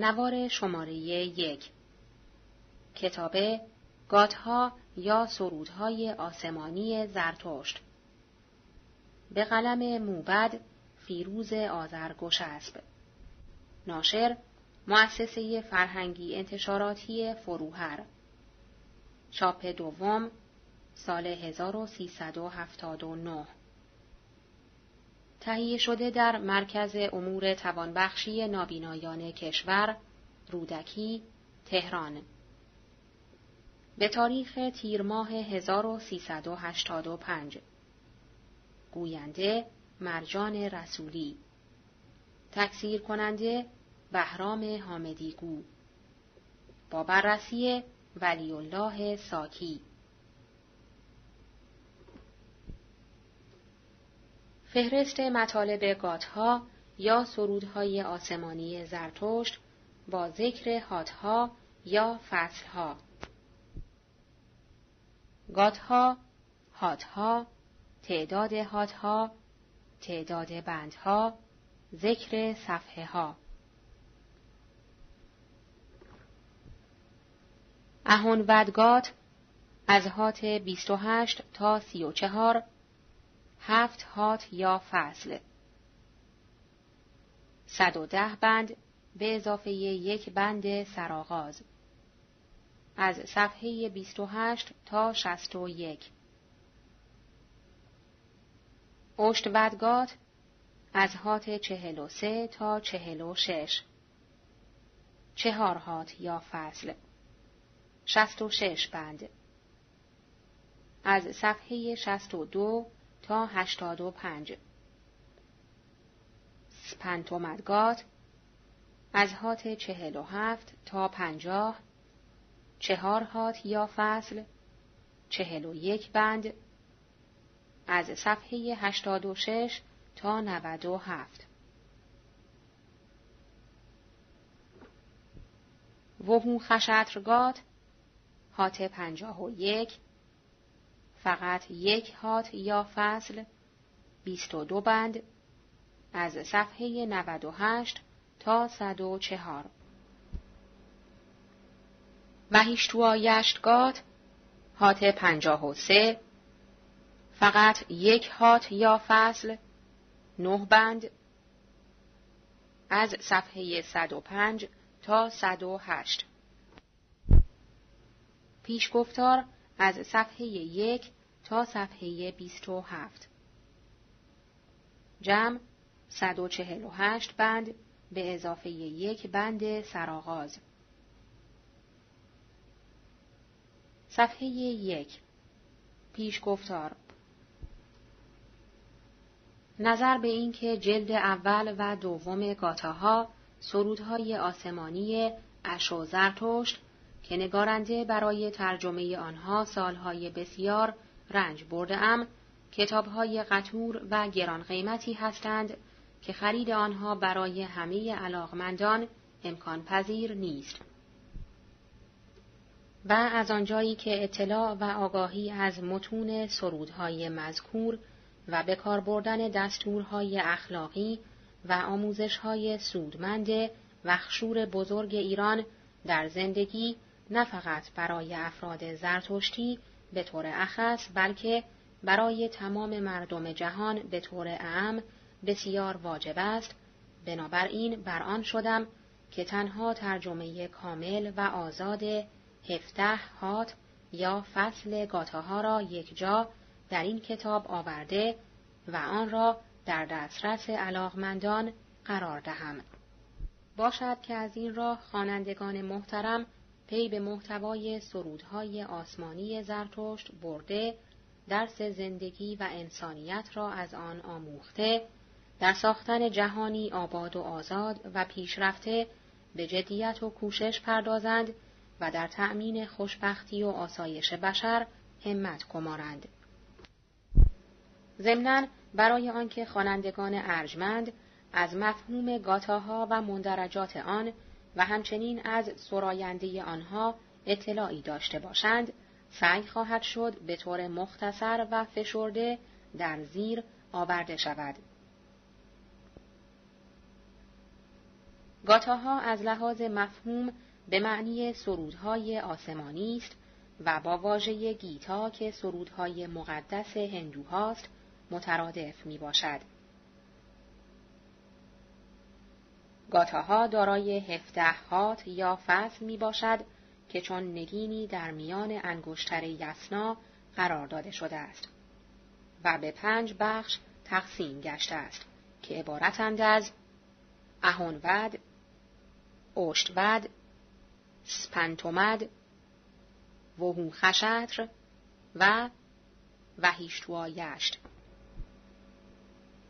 نوار شماره یک. کتابه گاتها یا سرودهای آسمانی زرتشت. به قلم موبد فیروز آذرگشسب. ناشر مؤسسه فرهنگی انتشاراتی فروهر. چاپ دوم سال 1379 تهیه شده در مرکز امور توانبخشی نابینایان کشور رودکی تهران. به تاریخ تیر ماه 1385 گوینده مرجان رسولی. تکثیر کننده بهرام حامدیگو با بررسی ولی الله ساکی. فهرست مطالب گاتها یا سرودهای آسمانی زرتشت با ذکر هاتها یا فصلها گاتها هاتها تعداد هاتها تعداد بندها ذکر صفحه ها اهون ودگات از هات 28 تا 34 هفت هات یا فصل 110 بند به اضافه یک بند سرآغاز. از صفحه 28 تا 61 اشت از هات 43 تا 46 چهار هات یا فصل 66 بند. از صفحه 62 تا 85 سپنتومدگات از هات 47 تا 50 چهار هات یا فصل 41 بند. از صفحه 86 تا 97 وهو خشترگات هات پنجاه و یک فقط یک هات یا فصل. بیست و دو بند. از صفحه 98 تا 104 و هیشتوا یشتگات هات پنجاه و سه. فقط یک هات یا فصل. نه بند. از صفحه 105 تا 108 پیشگفتار از صفحه یک تا صفحه بیست و هفت. جمع 148 بند به اضافه یک بند سرآغاز. صفحه یک پیشگفتار نظر به اینکه جلد اول و دوم گاتاها سرودهای آسمانی اشو زرتشت که نگارنده برای ترجمه آنها سالهای بسیار رنج برده ام کتابهای قطور و گران قیمتی هستند که خرید آنها برای همه علاقمندان امکان پذیر نیست. و از آنجایی که اطلاع و آگاهی از متون سرودهای مذکور و به کار بردن دستورهای اخلاقی و آموزشهای سودمند وخشور بزرگ ایران در زندگی نه فقط برای افراد زرتشتی به طور اخص بلکه برای تمام مردم جهان به طور اعم بسیار واجب است بنابراین بر آن شدم که تنها ترجمه کامل و آزاد هفته هات یا فصل گاتاها را یک جا در این کتاب آورده و آن را در دسترس علاقمندان قرار دهم. باشد که از این راه خوانندگان محترم پی به محتوای سرودهای آسمانی زرتشت برده درس زندگی و انسانیت را از آن آموخته در ساختن جهانی آباد و آزاد و پیشرفته به جدیت و کوشش پردازند و در تأمین خوشبختی و آسایش بشر همت کمارند. ضمناً برای آنکه خوانندگان ارجمند از مفهوم گاتاها و مندرجات آن و همچنین از سراینده آنها اطلاعی داشته باشند سعی خواهد شد به طور مختصر و فشرده در زیر آورده شود گاتاها از لحاظ مفهوم به معنی سرودهای آسمانی است و با واژه گیتا که سرودهای مقدس هندوهاست مترادف می باشد. گاتاها دارای هفته هات یا فصل می باشد که چون نگینی در میان انگشتر یسنا قرار داده شده است و به پنج بخش تقسیم گشته است که عبارتند از اهونود، اوشتود، سپنتومد، وهون خشتر و وحیشتوایشت.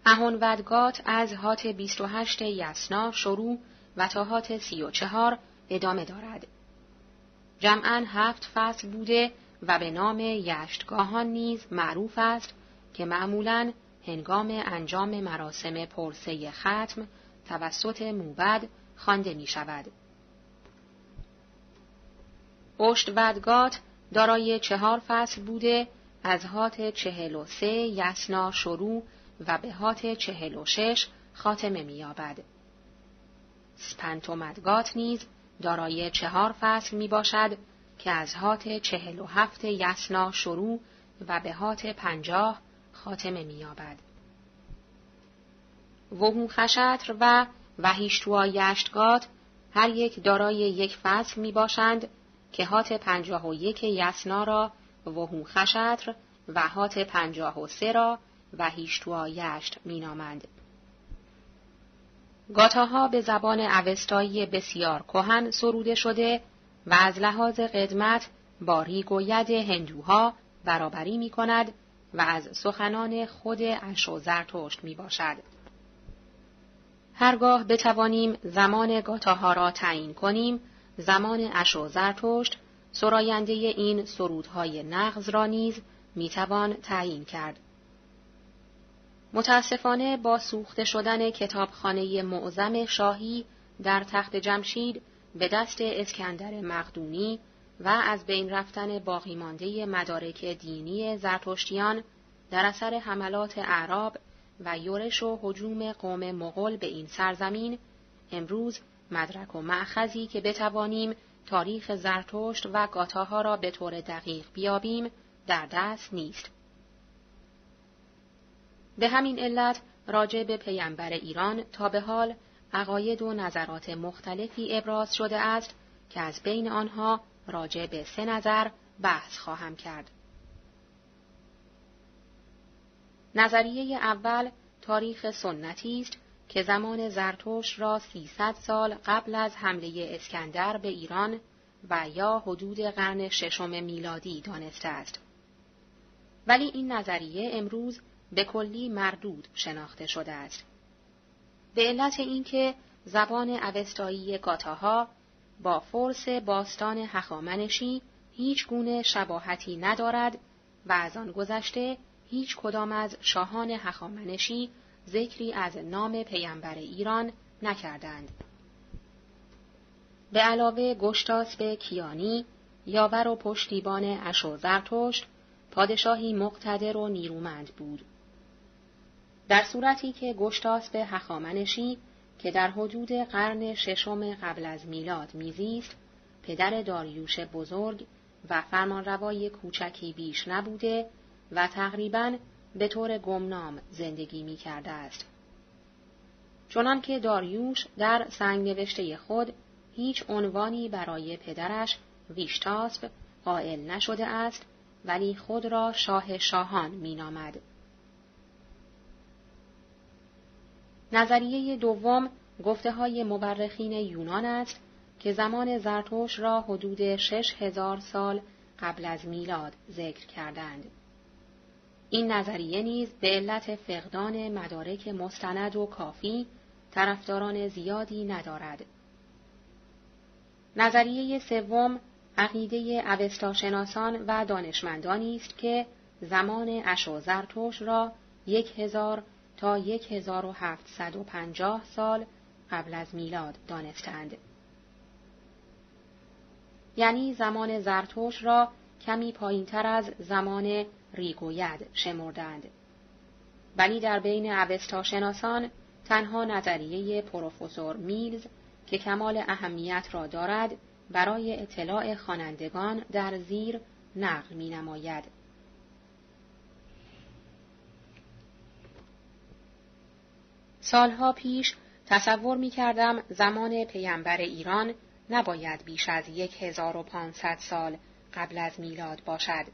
ودگات از هات 28 یسنا شروع و تا هات 34 ادامه دارد. جمعا هفت فصل بوده و به نام یشتگاهان نیز معروف است که معمولا هنگام انجام مراسم پرسه ختم توسط موبد خوانده می شود. اشت ودگات دارای چهار فصل بوده از هات چهل و سه یسنا شروع و به هات چهل و شش خاتمه مییابد. سپنتومدگات نیز دارای چهار فصل می باشد که از هات چهل و هفت یسنا شروع و به هات پنجاه خاتمه مییابد. وهو خشتر و وحیشتوا یشتگات هر یک دارای یک فصل می باشند که هات پنجاه و یک یسنا را وهو خشتر و هات پنجاه و سه را و هیشتوا یشت مینامند. گاتاها به زبان اوستایی بسیار کهن سروده شده و از لحاظ قدمت با ریگ و ید هندوها برابری می کند و از سخنان خود اش و زرتشت می باشد. هرگاه بتوانیم زمان گاتاها را تعیین کنیم، زمان اش و زرتشت سراینده این سرودهای نغز را نیز می‌توان تعیین کرد. متاسفانه با سوخته شدن کتابخانه معظم شاهی در تخت جمشید به دست اسکندر مقدونی و از بین رفتن باقی مانده مدارک دینی زرتشتیان در اثر حملات اعراب و یورش و حجوم قوم مغول به این سرزمین امروز مدرک و معخذی که بتوانیم تاریخ زرتشت و گاتاها را به طور دقیق بیابیم در دست نیست. به همین علت راجع به پیامبر ایران تا به حال عقاید و نظرات مختلفی ابراز شده است که از بین آنها راجع به سه نظر بحث خواهم کرد. نظریه اول تاریخ سنتی است که زمان زرتوش را 300 سال قبل از حمله اسکندر به ایران و یا حدود قرن ششم میلادی دانسته است. ولی این نظریه امروز به کلی مردود شناخته شده است. به علت اینکه زبان اوستایی گاتاها با فرس باستان هخامنشی هیچ گونه شباهتی ندارد و از آن گذشته هیچ کدام از شاهان هخامنشی ذکری از نام پیامبر ایران نکردند. به علاوه به کیانی، یاور و پشتیبان اشو زرتشت، پادشاهی مقتدر و نیرومند بود. در صورتی که به هخامنشی که در حدود قرن ششم قبل از میلاد میزیست، پدر داریوش بزرگ و فرمانروای کوچکی بیش نبوده و تقریبا به طور گمنام زندگی می کرده است. چنان که داریوش در سنگ نوشته خود هیچ عنوانی برای پدرش ویشتاسب قائل نشده است ولی خود را شاه شاهان مینامد. نظریه دوم گفته های مورخین یونان است که زمان زرتوش را حدود شش هزار سال قبل از میلاد ذکر کردند. این نظریه نیز به علت فقدان مدارک مستند و کافی طرفداران زیادی ندارد. نظریه سوم عقیده اوستاشناسان و دانشمندانی است که زمان اشو زرتوش را یک هزار تا یک هزار و هفتصد و پنجاه سال قبل از میلاد دانستند. یعنی زمان زرتوش را کمی پایینتر از زمان ریگوید شمردند. ولی در بین اوستا شناسان تنها نظریه پروفسور میلز که کمال اهمیت را دارد برای اطلاع خوانندگان در زیر نقل می نماید. سالها پیش تصور می کردم زمان پیامبر ایران نباید بیش از 1500 سال قبل از میلاد باشد.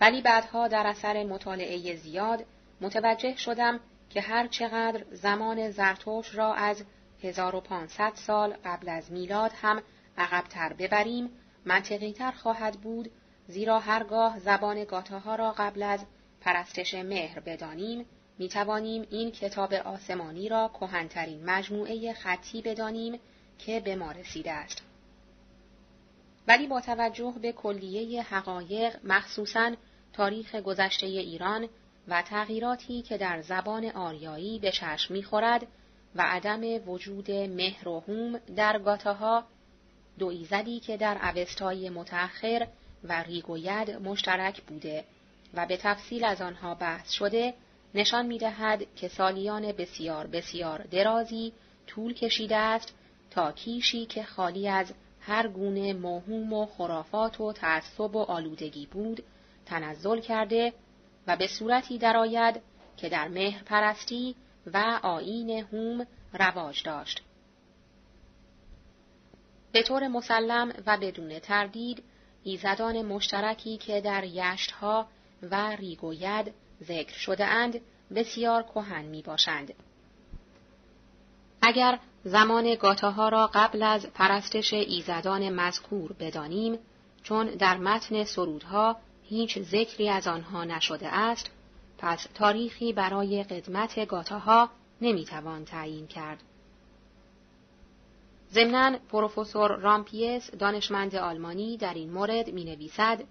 ولی بعدها در اثر مطالعه زیاد متوجه شدم که هر چقدر زمان زرتوش را از 1500 سال قبل از میلاد هم عقبتر ببریم منطقی تر خواهد بود زیرا هرگاه زبان گاتاها را قبل از پرستش مهر بدانیم می توانیم این کتاب آسمانی را کهنترین مجموعه خطی بدانیم که به ما رسیده است. ولی با توجه به کلیه حقایق مخصوصاً تاریخ گذشته ایران و تغییراتی که در زبان آریایی به چشم می‌خورد و عدم وجود مهر و هوم در گاتاها دو ایزدی که در اوستای متأخر و ریگوید مشترک بوده و به تفصیل از آنها بحث شده نشان می دهد که سالیان بسیار بسیار درازی طول کشیده است تا کیشی که خالی از هر گونه موهوم و خرافات و تعصب و آلودگی بود تنزل کرده و به صورتی درآید که در مهر پرستی و آین هوم رواج داشت. به طور مسلم و بدون تردید ایزدان مشترکی که در یشتها و ریگوید ذکر شده اند بسیار کهن می باشند. اگر زمان گاتاها را قبل از پرستش ایزدان مذکور بدانیم چون در متن سرودها هیچ ذکری از آنها نشده است پس تاریخی برای قدمت گاتاها نمی‌توان تعیین کرد. ضمناً پروفسور رامپیس دانشمند آلمانی در این مورد می نویسد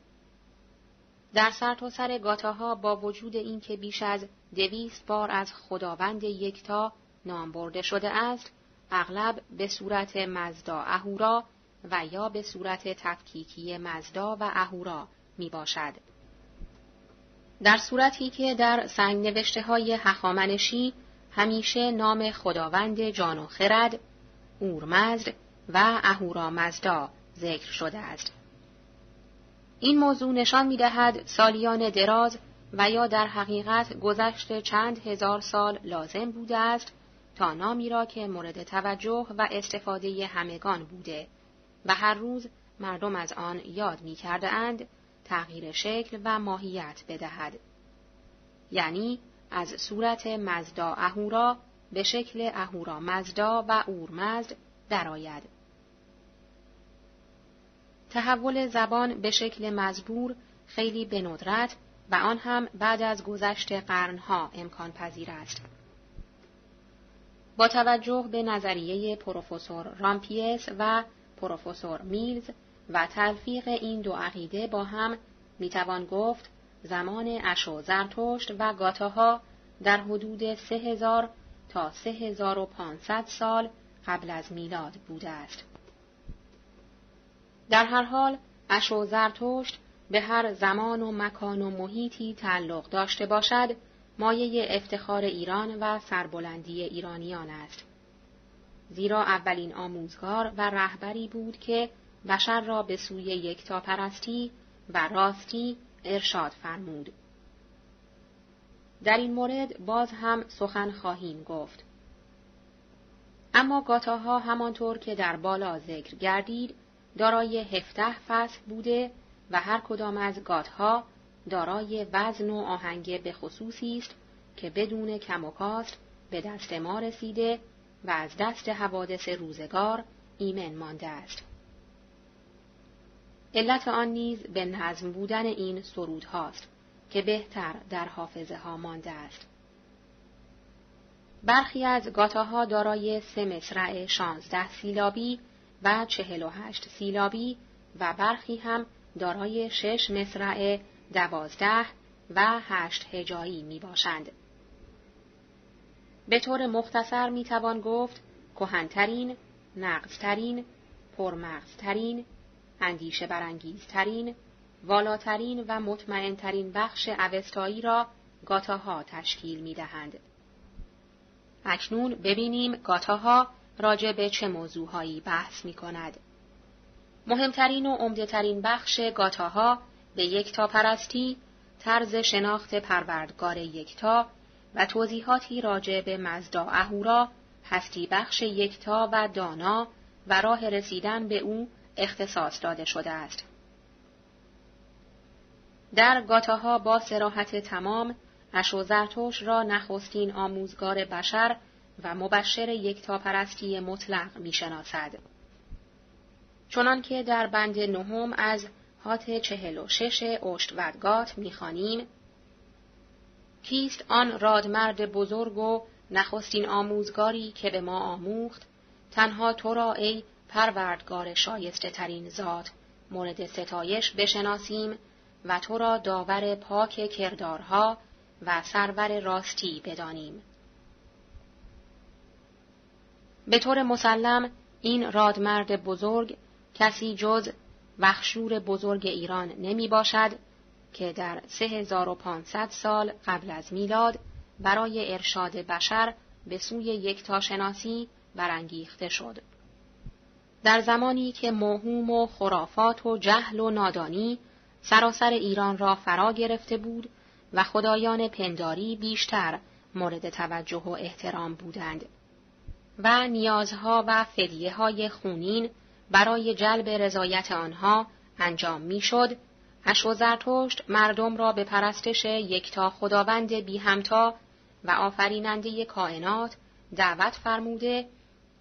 در سرتاسر سر گاتاها با وجود اینکه بیش از دویست بار از خداوند یکتا نام برده شده است اغلب به صورت مزدا اهورا و یا به صورت تفکیکی مزدا و اهورا می باشد. در صورتی که در سنگ نوشته های هخامنشی همیشه نام خداوند جان و خرد، اورمزد و اهورامزدا ذکر شده است. این موضوع نشان می دهد سالیان دراز و یا در حقیقت گذشت چند هزار سال لازم بوده است تا نامی را که مورد توجه و استفاده همگان بوده و هر روز مردم از آن یاد می کرده اند تغییر شکل و ماهیت بدهد. یعنی از صورت مزدا اهورا به شکل اهورا مزدا و اورمزد درآید. تحول زبان به شکل مزبور خیلی به ندرت و آن هم بعد از گذشت قرنها امکان پذیر است. با توجه به نظریه پروفسور رامپیس و پروفسور میلز و تلفیق این دو عقیده با هم می‌توان گفت زمان اشو زرتشت و گاتاها در حدود سه هزار تا سه هزار و پانصد سال قبل از میلاد بوده است. در هر حال اشو زرتشت به هر زمان و مکان و محیطی تعلق داشته باشد مایه افتخار ایران و سربلندی ایرانیان است. زیرا اولین آموزگار و رهبری بود که بشر را به سوی یکتاپرستی و راستی ارشاد فرمود. در این مورد باز هم سخن خواهیم گفت. اما گاتاها همانطور که در بالا ذکر گردید دارای هفته فصل بوده و هر کدام از گاتها دارای وزن و آهنگ به خصوصی است که بدون کم و کاست به دست ما رسیده و از دست حوادث روزگار ایمن مانده است. علت آن نیز به نظم بودن این سرود هاست که بهتر در حافظه ها مانده است. برخی از گاتاها دارای سه مصرع شانزده سیلابی و چهل و هشت سیلابی و برخی هم دارای شش مصرع دوازده و هشت هجایی می باشند. به طور مختصر می توان گفت کهنترین، نقصترین، پرمغزترین، اندیشه برانگیزترین، والاترین و مطمئنترین بخش اوستایی را گاتاها تشکیل می دهند. اکنون ببینیم گاتاها راجع به چه موضوعهایی بحث می کند. مهمترین و عمدهترین بخش گاتاها به یکتا پرستی، طرز شناخت پروردگار یکتا و توضیحاتی راجع به مزدا اهورا، هستی بخش یکتا و دانا و راه رسیدن به او اختصاص داده شده است. در گاتاها با سراحت تمام اشو زرتوش را نخستین آموزگار بشر و مبشر یکتاپرستی مطلق می‌شناسد. چنانکه در بند نهم از هات چهل و شش اشتودگات می‌خوانیم کیست آن رادمرد بزرگ و نخستین آموزگاری که به ما آموخت تنها تو را ای پروردگار شایسته ترین ذات مورد ستایش بشناسیم و تو را داور پاک کردارها و سرور راستی بدانیم. به طور مسلم این رادمرد بزرگ کسی جز وخشور بزرگ ایران نمی باشد که در 3500 سال قبل از میلاد برای ارشاد بشر به سوی یکتاشناسی برانگیخته شد. در زمانی که موهوم و خرافات و جهل و نادانی سراسر ایران را فرا گرفته بود و خدایان پنداری بیشتر مورد توجه و احترام بودند و نیازها و فدیه های خونین برای جلب رضایت آنها انجام می‌شد و زرتشت مردم را به پرستش یکتا خداوند بی همتا و آفریننده کائنات دعوت فرموده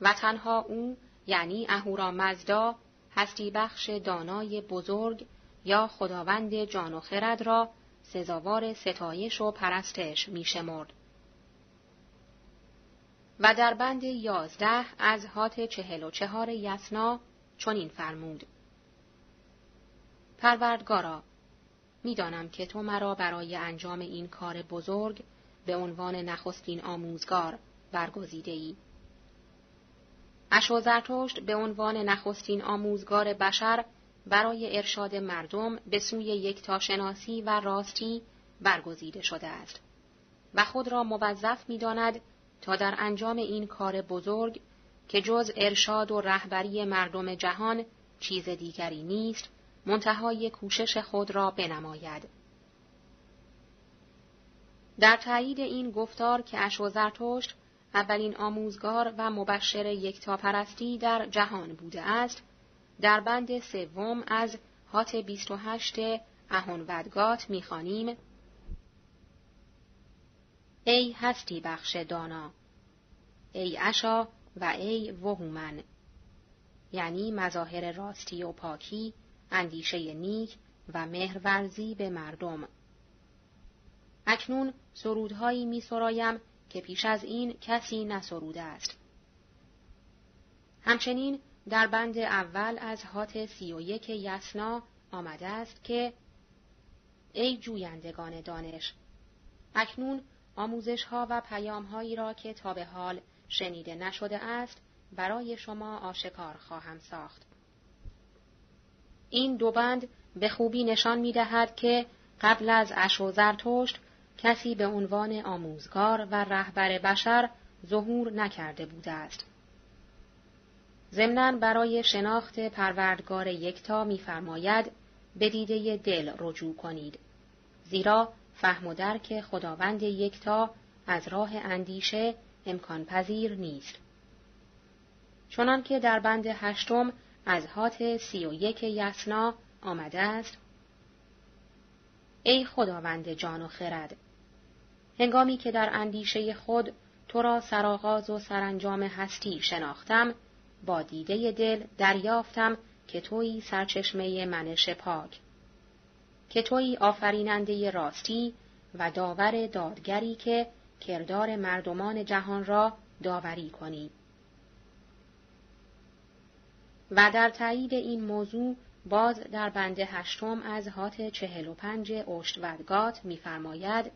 و تنها او یعنی اهورا مزدا هستی بخش دانای بزرگ یا خداوند جان و خرد را سزاوار ستایش و پرستش میشمرد. و در بند یازده از هات چهل و چهار یسنا چنین فرمود. پروردگارا، می‌دانم که تو مرا برای انجام این کار بزرگ به عنوان نخستین آموزگار برگزیده ای. اشوزرتشت به عنوان نخستین آموزگار بشر برای ارشاد مردم به سوی یکتاشناسی و راستی برگزیده شده است و خود را موظف می داند تا در انجام این کار بزرگ که جز ارشاد و رهبری مردم جهان چیز دیگری نیست منتهای کوشش خود را بنماید. در تایید این گفتار که اشوزرتشت اولین آموزگار و مبشر یکتاپرستی در جهان بوده است، در بند سوم از هات 28 اهونودگات می‌خوانیم ای هستی بخش دانا. ای اشا و ای وهومن. یعنی مظاهر راستی و پاکی اندیشه نیک و مهرورزی به مردم. اکنون سرودهایی می سرایم که پیش از این کسی نسروده است. همچنین در بند اول از هات سی و یک یسنا آمده است که ای جویندگان دانش اکنون آموزش ها و پیام هایی را که تا به حال شنیده نشده است برای شما آشکار خواهم ساخت. این دو بند به خوبی نشان می دهد که قبل از اشو زرتشت کسی به عنوان آموزگار و رهبر بشر ظهور نکرده بوده است. ضمناً برای شناخت پروردگار یکتا می‌فرماید به دیده دل رجوع کنید زیرا فهم و درک خداوند یکتا از راه اندیشه امکان پذیر نیست. چنان که در بند هشتم از هات سی و یک یسنا آمده است ای خداوند جان و خرد هنگامی که در اندیشه خود تو را سرآغاز و سرانجام هستی شناختم با دیده دل دریافتم که تویی سرچشمه منش پاک. که تویی آفریننده راستی و داور دادگری که کردار مردمان جهان را داوری کنی و در تایید این موضوع باز در بند هشتم از هات چهل و پنج اشتودگات می‌فرماید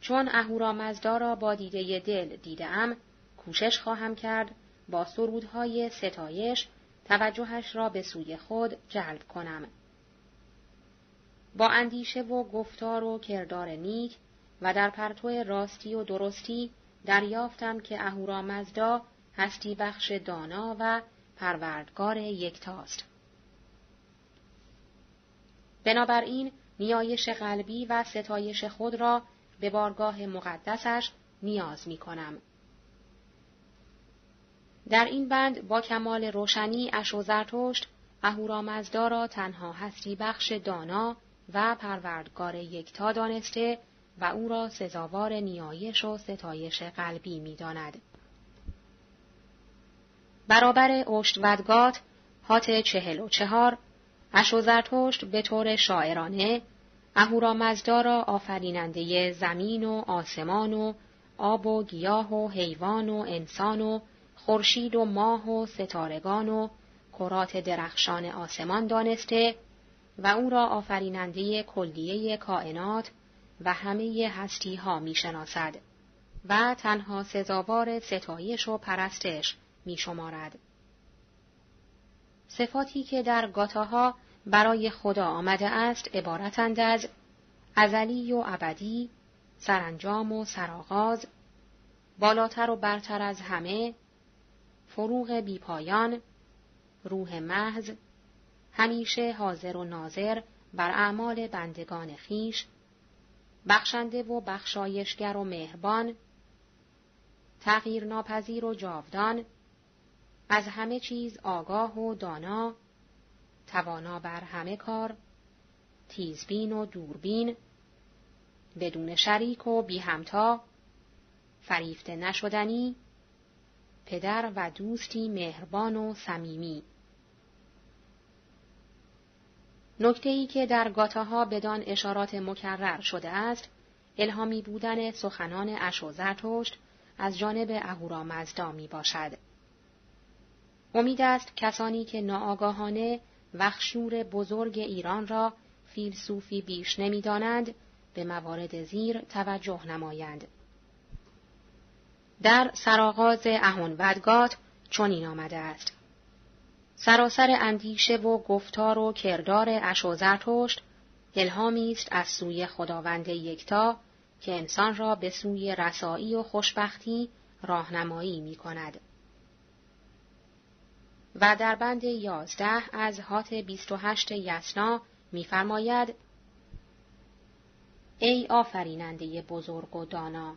چون اهورامزدا را با دیده دل دیدم کوشش خواهم کرد با سرودهای ستایش توجهش را به سوی خود جلب کنم. با اندیشه و گفتار و کردار نیک و در پرتو راستی و درستی دریافتم که اهورامزدا هستی بخش دانا و پروردگار یکتاست. بنابراین نیایش قلبی و ستایش خود را به بارگاه مقدسش نیاز می کنم. در این بند با کمال روشنی اش و زرتشت اهورامزدا را تنها هستی بخش دانا و پروردگار یکتا دانسته و او را سزاوار نیایش و ستایش قلبی می داند. برابر ودگات هات چهل و چهار اش و زرتشت به طور شاعرانه اهورامزدا را آفریننده زمین و آسمان و آب و گیاه و حیوان و انسان و خورشید و ماه و ستارگان و کرات درخشان آسمان دانسته و او را آفریننده کلیه کائنات و همه هستی ها می شناسد و تنها سزاوار ستایش و پرستش می شمارد. صفاتی که در گاتاها برای خدا آمده است عبارتند از ازلی و ابدی، سرانجام و سرآغاز، بالاتر و برتر از همه، فروغ بیپایان، روح محض، همیشه حاضر و ناظر بر اعمال بندگان خیش، بخشنده و بخشایشگر و مهربان، تغییر ناپذیر و جاودان، از همه چیز آگاه و دانا، توانا بر همه کار، تیزبین و دوربین، بدون شریک و بی همتا، فریفته نشدنی، پدر و دوستی مهربان و صمیمی. نکته ای که در گاتاها بدان اشارات مکرر شده است، الهامی بودن سخنان اش و زرتشت از جانب اهورامزدا می باشد. امید است کسانی که ناآگاهانه وخشور بزرگ ایران را فیلسوفی بیش نمی‌دانند به موارد زیر توجه نمایند. در سرآغاز اهون ودگات چنین آمده است. سراسر اندیشه و گفتار و کردار اشو زرتشت الهامی است از سوی خداوند یکتا که انسان را به سوی رسایی و خوشبختی راهنمایی می کند. و در بند یازده از هات بیست و هشت یسنا میفرماید ای آفریننده بزرگ و دانا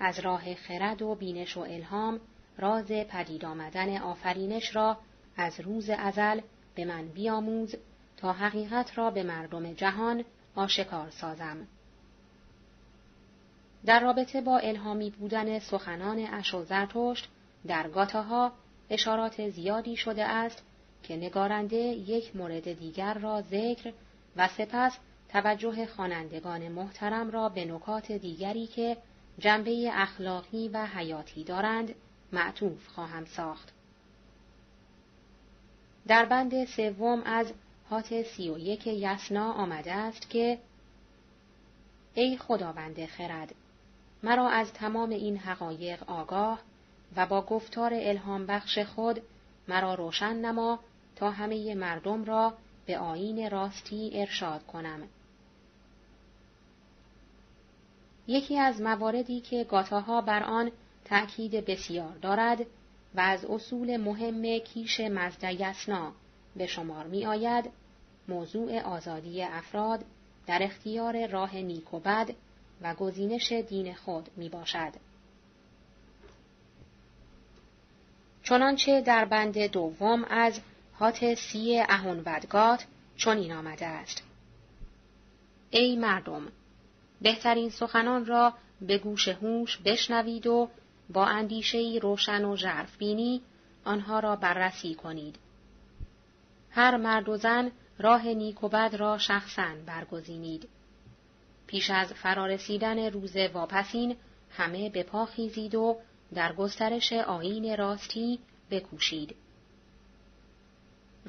از راه خرد و بینش و الهام راز پدید آمدن آفرینش را از روز ازل به من بیاموز تا حقیقت را به مردم جهان آشکار سازم. در رابطه با الهامی بودن سخنان اش و زرتشت در گاتاها اشارات زیادی شده است که نگارنده یک مورد دیگر را ذکر و سپس توجه خوانندگان محترم را به نکات دیگری که جنبه اخلاقی و حیاتی دارند معطوف خواهم ساخت. در بند سوم از هات سی و یک یسنا آمده است که ای خداوند خرد مرا از تمام این حقایق آگاه و با گفتار الهام بخش خود مرا روشن نما تا همه مردم را به آین راستی ارشاد کنم. یکی از مواردی که گاتاها بر آن تأکید بسیار دارد و از اصول مهم کیش مزد یسنا به شمار می آید موضوع آزادی افراد در اختیار راه نیک و بد و گزینش دین خود می باشد. چنانچه در بند دوم از هات سی اهونودگات چنین آمده است. ای مردم، بهترین سخنان را به گوش هوش بشنوید و با اندیشهای روشن و ژرف بینی آنها را بررسی کنید. هر مرد و زن راه نیک و بد را شخصا برگزینید. پیش از فرارسیدن روز واپسین همه به پا خیزید و در گسترش آین راستی بکوشید.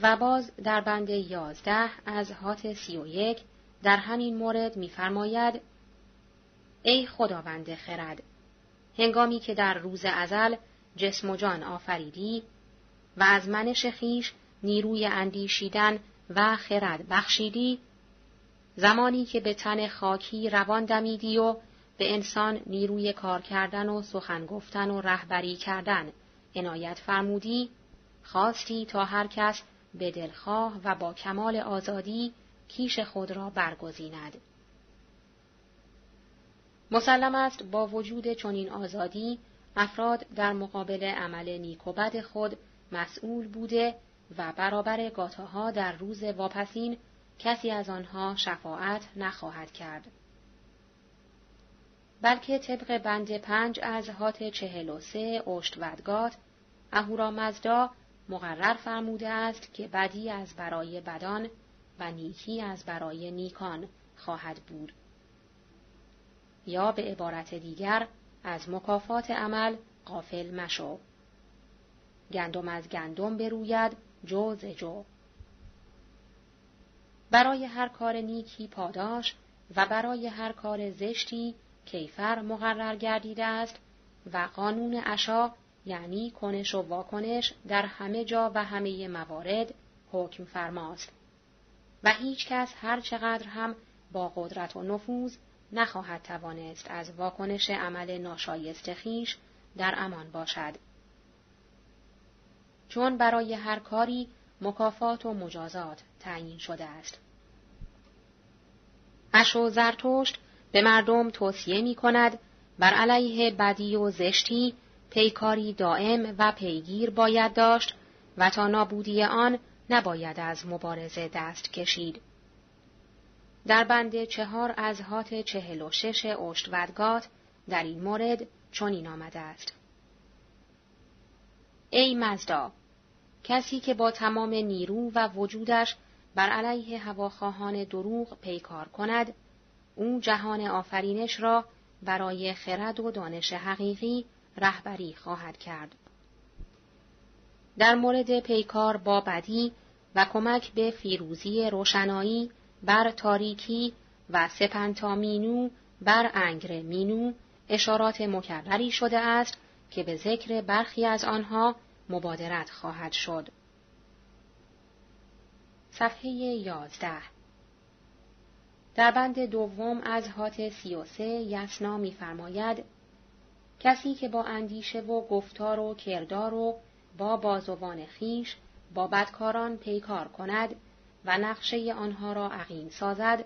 و باز در بند یازده از هات سی و یک در همین مورد می‌فرماید ای خداوند خرد هنگامی که در روز ازل جسم و جان آفریدی و از منش خیش نیروی اندیشیدن و خرد بخشیدی زمانی که به تن خاکی روان دمیدی و به انسان نیروی کار کردن و سخن گفتن و رهبری کردن عنایت فرمودی خواستی تا هر کس به دلخواه و با کمال آزادی کیش خود را برگزیند. مسلم است با وجود چنین آزادی افراد در مقابل عمل نیک خود مسئول بوده و برابر گاتاها در روز واپسین کسی از آنها شفاعت نخواهد کرد. بلکه طبق بند پنج از هات چهل و سه اشتودگات اهورامزدا مقرر فرموده است که بدی از برای بدان و نیکی از برای نیکان خواهد بود. یا به عبارت دیگر از مکافات عمل قافل مشو. گندم از گندم بروید جو ز جو. برای هر کار نیکی پاداش و برای هر کار زشتی کیفر مقرر گردیده است و قانون اشا یعنی کنش و واکنش در همه جا و همه موارد حکم فرماست و هیچ کس هر چقدر هم با قدرت و نفوذ نخواهد توانست از واکنش عمل ناشایست خیش در امان باشد. چون برای هر کاری مکافات و مجازات تعیین شده است. اشو زرتشت به مردم توصیه می کند بر علیه بدی و زشتی پیکاری دائم و پیگیر باید داشت و تا نابودی آن نباید از مبارزه دست کشید. در بند چهار از هات چهل و شش اشتودگات در این مورد چنین آمده است. ای مزدا کسی که با تمام نیرو و وجودش بر علیه هواخواهان دروغ پیکار کند او جهان آفرینش را برای خرد و دانش حقیقی رهبری خواهد کرد. در مورد پیکار با بدی و کمک به فیروزی روشنایی بر تاریکی و سپنتا مینو بر انگر مینو اشارات مکرری شده است که به ذکر برخی از آنها مبادرت خواهد شد. صفحه یازده در بند دوم از هات سی و سه یسنا میفرماید کسی که با اندیشه و گفتار و کردار و با بازوان خیش با بدکاران پیکار کند و نقشه آنها را عقیم سازد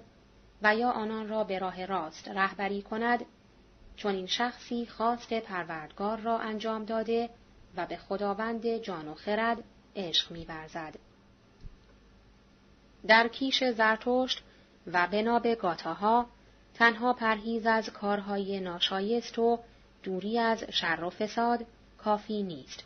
و یا آنان را به راه راست رهبری کند چون این شخصی خواست پروردگار را انجام داده و به خداوند جان و خرد عشق میورزد. در کیش زرتشت و بنا به گاتاها تنها پرهیز از کارهای ناشایست و دوری از شر و فساد کافی نیست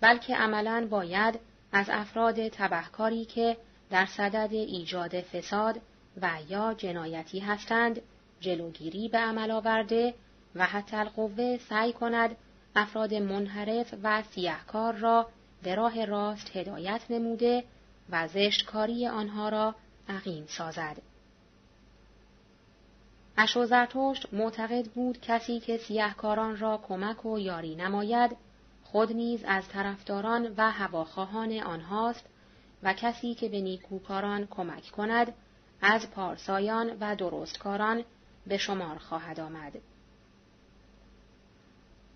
بلکه عملا باید از افراد تبهکاری که در صدد ایجاد فساد و یا جنایتی هستند جلوگیری به عمل آورده و حتی القوه سعی کند افراد منحرف و سیهکار را به راه راست هدایت نموده و زشتکاری آنها را عقیم سازد. اشوزرتشت معتقد بود کسی که سیهکاران را کمک و یاری نماید خود نیز از طرفداران و هواخواهان آنهاست و کسی که به نیکوکاران کمک کند از پارسایان و درستکاران به شمار خواهد آمد.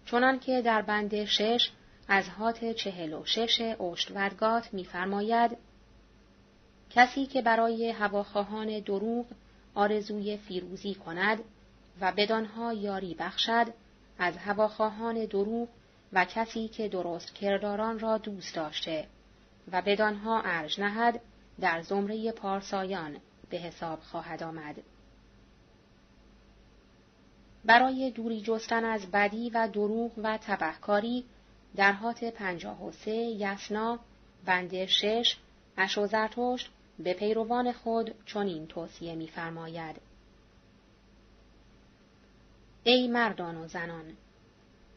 چنان که در بند شش از هات چهل و شش اشتودگات می‌فرماید کسی که برای هواخواهان دروغ آرزوی فیروزی کند و بدانها یاری بخشد از هواخواهان دروغ و کسی که درست کرداران را دوست داشته و بدانها ارج نهد در زمره پارسایان به حساب خواهد آمد. برای دوری جستن از بدی و دروغ و تبهکاری در حات پنجاه و سه یسنا بند شش اشوزرتشت به پیروان خود چنین توصیه می‌فرماید ای مردان و زنان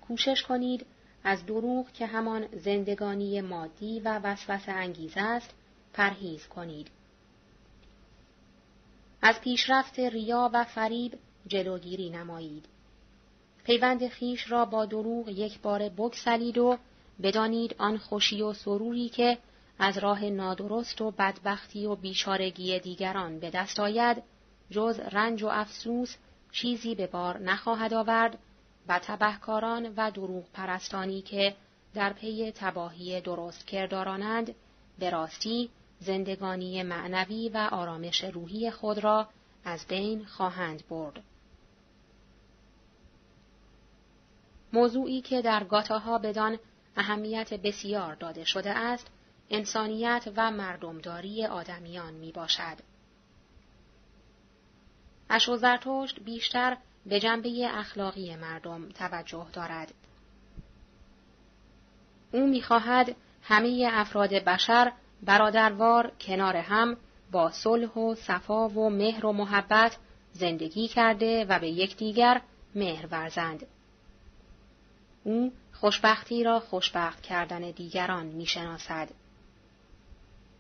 کوشش کنید از دروغ که همان زندگانی مادی و وسوسه انگیز است پرهیز کنید. از پیشرفت ریا و فریب جلوگیری نمایید. پیوند خیش را با دروغ یک بار بکسلید و بدانید آن خوشی و سروری که از راه نادرست و بدبختی و بیچارگی دیگران به دست آید جز رنج و افسوس چیزی به بار نخواهد آورد و تبهکاران و دروغ پرستانی که در پی تباهی درست کردارانند به راستی زندگانی معنوی و آرامش روحی خود را از بین خواهند برد. موضوعی که در گاتاها بدان اهمیت بسیار داده شده است، انسانیت و مردمداری آدمیان می باشد. اشو زرتشت بیشتر به جنبه اخلاقی مردم توجه دارد. او می‌خواهد همه افراد بشر برادروار کنار هم با صلح و صفا و مهر و محبت زندگی کرده و به یکدیگر مهر ورزند. او خوشبختی را خوشبخت کردن دیگران می‌شناسد.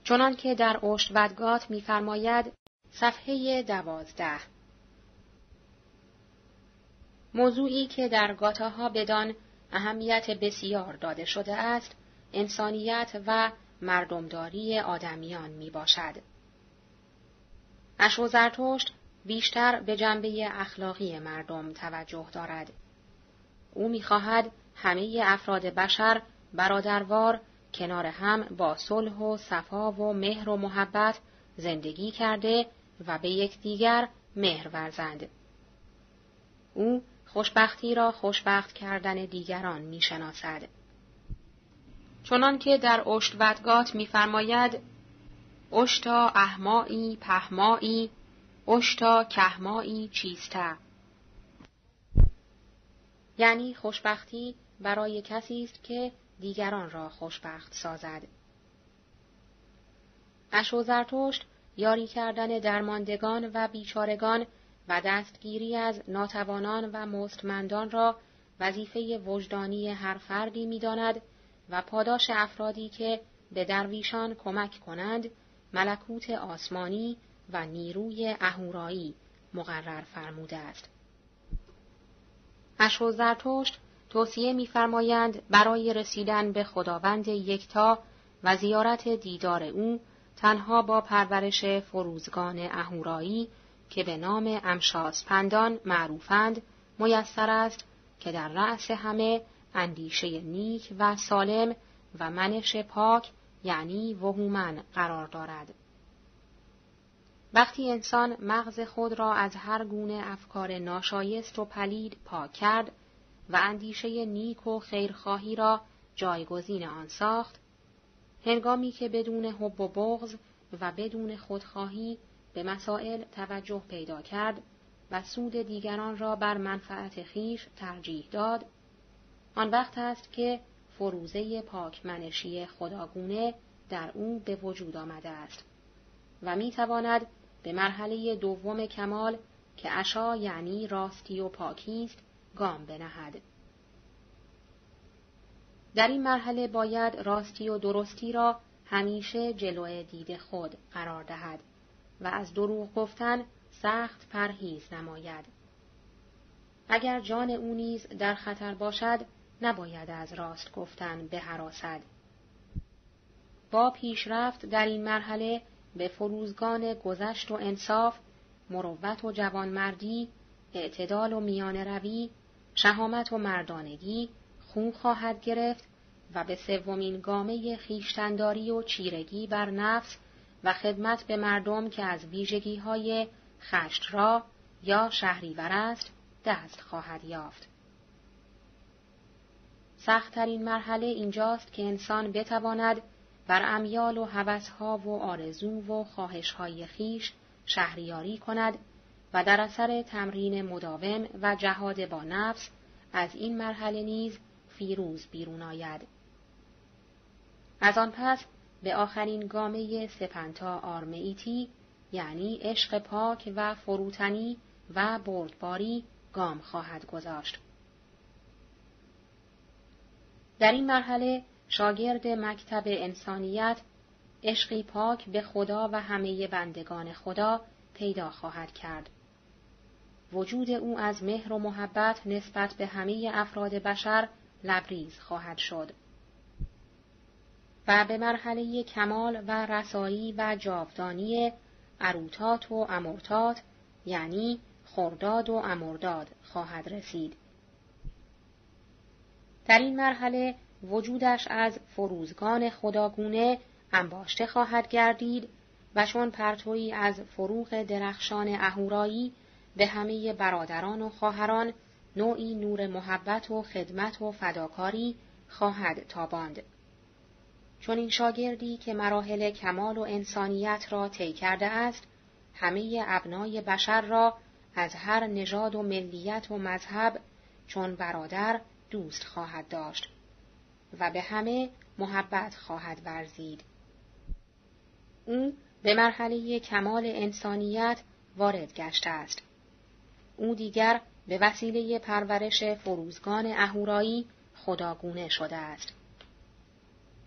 چنان که در اشت ودگات میفرماید صفحه دوازده موضوعی که در گاتاها بدان اهمیت بسیار داده شده است انسانیت و مردمداری آدمیان می باشد. اشو زرتشت بیشتر به جنبه اخلاقی مردم توجه دارد. او می‌خواهد همه افراد بشر برادروار کنار هم با صلح و صفا و مهر و محبت زندگی کرده و به یکدیگر مهر ورزند. او خوشبختی را خوشبخت کردن دیگران می‌شناسد. چنان که در اشت ودگات میفرماید اشتا احمایی پهمایی اشتا کهمایی چیسته یعنی خوشبختی برای کسی است که دیگران را خوشبخت سازد اشو زرتشت یاری کردن درماندگان و بیچارگان و دستگیری از ناتوانان و مستمندان را وظیفه وجدانی هر فردی می‌داند و پاداش افرادی که به درویشان کمک کنند ملکوت آسمانی و نیروی اهورایی مقرر فرموده است. اشو زرتشت توصیه می‌فرمایند برای رسیدن به خداوند یکتا و زیارت دیدار او تنها با پرورش فروزگان اهورایی که به نام امشاسپندان معروفند میسر است که در رأس همه اندیشه نیک و سالم و منش پاک یعنی وهومن قرار دارد. وقتی انسان مغز خود را از هر گونه افکار ناشایست و پلید پاک کرد و اندیشه نیک و خیرخواهی را جایگزین آن ساخت، هنگامی که بدون حب و بغض و بدون خودخواهی به مسائل توجه پیدا کرد و سود دیگران را بر منفعت خیش ترجیح داد، آن وقت است که فروزه پاکمنشی خداگونه در او به وجود آمده است و می تواند به مرحله دوم کمال که اشا یعنی راستی و پاکی است گام بنهد. در این مرحله باید راستی و درستی را همیشه جلوی دید خود قرار دهد و از دروغ گفتن سخت پرهیز نماید. اگر جان او نیز در خطر باشد نباید از راست گفتن به حراسد. با پیشرفت در این مرحله به فروزگان گذشت و انصاف، مروت و جوانمردی، اعتدال و میان روی، شهامت و مردانگی خون خواهد گرفت و به سومین گامه خیشتنداری و چیرگی بر نفس و خدمت به مردم که از ویژگی های خشت را یا شهریور است دست خواهد یافت. سختترین مرحله اینجاست که انسان بتواند بر امیال و هوسها و آرزو و خواهشهای خیش شهریاری کند و در اثر تمرین مداوم و جهاد با نفس از این مرحله نیز فیروز بیرون آید. از آن پس به آخرین گامه سپنتا آرمئیتی یعنی عشق پاک و فروتنی و بردباری گام خواهد گذاشت. در این مرحله شاگرد مکتب انسانیت عشقی پاک به خدا و همه بندگان خدا پیدا خواهد کرد. وجود او از مهر و محبت نسبت به همه افراد بشر لبریز خواهد شد. و به مرحله کمال و رسایی و جاودانی عروتات و امورتات یعنی خرداد و امرداد خواهد رسید. در این مرحله وجودش از فروزگان خداگونه انباشته خواهد گردید و چون پرتویی از فروغ درخشان اهورایی به همه برادران و خواهران نوعی نور محبت و خدمت و فداکاری خواهد تاباند. چون این شاگردی که مراحل کمال و انسانیت را طی کرده است، همه ابنای بشر را از هر نژاد و ملیت و مذهب چون برادر دوست خواهد داشت و به همه محبت خواهد ورزید. او به مرحله کمال انسانیت وارد گشته است. او دیگر به وسیله پرورش فروزگان اهورایی خداگونه شده است.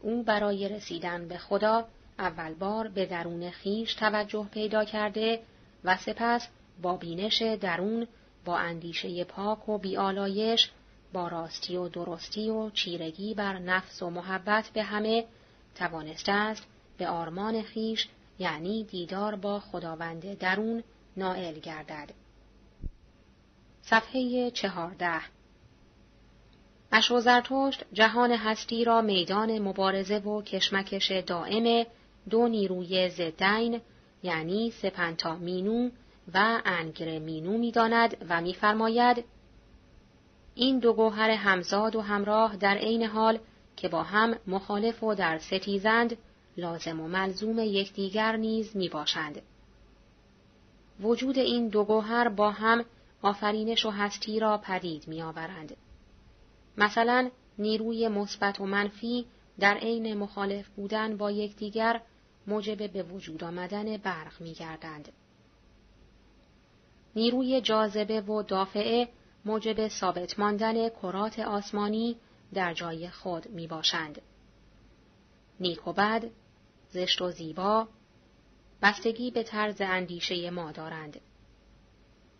او برای رسیدن به خدا اول بار به درون خیش توجه پیدا کرده و سپس با بینش درون با اندیشه پاک و بیالایش با راستی و درستی و چیرگی بر نفس و محبت به همه توانسته است به آرمان خیش یعنی دیدار با خداوند درون نائل گردد. صفحه چهارده اشوزرتشت جهان هستی را میدان مبارزه و کشمکش دائم دو نیروی زدین یعنی سپنتا مینو و انگر مینو می‌داند و میفرماید این دو گوهر همزاد و همراه در عین حال که با هم مخالف و در ستیزند لازم و ملزوم یکدیگر نیز می باشند. وجود این دو گوهر با هم آفرینش و هستی را پدید می آورند. مثلا نیروی مثبت و منفی در عین مخالف بودن با یکدیگر موجب به وجود آمدن برق می گردند. نیروی جاذبه و دافعه موجب ثابت ماندن کرات آسمانی در جای خود می باشند. نیک و بد، زشت و زیبا، بستگی به طرز اندیشه ما دارند.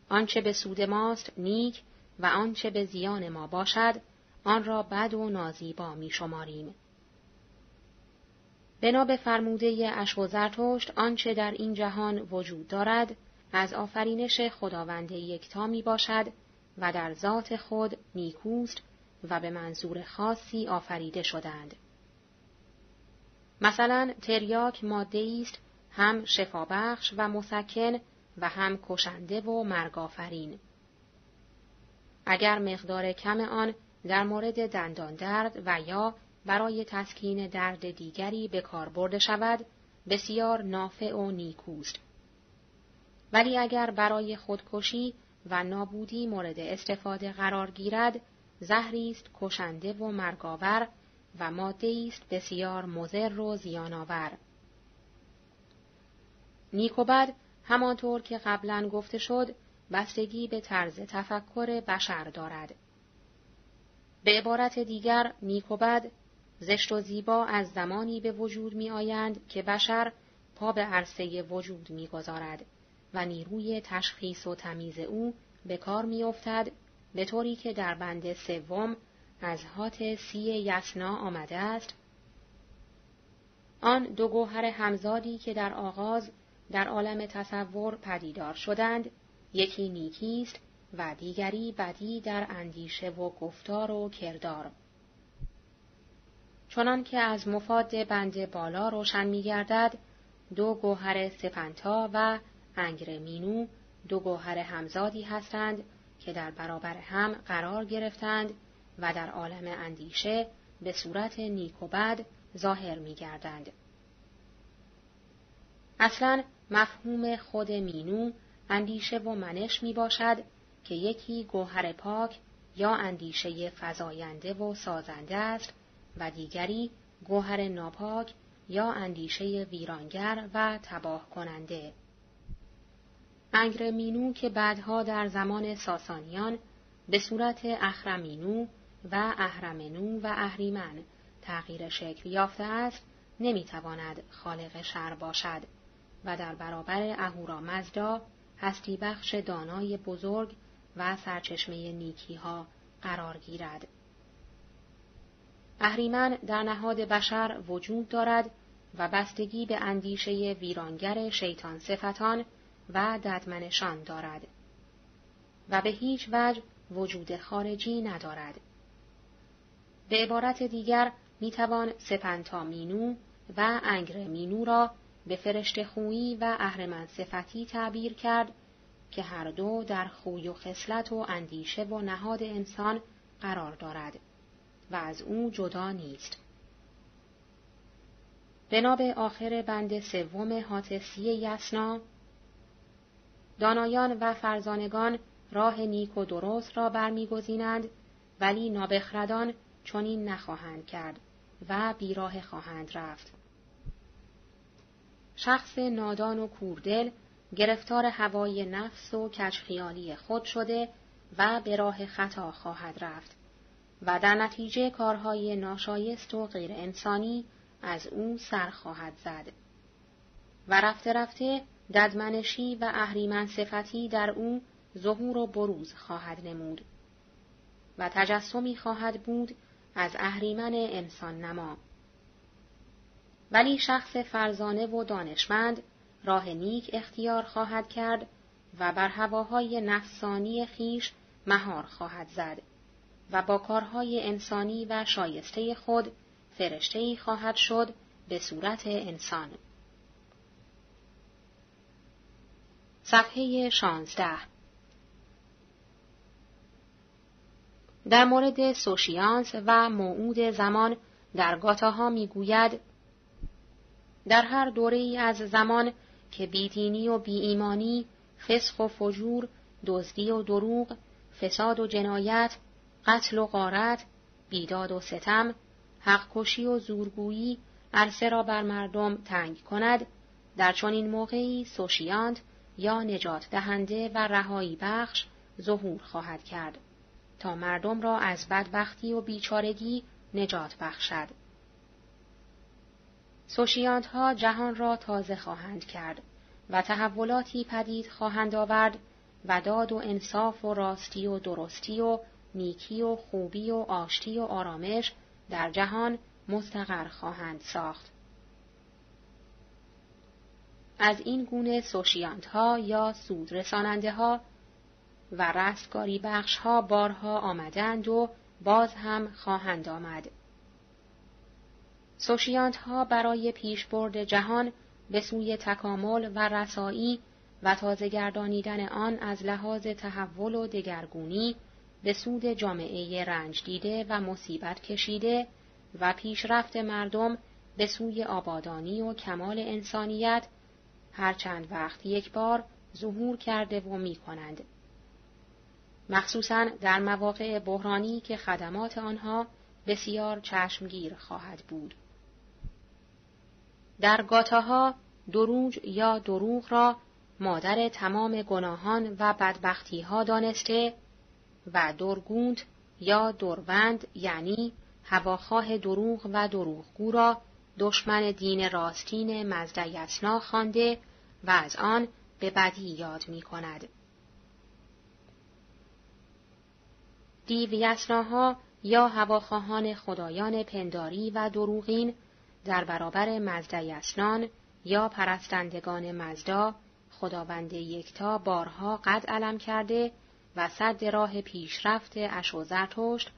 آنچه به سود ماست نیک و آنچه به زیان ما باشد آن را بد و نازیبا می شماریم. بنا به فرموده و زرتشت آنچه در این جهان وجود دارد از آفرینش خداوند یکتا می باشد و در ذات خود نیکوست و به منظور خاصی آفریده شدند. مثلا تریاک ماده است هم شفابخش و مسکن و هم کشنده و مرگافرین. اگر مقدار کم آن در مورد دندان درد و یا برای تسکین درد دیگری به کار برده شود بسیار نافع و نیکوست. ولی اگر برای خودکشی و نابودی مورد استفاده قرار گیرد زهری است کشنده و مرگاور و ماده است بسیار مضر و زیانآور. نیک و بد همانطور که قبلا گفته شد بستگی به طرز تفکر بشر دارد. به عبارت دیگر نیک و بد زشت و زیبا از زمانی به وجود می آیند که بشر پا به عرصه وجود می گذارد و نیروی تشخیص و تمیز او به کار می افتد به طوری که در بند سوم از هات سی یسنا آمده است. آن دو گوهر همزادی که در آغاز در عالم تصور پدیدار شدند یکی نیکی است و دیگری بدی در اندیشه و گفتار و کردار چنان که از مفاد بند بالا روشن می گردد دو گوهر سپنتا و انگر مینو دو گوهر همزادی هستند که در برابر هم قرار گرفتند و در عالم اندیشه به صورت نیک و بد ظاهر می گردند. اصلا مفهوم خود مینو اندیشه و منش می باشد که یکی گوهر پاک یا اندیشه فزاینده و سازنده است و دیگری گوهر ناپاک یا اندیشه ویرانگر و تباه کننده. انگرمینو که بعدها در زمان ساسانیان به صورت اخرمینو و اهرمنو و اهریمن تغییر شکل یافته است نمی‌تواند خالق شر باشد و در برابر اهورامزدا هستی بخش دانای بزرگ و سرچشمه نیکی ها قرار گیرد. اهریمن در نهاد بشر وجود دارد و بستگی به اندیشه ویرانگر شیطان صفتان و ددمنشان دارد و به هیچ وجه وجود خارجی ندارد. به عبارت دیگر می‌توان سپنتا مینو و انگر مینو را به فرشته خویی و اهرمن صفتی تعبیر کرد که هر دو در خوی و خصلت و اندیشه و نهاد انسان قرار دارد و از او جدا نیست. به آخر بند سوم حاتسی یسنا دانایان و فرزانگان راه نیک و درست را برمیگزینند ولی نابخردان چنین نخواهند کرد و بیراه خواهند رفت شخص نادان و کوردل گرفتار هوای نفس و کچخیالی خود شده و به راه خطا خواهد رفت و در نتیجه کارهای ناشایست و غیر انسانی از او سر خواهد زد. و رفته رفته ددمنشی و اهریمن صفتی در او ظهور و بروز خواهد نمود و تجسمی خواهد بود از اهریمن انسان نما. ولی شخص فرزانه و دانشمند راه نیک اختیار خواهد کرد و بر هواهای نفسانی خیش مهار خواهد زد و با کارهای انسانی و شایسته خود فرشتهای خواهد شد به صورت انسان. صفحه شانزده در مورد سوشیانس و موعود زمان در گاتاها می‌گوید در هر دوره ای از زمان که بیدینی و بیایمانی، فسق و فجور، دزدی و دروغ، فساد و جنایت، قتل و غارت، بیداد و ستم، حق کشی و زورگویی عرصه را بر مردم تنگ کند، در چنین موقعی سوشیانت یا نجات دهنده و رهایی بخش ظهور خواهد کرد تا مردم را از بدبختی و بیچارگی نجات بخشد. سوشیانت ها جهان را تازه خواهند کرد و تحولاتی پدید خواهند آورد و داد و انصاف و راستی و درستی و نیکی و خوبی و آشتی و آرامش در جهان مستقر خواهند ساخت. از این گونه سوشیانت ها یا سود رساننده ها و رستگاری بخش ها بارها آمدند و باز هم خواهند آمد. سوشیانت ها برای پیشبرد جهان به سوی تکامل و رسایی و تازه گردانیدن آن از لحاظ تحول و دگرگونی به سود جامعه رنج دیده و مصیبت کشیده و پیشرفت مردم به سوی آبادانی و کمال انسانیت هر چند وقت یک بار ظهور کرده و می کنند. مخصوصا در مواقع بحرانی که خدمات آنها بسیار چشمگیر خواهد بود. در گاتاها دروج یا دروغ را مادر تمام گناهان و بدبختی ها دانسته و درگوند یا دروند یعنی هواخواه دروغ و دروغگو را دشمن دین راستین مزد یسنا خوانده و از آن به بدی یاد می کند. دیو یسناها یا هواخواهان خدایان پنداری و دروغین در برابر مزد یسنان یا پرستندگان مزدا خداوند یکتا بارها قد علم کرده و صد راه پیشرفت اشو زرتشت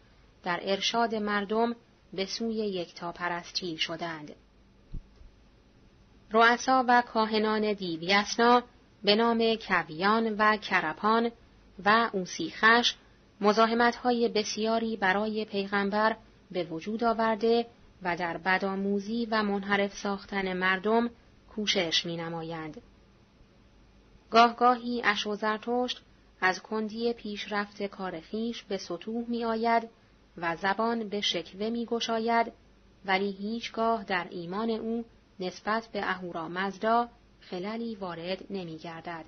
در ارشاد مردم به سوی یکتا پرستی شدند. رؤسا و کاهنان دیویسنا به نام کویان و کرپان و اوسیخش های بسیاری برای پیغمبر به وجود آورده و در بدآموزی و منحرف ساختن مردم کوشش می نمایند. گاهگاهی اشوزرتشت از کندی پیشرفت کار خیش به سطوح می آید و زبان به شکوه می گشاید ولی هیچگاه در ایمان او نسبت به اهورا مزدا خللی وارد نمی گردد.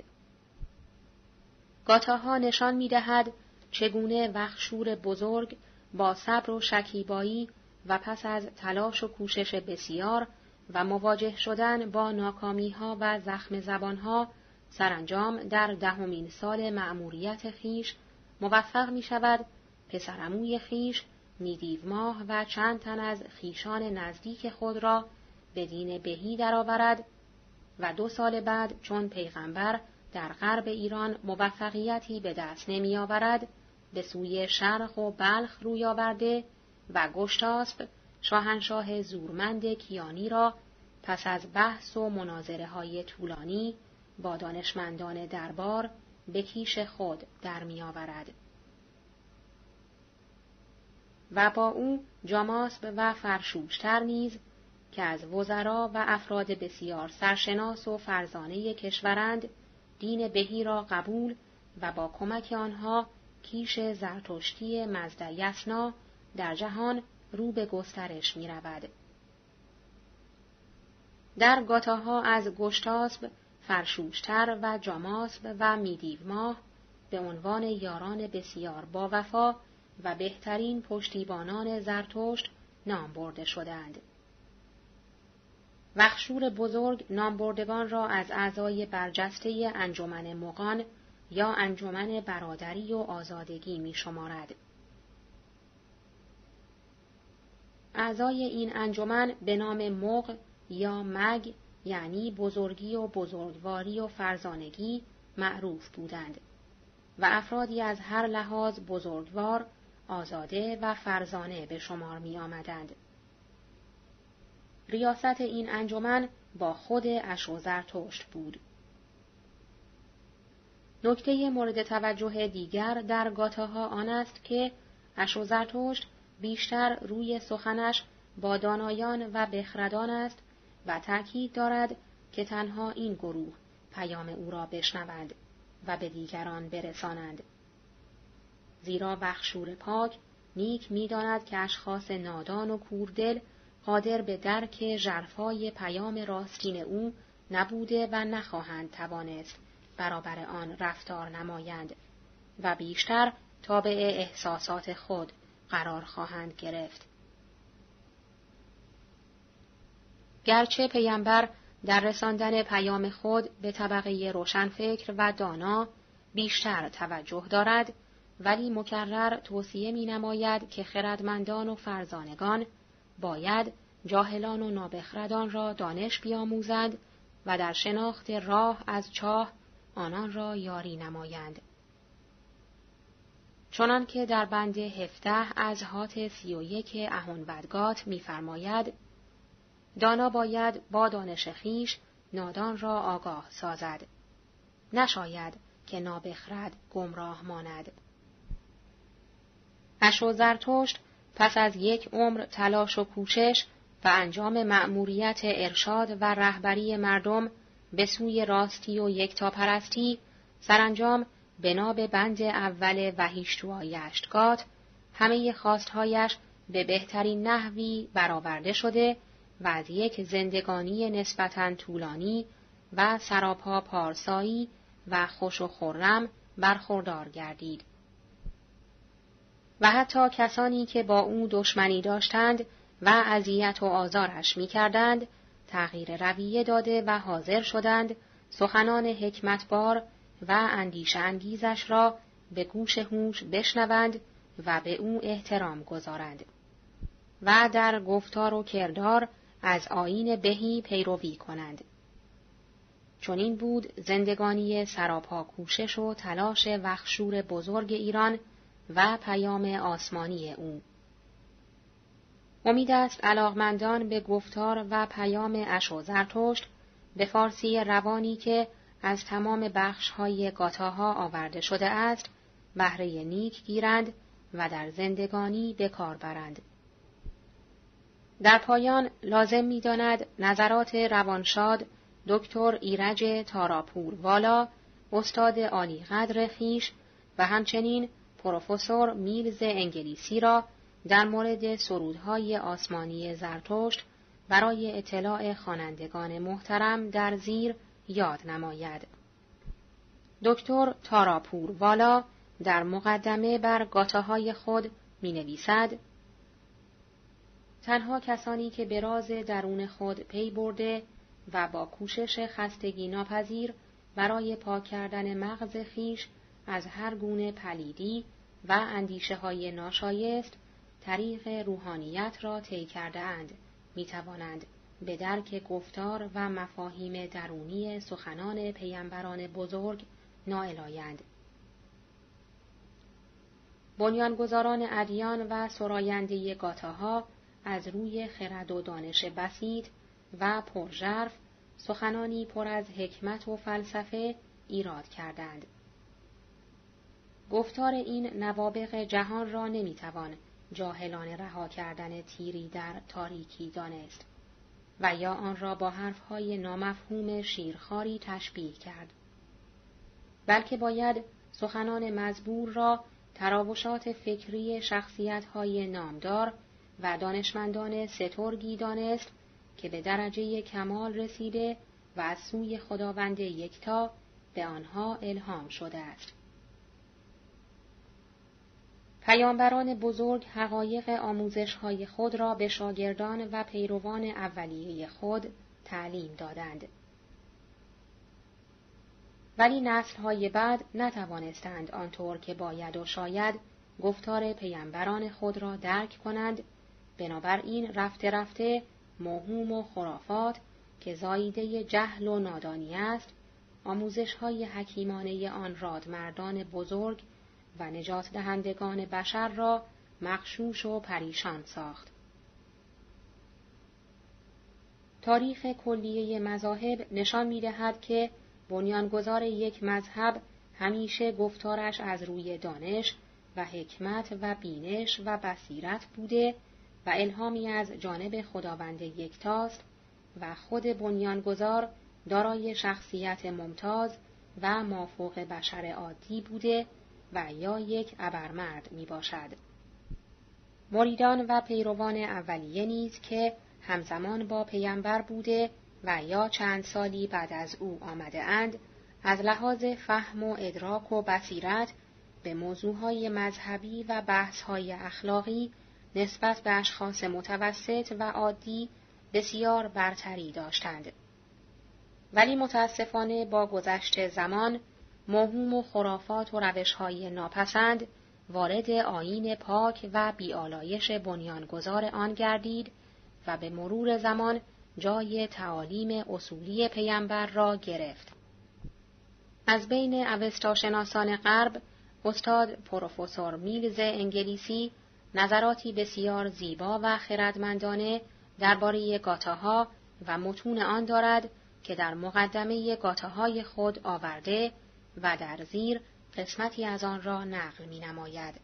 گاتاها نشان می دهد چگونه وخشور بزرگ با صبر و شکیبایی و پس از تلاش و کوشش بسیار و مواجه شدن با ناکامی ها و زخم زبان ها سرانجام در دهمین سال مأموریت خیش موفق می شود پسرموی خیش میدیو ماه و چند تن از خیشان نزدیک خود را به دین بهی درآورد و دو سال بعد چون پیغمبر در غرب ایران موفقیتی به دست نمی آورد به سوی شرق و بلخ روی آورده و گشتاسب شاهنشاه زورمند کیانی را پس از بحث و مناظره های طولانی با دانشمندان دربار به کیش خود در میآورد. و با او جاماسب و فرشوشتر نیز که از وزرا و افراد بسیار سرشناس و فرزانه کشورند دین بهی را قبول و با کمک آنها کیش زرتشتی مزد یسنا در جهان رو به گسترش می رود. در گاتاها از گشتاسب، فرشوشتر و جاماسب و میدیو ماه به عنوان یاران بسیار با وفا و بهترین پشتیبانان زرتشت نام برده شدند. وخشور بزرگ نامبردگان را از اعضای برجسته انجمن مقان یا انجمن برادری و آزادگی می شمارد. اعضای این انجمن به نام مغ یا مگ یعنی بزرگی و بزرگواری و فرزانگی معروف بودند و افرادی از هر لحاظ بزرگوار، آزاده و فرزانه به شمار می آمدند. ریاست این انجمن با خود اشو زرتشت بود. نکته مورد توجه دیگر در گاتاها آن است که اشو زرتشت بیشتر روی سخنش با دانایان و بخردان است و تأکید دارد که تنها این گروه پیام او را بشنوند و به دیگران برسانند. زیرا بخشور پاک نیک می‌داند که اشخاص نادان و کوردل قادر به درک ژرفای پیام راستین او نبوده و نخواهند توانست برابر آن رفتار نمایند و بیشتر تابع احساسات خود قرار خواهند گرفت. گرچه پیامبر در رساندن پیام خود به طبقه روشنفکر و دانا بیشتر توجه دارد ولی مکرر توصیه می نماید که خردمندان و فرزانگان باید جاهلان و نابخردان را دانش بیاموزند و در شناخت راه از چاه آنان را یاری نمایند. چنان که در بند هفته از هات سی و یک اهونودگات میفرماید دانا باید با دانش خیش نادان را آگاه سازد. نشاید که نابخرد گمراه ماند. اشو زرتشت پس از یک عمر تلاش و کوشش و انجام مأموریت ارشاد و رهبری مردم به سوی راستی و یکتاپرستی سرانجام بنا به بند اول وحیشتوا یشتگات همه خواستهایش به بهترین نحوی برآورده شده و از یک زندگانی نسبتا طولانی و سراپا پارسایی و خوش و خرم برخوردار گردید. و حتی کسانی که با او دشمنی داشتند و اذیت و آزارش می‌کردند تغییر رویه داده و حاضر شدند سخنان حکمتبار و اندیشه انگیزش را به گوش هوش بشنوند و به او احترام گذارند و در گفتار و کردار از آین بهی پیروی کنند. چون این بود زندگانی سراپا کوشش و تلاش وخشور بزرگ ایران و پیام آسمانی او. امید است علاقمندان به گفتار و پیام اشو زرتشت به فارسی روانی که از تمام بخش های گاتاها آورده شده است بهره نیک گیرند و در زندگانی به کار برند. در پایان لازم می داند نظرات روانشاد دکتر ایرج تاراپور والا استاد عالی قدر خیش و همچنین پروفسور میلز انگلیسی را در مورد سرودهای آسمانی زرتشت برای اطلاع خوانندگان محترم در زیر یاد نماید. دکتر تاراپور والا در مقدمه بر گاتاهای خود می نویسد تنها کسانی که به راز درون خود پی برده و با کوشش خستگی ناپذیر برای پاک کردن مغز خویش از هر گونه پلیدی و اندیشه های ناشایست طریق روحانیت را طی کرده اند می توانند به درک گفتار و مفاهیم درونی سخنان پیامبران بزرگ نائل آیند. بنیانگذاران ادیان و سراینده گاتاها از روی خرد و دانش بسیط و پرژرف سخنانی پر از حکمت و فلسفه ایراد کردند. گفتار این نوابق جهان را نمی‌توان جاهلان رها کردن تیری در تاریکی دانست و یا آن را با حرفهای نامفهوم شیرخاری تشبیه کرد. بلکه باید سخنان مزبور را تراوشات فکری شخصیتهای نامدار و دانشمندان سترگی دانست که به درجه کمال رسیده و از سوی خداوند یکتا به آنها الهام شده است. پیامبران بزرگ حقایق آموزش های خود را به شاگردان و پیروان اولیه خود تعلیم دادند. ولی نسل های بعد نتوانستند آنطور که باید و شاید گفتار پیامبران خود را درک کنند بنابراین رفته رفته موهوم و خرافات که زاییده جهل و نادانی است آموزش های حکیمانه آن رادمردان بزرگ و نجات دهندگان بشر را مخشوش و پریشان ساخت. تاریخ کلیه مذاهب نشان می دهد که بنیانگذار یک مذهب همیشه گفتارش از روی دانش و حکمت و بینش و بصیرت بوده و الهامی از جانب خداوند یکتاست و خود بنیانگذار دارای شخصیت ممتاز و مافوق بشر عادی بوده و یا یک ابرمرد می باشد. مریدان و پیروان اولیه نیز که همزمان با پیامبر بوده و یا چند سالی بعد از او آمده اند، از لحاظ فهم و ادراک و بصیرت به موضوعهای مذهبی و بحثهای اخلاقی نسبت به اشخاص متوسط و عادی بسیار برتری داشتند. ولی متاسفانه با گذشت زمان موهوم و خرافات و روشهای ناپسند وارد آین پاک و بیالایش بنیانگذار آن گردید و به مرور زمان جای تعالیم اصولی پیامبر را گرفت. از بین اوستاشناسان غرب استاد پروفسور میلز انگلیسی نظراتی بسیار زیبا و خردمندانه درباره گاتاها و متون آن دارد که در مقدمه گاتاهای خود آورده و در زیر قسمتی از آن را نقل می نماید.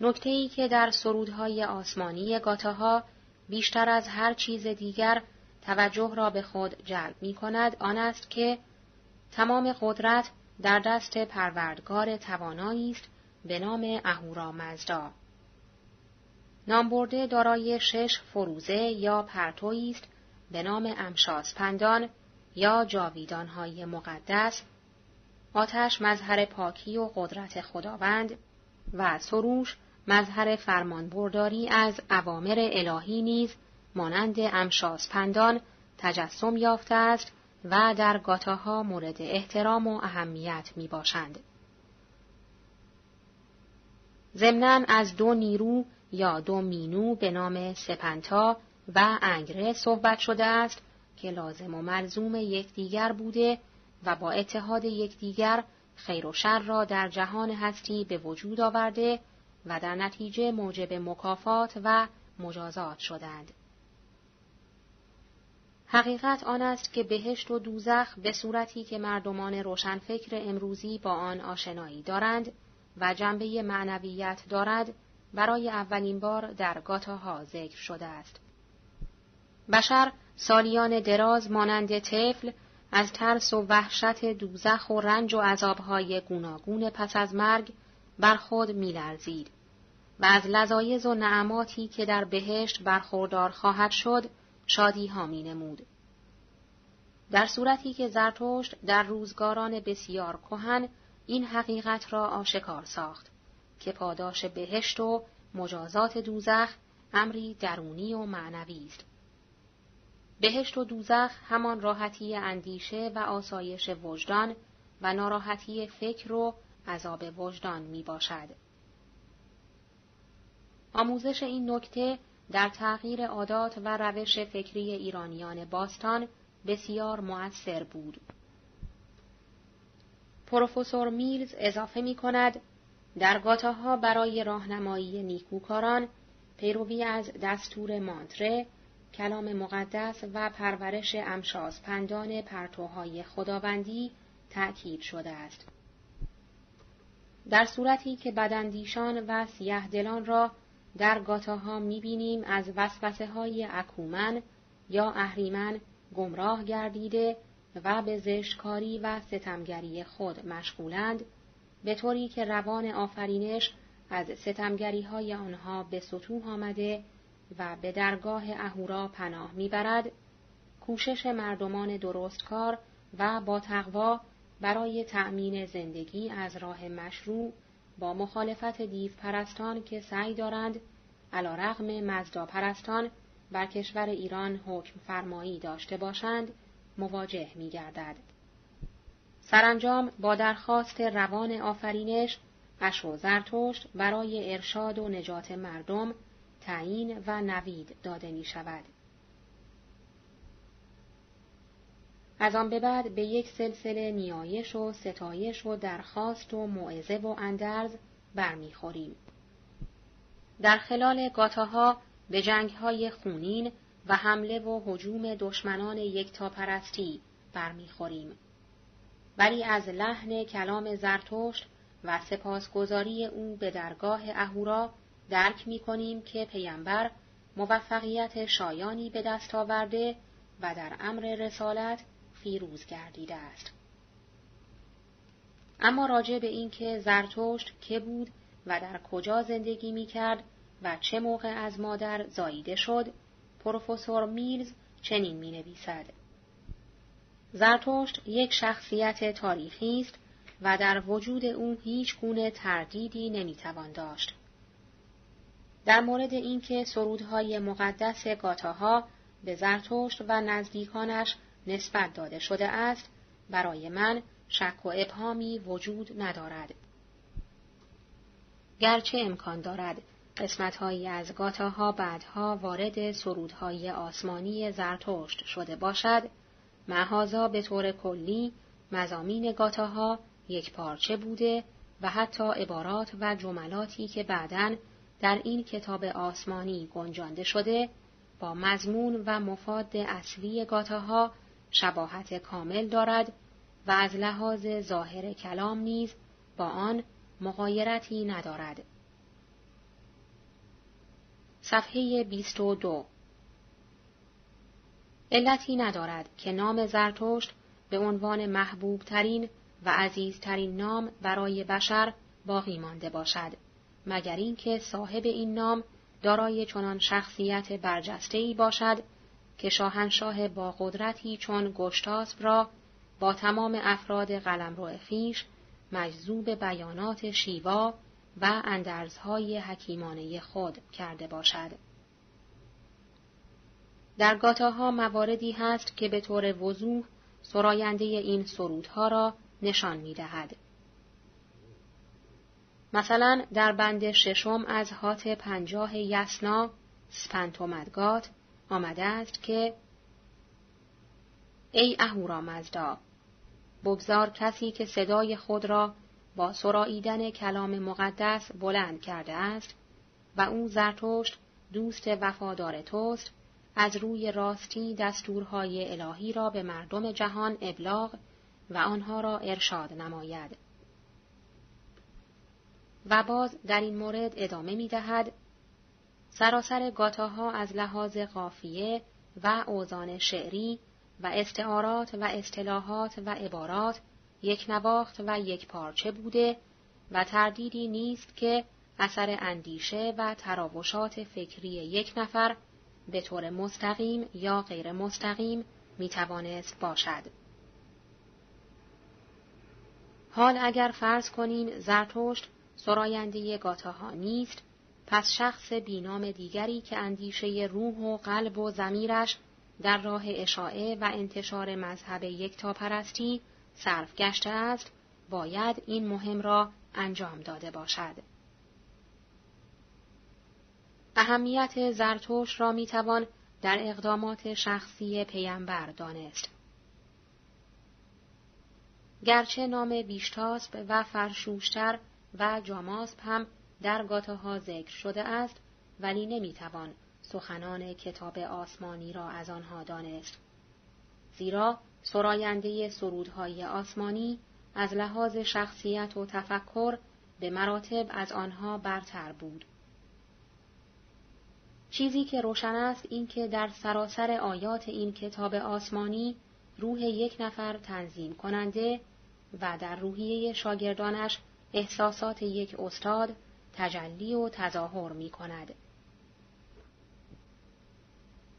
نکته ای که در سرودهای آسمانی گاتاها بیشتر از هر چیز دیگر توجه را به خود جلب می کند آن است که تمام قدرت در دست پروردگار توانایی است به نام اهورا مزدا. نامبرده دارای شش فروزه یا پرتویی است به نام امشاس یا جاویدانهای مقدس، آتش مظهر پاکی و قدرت خداوند و سروش مظهر فرمانبرداری از عوامر الهی نیز مانند امشاس پندان تجسم یافته است و در گاتاها مورد احترام و اهمیت می باشند. ضمناً از دو نیرو یا دو مینو به نام سپنتا و انگره صحبت شده است که لازم و ملزوم یکدیگر بوده و با اتحاد یکدیگر خیر و شر را در جهان هستی به وجود آورده و در نتیجه موجب مکافات و مجازات شدند. حقیقت آن است که بهشت و دوزخ به صورتی که مردمان روشنفکر امروزی با آن آشنایی دارند و جنبه معنویت دارد برای اولین بار در گاتاها ذکر شده است. بشر سالیان دراز مانند طفل از ترس و وحشت دوزخ و رنج و عذابهای گوناگون پس از مرگ بر خود میلرزید و از لذایز و نعماتی که در بهشت برخوردار خواهد شد شادی ها می نمود. در صورتی که زرتشت در روزگاران بسیار کهن این حقیقت را آشکار ساخت که پاداش بهشت و مجازات دوزخ امری درونی و معنوی است. بهشت و دوزخ همان راحتی اندیشه و آسایش وجدان و ناراحتی فکر و عذاب وجدان می باشد. آموزش این نکته در تغییر عادات و روش فکری ایرانیان باستان بسیار مؤثر بود. پروفسور میلز اضافه می کند در گاتاها برای راهنمایی نیکوکاران پیروی از دستور مانتره کلام مقدس و پرورش امشاز پندان پرتوهای خداوندی تأکید شده است. در صورتی که بدندیشان و سیه دلان را در گاتاها می‌بینیم از وسوسه های اکومن یا اهریمن گمراه گردیده و به زشتکاری و ستمگری خود مشغولند به طوری که روان آفرینش از ستمگری های آنها به سطوح آمده و به درگاه اهورا پناه می‌برد کوشش مردمان درستکار و با تقوا برای تأمین زندگی از راه مشروع با مخالفت دیو پرستان که سعی دارند علا رغم مزدا پرستان بر کشور ایران حکم فرمایی داشته باشند مواجه می گردد. سرانجام با درخواست روان آفرینش اشو زرتشت برای ارشاد و نجات مردم تعیین و نوید داده می شود. از آن به بعد به یک سلسله نیایش و ستایش و درخواست و موعظه و اندرز برمیخوریم. در خلال گاتاها به جنگهای خونین و حمله و حجوم دشمنان یکتاپرستی برمیخوریم. ولی از لحن کلام زرتشت و سپاسگزاری او به درگاه اهورا درک می کنیم که پیامبر موفقیت شایانی به دست آورده و در امر رسالت فیروز گردیده است. اما راجع به اینکه زرتشت که بود و در کجا زندگی می کرد و چه موقع از مادر زاییده شد، پروفسور میلز چنین می نویسد. زرتشت یک شخصیت تاریخی است و در وجود او هیچ گونه تردیدی نمی‌توان داشت. در مورد اینکه سرودهای مقدس گاتاها به زرتشت و نزدیکانش نسبت داده شده است برای من شک و ابهامی وجود ندارد. گرچه امکان دارد قسمتهایی از گاتاها بعدها وارد سرودهای آسمانی زرتشت شده باشد، محازا به طور کلی مزامین گاتاها یک پارچه بوده و حتی عبارات و جملاتی که بعداً در این کتاب آسمانی گنجانده شده با مضمون و مفاد اصلی گاتاها شباهت کامل دارد و از لحاظ ظاهر کلام نیز با آن مغایرتی ندارد. صفحه 22 علتی ندارد که نام زرتشت به عنوان محبوب ترین و عزیزترین نام برای بشر باقی مانده باشد مگر اینکه صاحب این نام دارای چنان شخصیت برجسته‌ای باشد که شاهنشاه با قدرتی چون گشتاسب را با تمام افراد قلمرو خیش مجذوب بیانات شیوا و اندرزهای حکیمانه خود کرده باشد. در گاتاها مواردی هست که به طور وضوح سراینده این سرودها را نشان می دهد. مثلا در بند ششم از هات پنجاه یسنا سپنتومدگات آمده است که ای اهورامزدا بگذار کسی که صدای خود را با سراییدن کلام مقدس بلند کرده است و او زرتشت دوست وفادار توست از روی راستی دستورهای الهی را به مردم جهان ابلاغ و آنها را ارشاد نماید. و باز در این مورد ادامه می دهد سراسر گاتاها از لحاظ قافیه و اوزان شعری و استعارات و اصطلاحات و عبارات یک نواخت و یک پارچه بوده و تردیدی نیست که اثر اندیشه و تراوشات فکری یک نفر به طور مستقیم یا غیر مستقیم می توانست باشد. حال اگر فرض کنیم زرتشت سراینده گاتاها نیست پس شخص بینام دیگری که اندیشه روح و قلب و زمیرش در راه اشاعه و انتشار مذهب یکتاپرستی صرف گشته است باید این مهم را انجام داده باشد. اهمیت زرتوش را می‌توان در اقدامات شخصی پیامبر دانست. گرچه نام بیشتاسب و فرشوشتر و جاماسپ هم در گاتاها ذکر شده است ولی نمی‌توان سخنان کتاب آسمانی را از آنها دانست. زیرا سراینده سرودهای آسمانی از لحاظ شخصیت و تفکر به مراتب از آنها برتر بود. چیزی که روشن است این که در سراسر آیات این کتاب آسمانی روح یک نفر تنظیم کننده و در روحیه شاگردانش احساسات یک استاد تجلی و تظاهر می کند.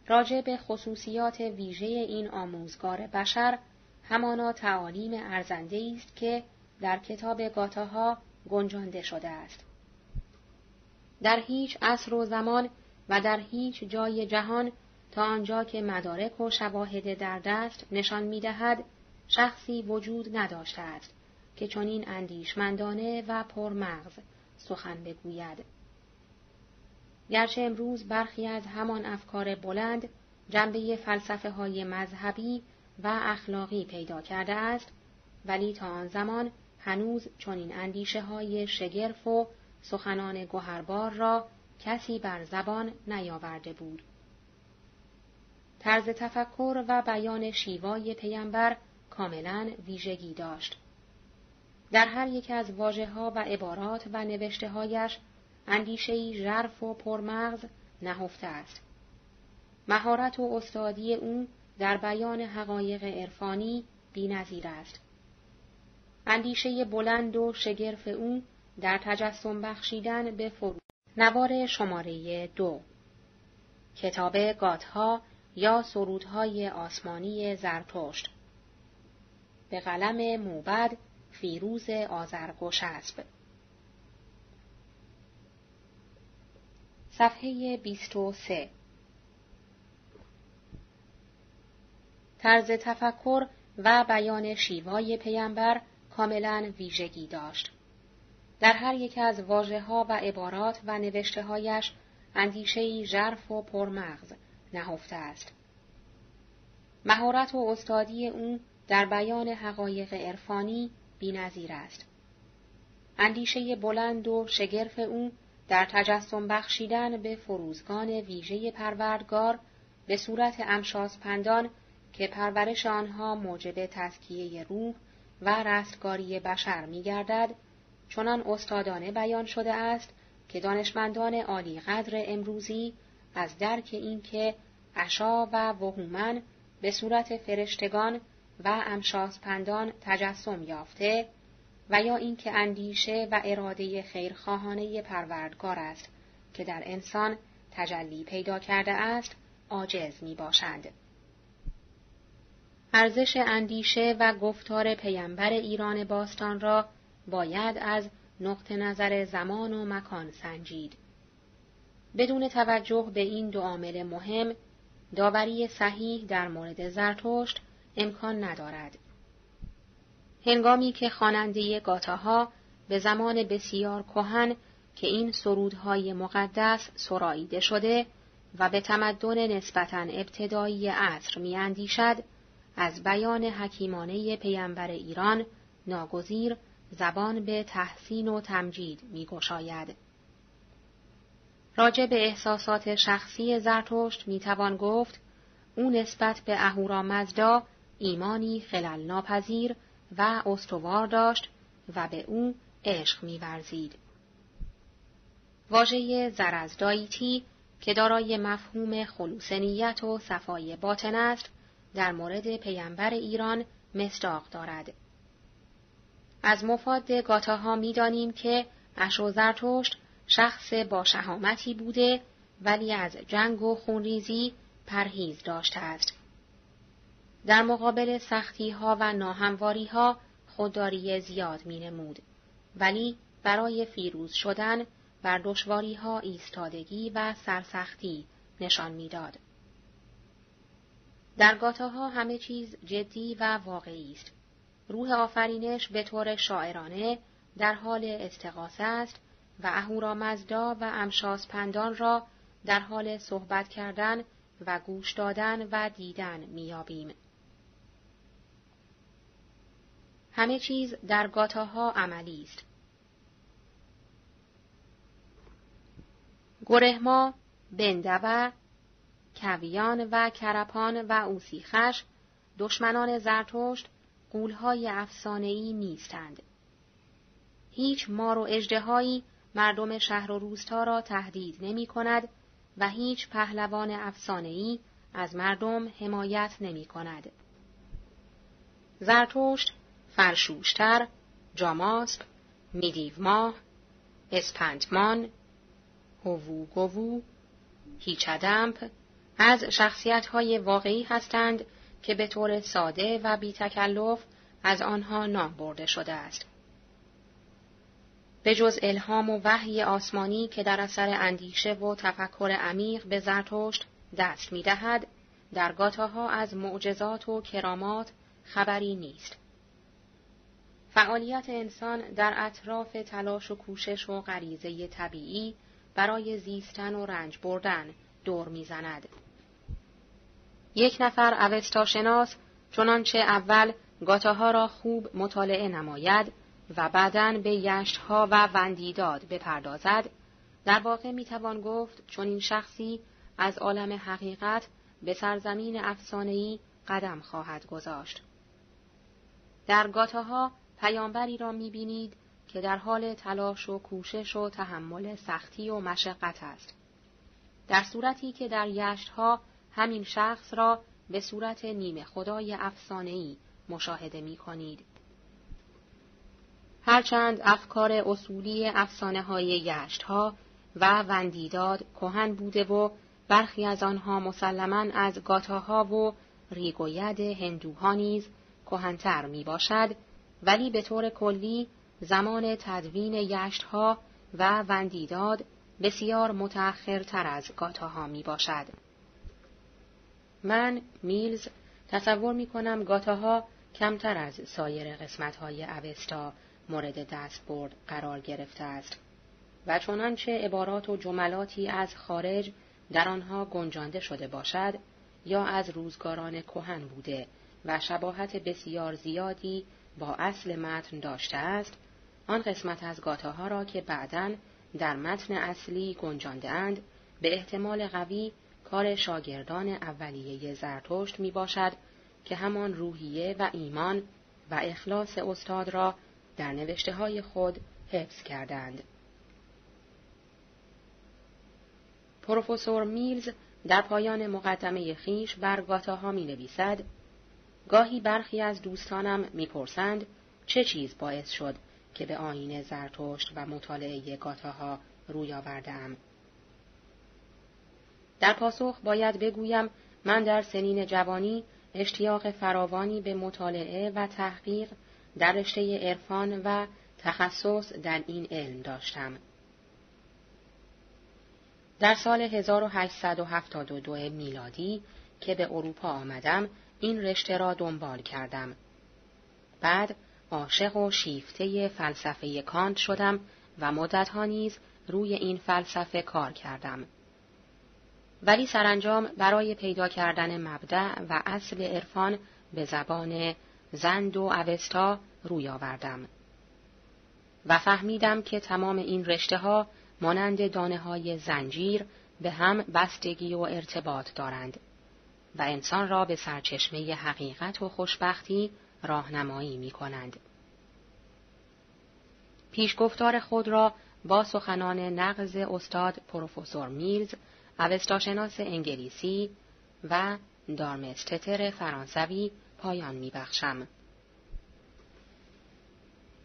راجع به خصوصیات ویژه این آموزگار بشر همانا تعالیم ارزنده است که در کتاب گاتاها گنجانده شده است. در هیچ عصر و زمان و در هیچ جای جهان تا آنجا که مدارک و شواهد در دست نشان می دهد شخصی وجود نداشته است که چنین اندیشمندانه و پرمغز سخن بگوید. گرچه امروز برخی از همان افکار بلند جنبه فلسفه های مذهبی و اخلاقی پیدا کرده است ولی تا آن زمان هنوز چنین اندیشه های شگرف و سخنان گوهربار را کسی بر زبان نیاورده بود. طرز تفکر و بیان شیوای پیامبر کاملا ویژگی داشت. در هر یک از واجه ها و عبارات و نوشته هایش اندیشهای ژرف و پرمغز نهفته است. مهارت و استادی او در بیان حقایق عرفانی بینظیر است. اندیشه بلند و شگرف او در تجسم بخشیدن به فرو نوار شماره دو کتاب گاتها یا سرودهای آسمانی زرتشت به قلم موبد فیروز آزرگوشسب صفحه 23 طرز تفکر و بیان شیوای پیامبر کاملا ویژگی داشت. در هر یک از واژه ها و عبارات و نوشته هایش اندیشهی ژرف و پرمغز نهفته است. مهارت و استادی او در بیان حقایق عرفانی بینظیر است. اندیشه بلند و شگرف او در تجسم بخشیدن به فروزگان ویژه پروردگار به صورت امشاز پندان که پرورش آنها موجب تزکیه روح و رستگاری بشر می گردد، چنان استادانه بیان شده است که دانشمندان عالی قدر امروزی از درک اینکه اشا و وهومن به صورت فرشتگان و امشاسپندان تجسم یافته و یا اینکه اندیشه و اراده خیرخواهانه پروردگار است که در انسان تجلی پیدا کرده است عاجز می باشند. ارزش اندیشه و گفتار پیامبر ایران باستان را باید از نقطه نظر زمان و مکان سنجید. بدون توجه به این دو عامل مهم، داوری صحیح در مورد زرتشت امکان ندارد. هنگامی که خواننده گاتاها به زمان بسیار کهن که این سرودهای مقدس سراییده شده و به تمدن نسبتا ابتدایی عصر میاندیشد از بیان حکیمانه پیامبر ایران ناگزیر زبان به تحسین و تمجید میگشاید. راجع به احساسات شخصی زرتشت می‌توان گفت او نسبت به اهورامزدا ایمانی خلل ناپذیر و استوار داشت و به او عشق میورزید. واژه زرزدایتی که دارای مفهوم خلوص نیت و صفای باطن است در مورد پیامبر ایران مصداق دارد. از مفاد گاتاها می‌دانیم که اشو زرتشت شخص با شهامتی بوده ولی از جنگ و خونریزی پرهیز داشته است. در مقابل سختی ها و ناهمواری ها خودداری زیاد می نمود. ولی برای فیروز شدن بر دشواری ها ایستادگی و سرسختی نشان می‌داد. در گاتاها همه چیز جدی و واقعی است. روح آفرینش به طور شاعرانه در حال استقاسه است و اهورامزدا و امشاس پندان را در حال صحبت کردن و گوش دادن و دیدن میابیم. همه چیز در گاتاها عملی است. گرهما، بندوه، کویان و کرپان و اوسیخش دشمنان زرتشت قولهای افسانهای نیستند. هیچ مار و اجدهایی مردم شهر و روستا را تهدید نمی کند و هیچ پهلوان افسانهای از مردم حمایت نمی کند. زرتشت، فرشوشتر، جاماسب، میدیوماه، اسپنتمان، هووگوو، هیچدمپ از شخصیت واقعی هستند که به طور ساده و بی تکلف از آنها نام برده شده است. به جز الهام و وحی آسمانی که در اثر اندیشه و تفکر عمیق به زرتشت دست می دهد، در گاتاها از معجزات و کرامات خبری نیست. فعالیت انسان در اطراف تلاش و کوشش و غریزه طبیعی برای زیستن و رنج بردن دور می‌زند. یک نفر اوستاشناس چنانچه اول گاتاها را خوب مطالعه نماید و بعدا به یشتها و وندیداد بپردازد در واقع می‌توان گفت چون این شخصی از عالم حقیقت به سرزمین افسانه‌ای قدم خواهد گذاشت. در گاتاها پیامبری را می‌بینید که در حال تلاش و کوشش و تحمل سختی و مشقت است. در صورتی که در یشتها همین شخص را به صورت نیمه خدای افسانه‌ای مشاهده می کنید. هرچند افکار اصولی افسانه های یشت ها و وندیداد کهن بوده و برخی از آنها مسلما از گاتاها و ریگوید هندوها نیز کهنتر می باشد ولی به طور کلی زمان تدوین یشتها و وندیداد بسیار متأخرتر از گاتاها می باشد. من میلز تصور می کنم گاتاها کمتر از سایر قسمتهای اوستا مورد دستبرد قرار گرفته است و چنانچه عبارات و جملاتی از خارج در آنها گنجانده شده باشد یا از روزگاران کهن بوده و شباهت بسیار زیادی با اصل متن داشته است آن قسمت از گاتاها را که بعدا در متن اصلی گنجانده اند به احتمال قوی کار شاگردان اولیه زرتشت می باشد که همان روحیه و ایمان و اخلاص استاد را در نوشته های خود حفظ کردند. پروفسور میلز در پایان مقدمه خیش بر گاتاها می نویسد گاهی برخی از دوستانم می‌پرسند چه چیز باعث شد که به آین زرتشت و مطالعه گاتاها روی آوردم. در پاسخ باید بگویم من در سنین جوانی اشتیاق فراوانی به مطالعه و تحقیق در رشته عرفان و تخصص در این علم داشتم. در سال 1872 میلادی که به اروپا آمدم این رشته را دنبال کردم. بعد عاشق و شیفته فلسفه کانت شدم و مدتها نیز روی این فلسفه کار کردم. ولی سرانجام برای پیدا کردن مبدع و اصل عرفان به زبان زند و اوستا روی آوردم. و فهمیدم که تمام این رشته ها مانند دانه های زنجیر به هم بستگی و ارتباط دارند و انسان را به سرچشمه حقیقت و خوشبختی راهنمایی می کنند. پیشگفتار خود را با سخنان نقض استاد پروفسور میلز اوستاشناس انگلیسی و دارمستتر فرانسوی پایان میبخشم.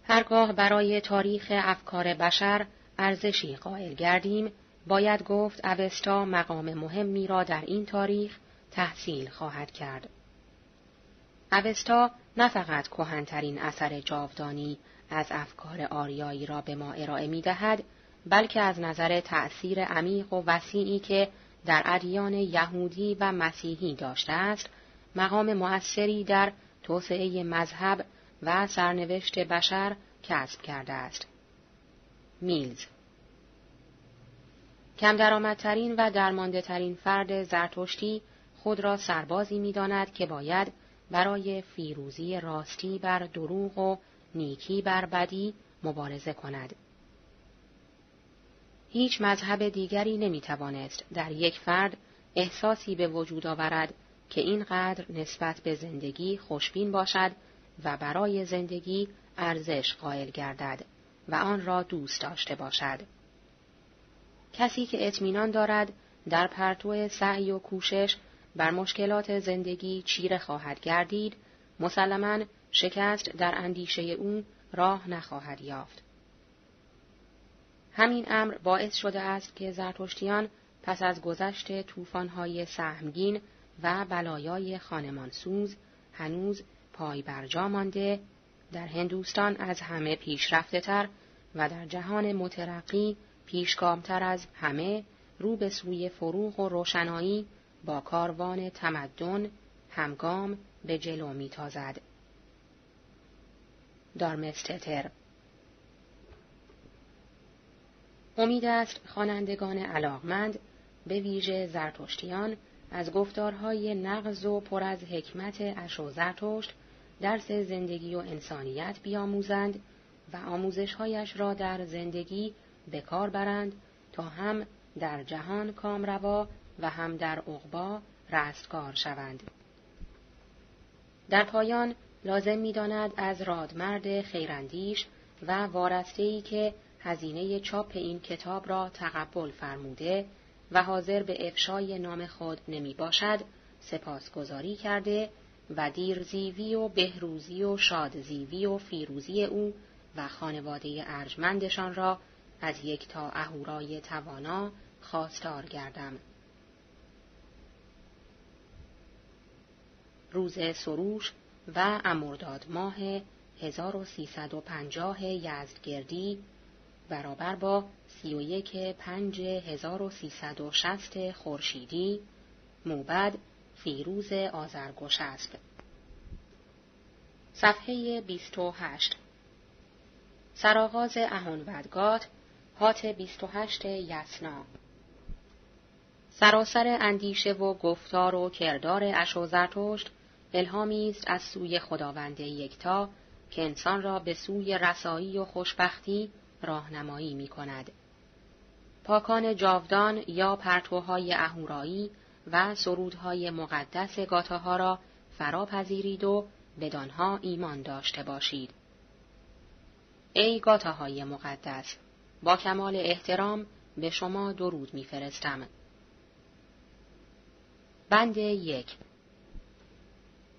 هرگاه برای تاریخ افکار بشر ارزشی قائل گردیم، باید گفت اوستا مقام مهمی را در این تاریخ تحصیل خواهد کرد. اوستا نه فقط کهنترین اثر جاودانی از افکار آریایی را به ما ارائه می دهد، بلکه از نظر تأثیر عمیق و وسیعی که در ادیان یهودی و مسیحی داشته است، مقام مؤثری در توسعه مذهب و سرنوشت بشر کسب کرده است. میلز کم درآمدترین و درمانده ترین فرد زرتشتی خود را سربازی می داند که باید برای فیروزی راستی بر دروغ و نیکی بر بدی مبارزه کند. هیچ مذهب دیگری نمی‌توانست در یک فرد احساسی به وجود آورد که اینقدر نسبت به زندگی خوشبین باشد و برای زندگی ارزش قائل گردد و آن را دوست داشته باشد. کسی که اطمینان دارد در پرتو سعی و کوشش بر مشکلات زندگی چیره خواهد گردید، مسلما شکست در اندیشه او راه نخواهد یافت. همین امر باعث شده است که زرتشتیان پس از گذشت طوفان‌های سهمگین و بلایای خانمانسوز هنوز پای برجا مانده در هندوستان از همه پیشرفته تر و در جهان مترقی پیشگامتر از همه رو به سوی فروغ و روشنایی با کاروان تمدن همگام به جلو میتازد. دارمستتر امید است خوانندگان علاقمند به ویژه زرتشتیان از گفتارهای نغز و پر از حکمت اشو زرتشت درس زندگی و انسانیت بیاموزند و آموزشهایش را در زندگی به کار برند تا هم در جهان کامروا و هم در عقبا رستگار شوند. در پایان لازم می‌داند از رادمرد خیراندیش و وارسته‌ای که هزینه چاپ این کتاب را تقبل فرموده و حاضر به افشای نام خود نمی باشد سپاسگزاری کرده و دیرزیوی و بهروزی و شادزیوی و فیروزی او و خانواده ارجمندشان را از یک تا اهورای توانا خواستار گردم. روز سروش و امرداد ماه 1350 یزدگردی برابر با 31 پنج 1360 خورشیدی. موبد فیروز آزرگوشسب صفحه 28 سرآغاز اهانودگات هات 28 یسنا. سراسر اندیشه و گفتار و کردار اشو زرتشت الهامی است از سوی خداوند یکتا که انسان را به سوی رسایی و خوشبختی راهنمایی می کند. پاکان جاودان یا پرتوهای اهورایی و سرودهای مقدس گاتاها را فرا پذیرید و بدانها ایمان داشته باشید. ای گاتاهای مقدس، با کمال احترام به شما درود میفرستم. بند یک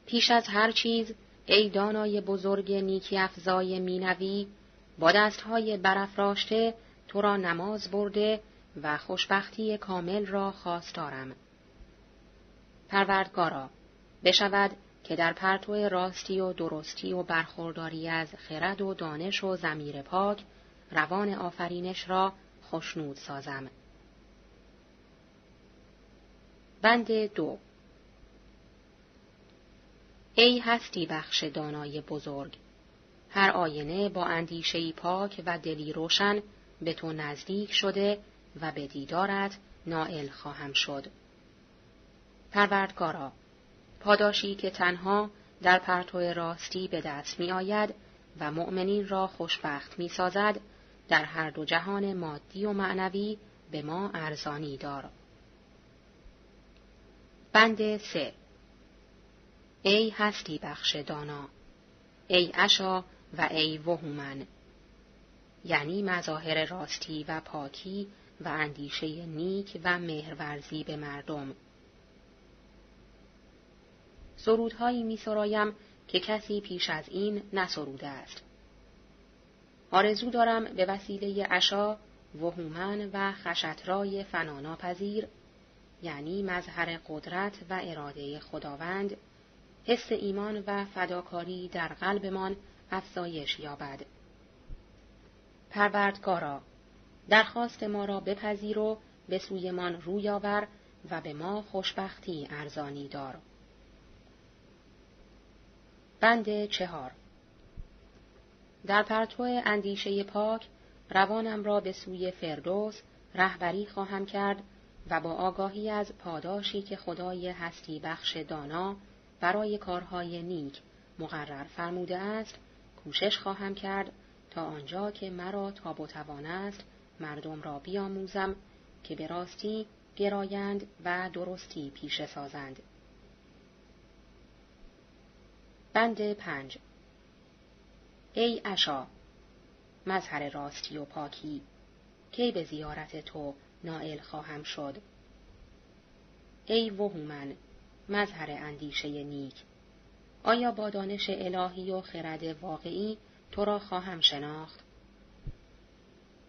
پیش از هر چیز ای دانای بزرگ نیکی افزای مینوی با دستهای برافراشته تو را نماز برده و خوشبختی کامل را خواستارم. پروردگارا بشود که در پرتو راستی و درستی و برخورداری از خرد و دانش و زمیر پاک روان آفرینش را خشنود سازم. بند دو ای هستی بخش دانای بزرگ هر آینه با اندیشهی پاک و دلی روشن به تو نزدیک شده و به دیدارت نائل خواهم شد. پروردگارا، پاداشی که تنها در پرتو راستی به دست می آید و مؤمنین را خوشبخت می سازد، در هر دو جهان مادی و معنوی به ما ارزانی دار. بند سه ای هستی بخش دانا ای اشا و ای وهومن یعنی مظاهر راستی و پاکی و اندیشه نیک و مهرورزی به مردم سرودهایی می سرایم که کسی پیش از این نسروده است. آرزو دارم به وسیله اشا، وهومن و خشترای فناناپذیر یعنی مظهر قدرت و اراده خداوند حس ایمان و فداکاری در قلبمان افزایش یابد. پروردگارا درخواست ما را بپذیر و به سویمان روی آور و به ما خوشبختی ارزانی دار. بند چهار در پرتو اندیشه پاک روانم را به سوی فردوس رهبری خواهم کرد و با آگاهی از پاداشی که خدای هستی بخش دانا برای کارهای نیک مقرر فرموده است کوشش خواهم کرد تا آنجا که مرا تاب و توان است مردم را بیاموزم که به راستی گرایند و درستی پیش سازند. بند پنج ای اشا مظهر راستی و پاکی کی به زیارت تو نائل خواهم شد ای وهومن مظهر اندیشه نیک. آیا با دانش الهی و خرد واقعی تو را خواهم شناخت؟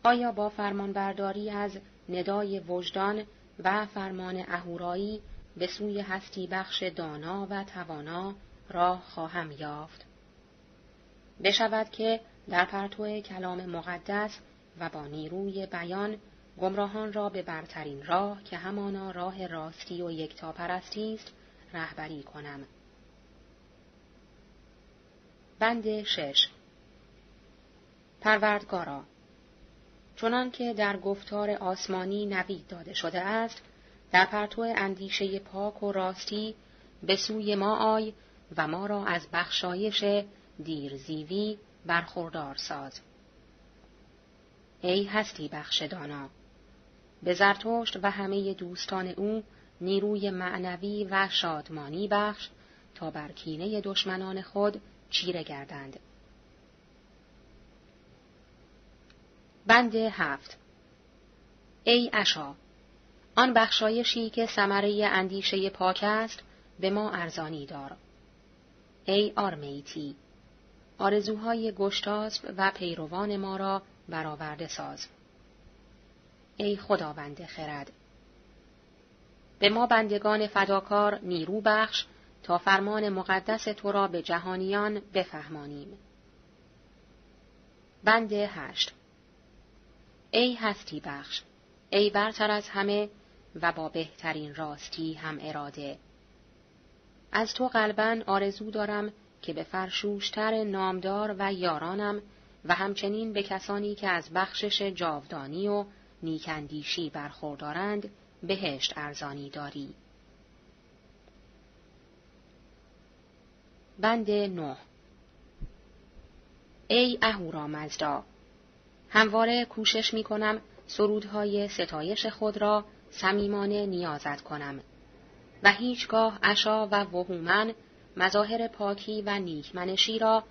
آیا با فرمانبرداری از ندای وجدان و فرمان اهورایی به سوی هستی بخش دانا و توانا راه خواهم یافت؟ بشود که در پرتو کلام مقدس و با نیروی بیان گمراهان را به برترین راه که همانا راه راستی و یکتاپرستی است رهبری کنم. بند شش. پروردگارا چنان که در گفتار آسمانی نوید داده شده است در پرتو اندیشه پاک و راستی به سوی ما آی و ما را از بخشایش دیرزیوی برخوردار ساز. ای هستی بخش دانا به زرتشت و همه دوستان او نیروی معنوی و شادمانی بخش تا بر کینه دشمنان خود چیره گردند. بند هفت. ای اشا آن بخشایشی که ثمره اندیشه پاک است به ما ارزانی دار. ای آرمیتی آرزوهای گشتاسب و پیروان ما را برآورده ساز. ای خداوند خرد. به ما بندگان فداکار نیرو بخش تا فرمان مقدس تو را به جهانیان بفهمانیم. بند هشت ای هستی بخش ای برتر از همه و با بهترین راستی هم اراده از تو قلبا آرزو دارم که به فرشوشتر نامدار و یارانم و همچنین به کسانی که از بخشش جاودانی و نیکندیشی برخوردارند بهشت ارزانی داری. بند نه ای اهورامزدا همواره کوشش می کنم سرودهای ستایش خود را صمیمانه نیازت کنم و هیچگاه اشا و وهومن مظاهر پاکی و نیکمنشی را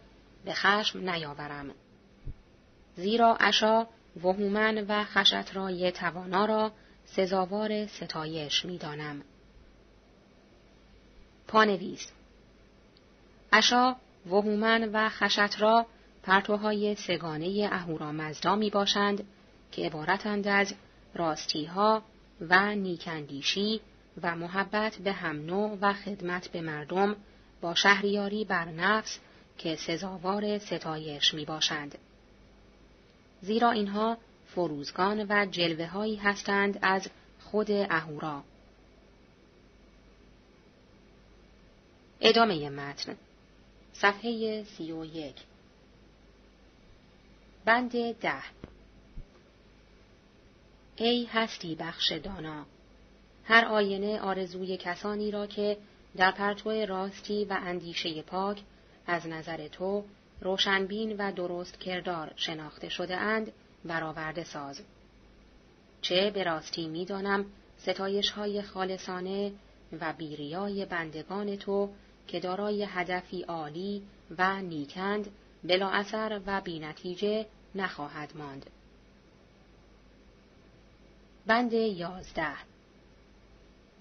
به خشم نیاورم زیرا اشا وهومن و خشت توانا را سزاوار ستایش می‌دانم. پانویس اشا وهومن و خشت را پرتوهای سگانه اهورامزدا می باشند که عبارتند از راستیها و نیکندیشی و محبت به هم و خدمت به مردم با شهریاری بر نفس که سزاوار ستایش می باشند. زیرا اینها فروزگان و جلوه هایی هستند از خود اهورا. ادامه متن. صفحه سی و یک. بند ده. ای هستی بخش دانا هر آینه آرزوی کسانی را که در پرتو راستی و اندیشه پاک از نظر تو روشنبین و درست کردار شناخته شده اند برآورده ساز چه به راستی می‌دانم ستایش های خالصانه و بیریای بندگان تو که دارای هدفی عالی و نیکند بلا اثر و بینتیجه نخواهد ماند. بند یازده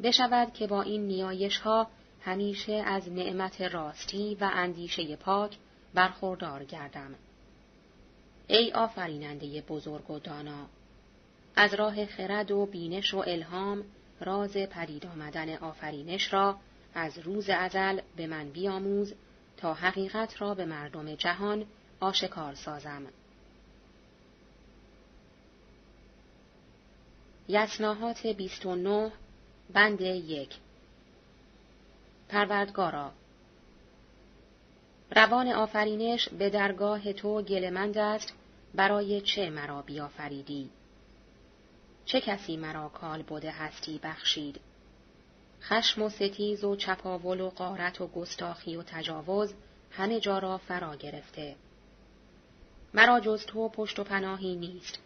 بشود که با این نیایش ها همیشه از نعمت راستی و اندیشه پاک برخوردار گردم. ای آفریننده بزرگ و دانا از راه خرد و بینش و الهام راز پدید آمدن آفرینش را از روز ازل به من بیاموز تا حقیقت را به مردم جهان آشکار سازم. یسناهات 29 بند یک پروردگارا روان آفرینش به درگاه تو گلمند است برای چه مرا بیافریدی؟ چه کسی مرا کال بوده هستی بخشید؟ خشم و ستیز و چپاول و قارت و گستاخی و تجاوز همه جا را فرا گرفته. مرا جز تو پشت و پناهی نیست.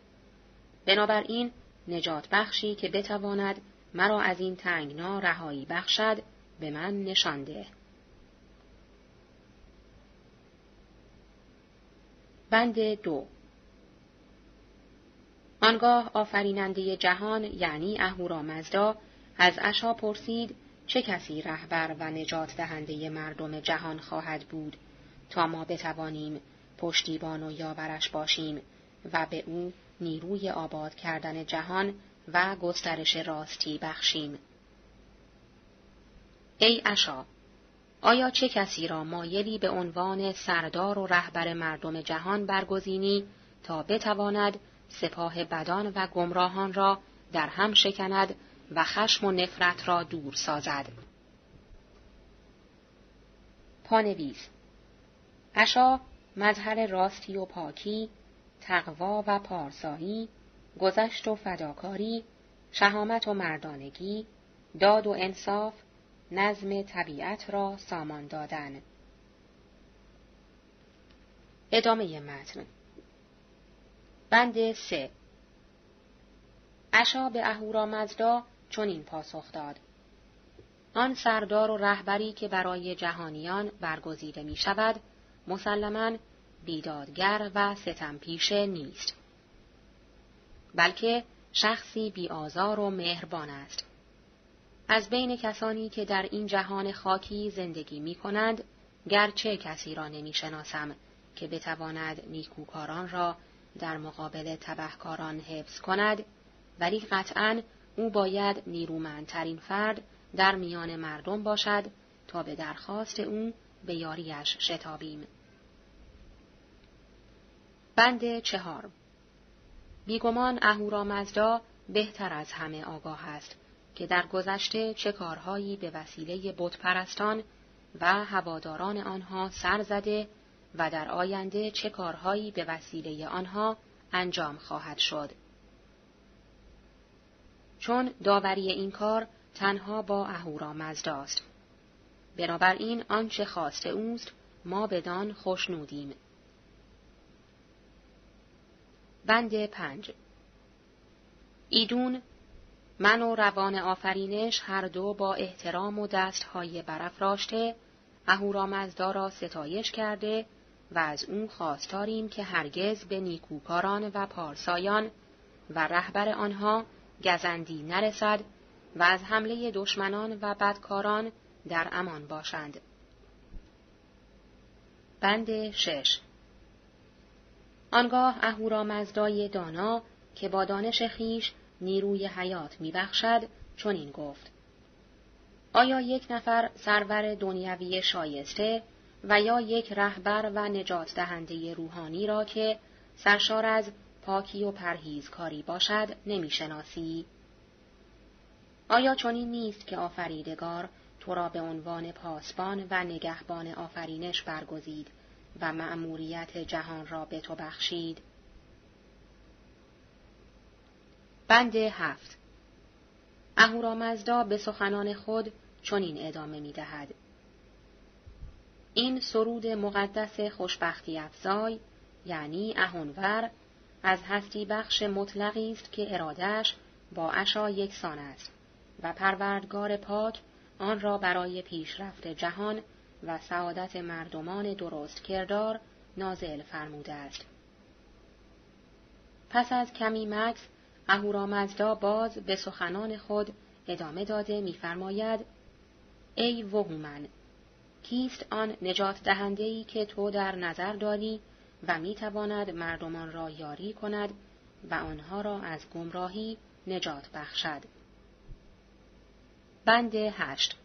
بنابراین نجات بخشی که بتواند مرا از این تنگنا رهایی بخشد به من نشانده. بند دو آنگاه آفریننده جهان یعنی اهورامزدا از اشا پرسید چه کسی رهبر و نجات دهنده مردم جهان خواهد بود تا ما بتوانیم پشتیبان و یاورش باشیم و به او نیروی آباد کردن جهان و گسترش راستی بخشیم. ای اشا، آیا چه کسی را مایلی به عنوان سردار و رهبر مردم جهان برگزینی تا بتواند سپاه بدان و گمراهان را در هم شکند و خشم و نفرت را دور سازد. پانویس اشا مظهر راستی و پاکی، تقوا و پارسایی، گذشت و فداکاری، شهامت و مردانگی، داد و انصاف، نظم طبیعت را سامان دادن. ادامه متن. بند سه. اشا به اهورامزدا چنین پاسخ داد. آن سردار و رهبری که برای جهانیان برگزیده می شود مسلما بیدادگر و ستمپیشه نیست بلکه شخصی بیآزار و مهربان است. از بین کسانی که در این جهان خاکی زندگی می کنند گرچه کسی را نمی شناسم که بتواند نیکوکاران را در مقابل تبهکاران حفظ کند ولی قطعا او باید نیرومندترین فرد در میان مردم باشد تا به درخواست او به یاریش شتابیم. بند چهار بیگمان اهورامزدا بهتر از همه آگاه است که در گذشته چه کارهایی به وسیله بتپرستان و هواداران آنها سر زده و در آینده چه کارهایی به وسیله آنها انجام خواهد شد. چون داوری این کار تنها با اهورامزداست. بنابراین آنچه خواسته اوست ما بدان خوشنودیم. بند پنج ایدون من و روان آفرینش هر دو با احترام و دستهای برافراشته اهورامزدا را ستایش کرده و از او خواستاریم که هرگز به نیکوکاران و پارسایان و رهبر آنها گزندی نرسد و از حمله دشمنان و بدکاران در امان باشند. بند شش آنگاه اهورامزدای دانا که با دانش خیش نیروی حیات میبخشد چنین گفت آیا یک نفر سرور دنیوی شایسته و یا یک رهبر و نجات دهنده روحانی را که سرشار از پاکی و پرهیزکاری باشد نمی‌شناسی؟ آیا چنین نیست که آفریدگار تو را به عنوان پاسبان و نگهبان آفرینش برگزید و مأموریت جهان را به تو بخشید؟ بند هفت اهورامزدا به سخنان خود چنین ادامه می دهد. این سرود مقدس خوشبختی افزای یعنی اهونور از هستی بخش مطلقی است که ارادش با عشا یکسان است و پروردگار پاک آن را برای پیشرفت جهان و سعادت مردمان درست کردار نازل فرموده است. پس از کمی مکس اهورامزدا باز به سخنان خود ادامه داده می‌فرماید ای وهومن کیست آن نجات دهندهی که تو در نظر داری و می تواند مردمان را یاری کند و آنها را از گمراهی نجات بخشد. بند هشت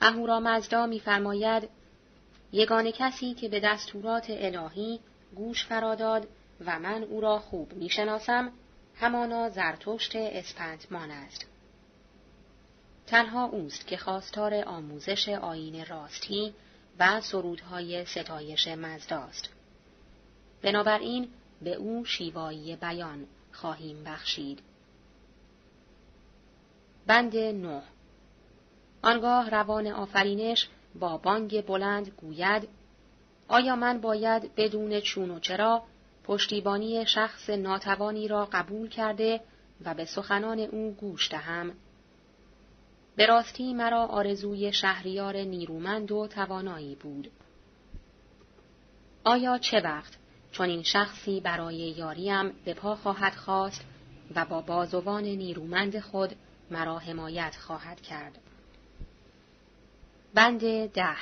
اهورامزدا میفرماید یگان کسی که به دستورات الهی گوش فراداد و من او را خوب می‌شناسم همانا زرتشت اسپندمان است تنها اوست که خواستار آموزش آین راستی و سرودهای ستایش مزداست. بنابراین به او شیوایی بیان خواهیم بخشید. بند نه آنگاه روان آفرینش با بانگ بلند گوید آیا من باید بدون چون و چرا پشتیبانی شخص ناتوانی را قبول کرده و به سخنان او گوش دهم. به راستی مرا آرزوی شهریار نیرومند و توانایی بود. آیا چه وقت چون این شخصی برای یاریم به پا خواهد خواست و با بازوان نیرومند خود مرا حمایت خواهد کرد؟ بند ده.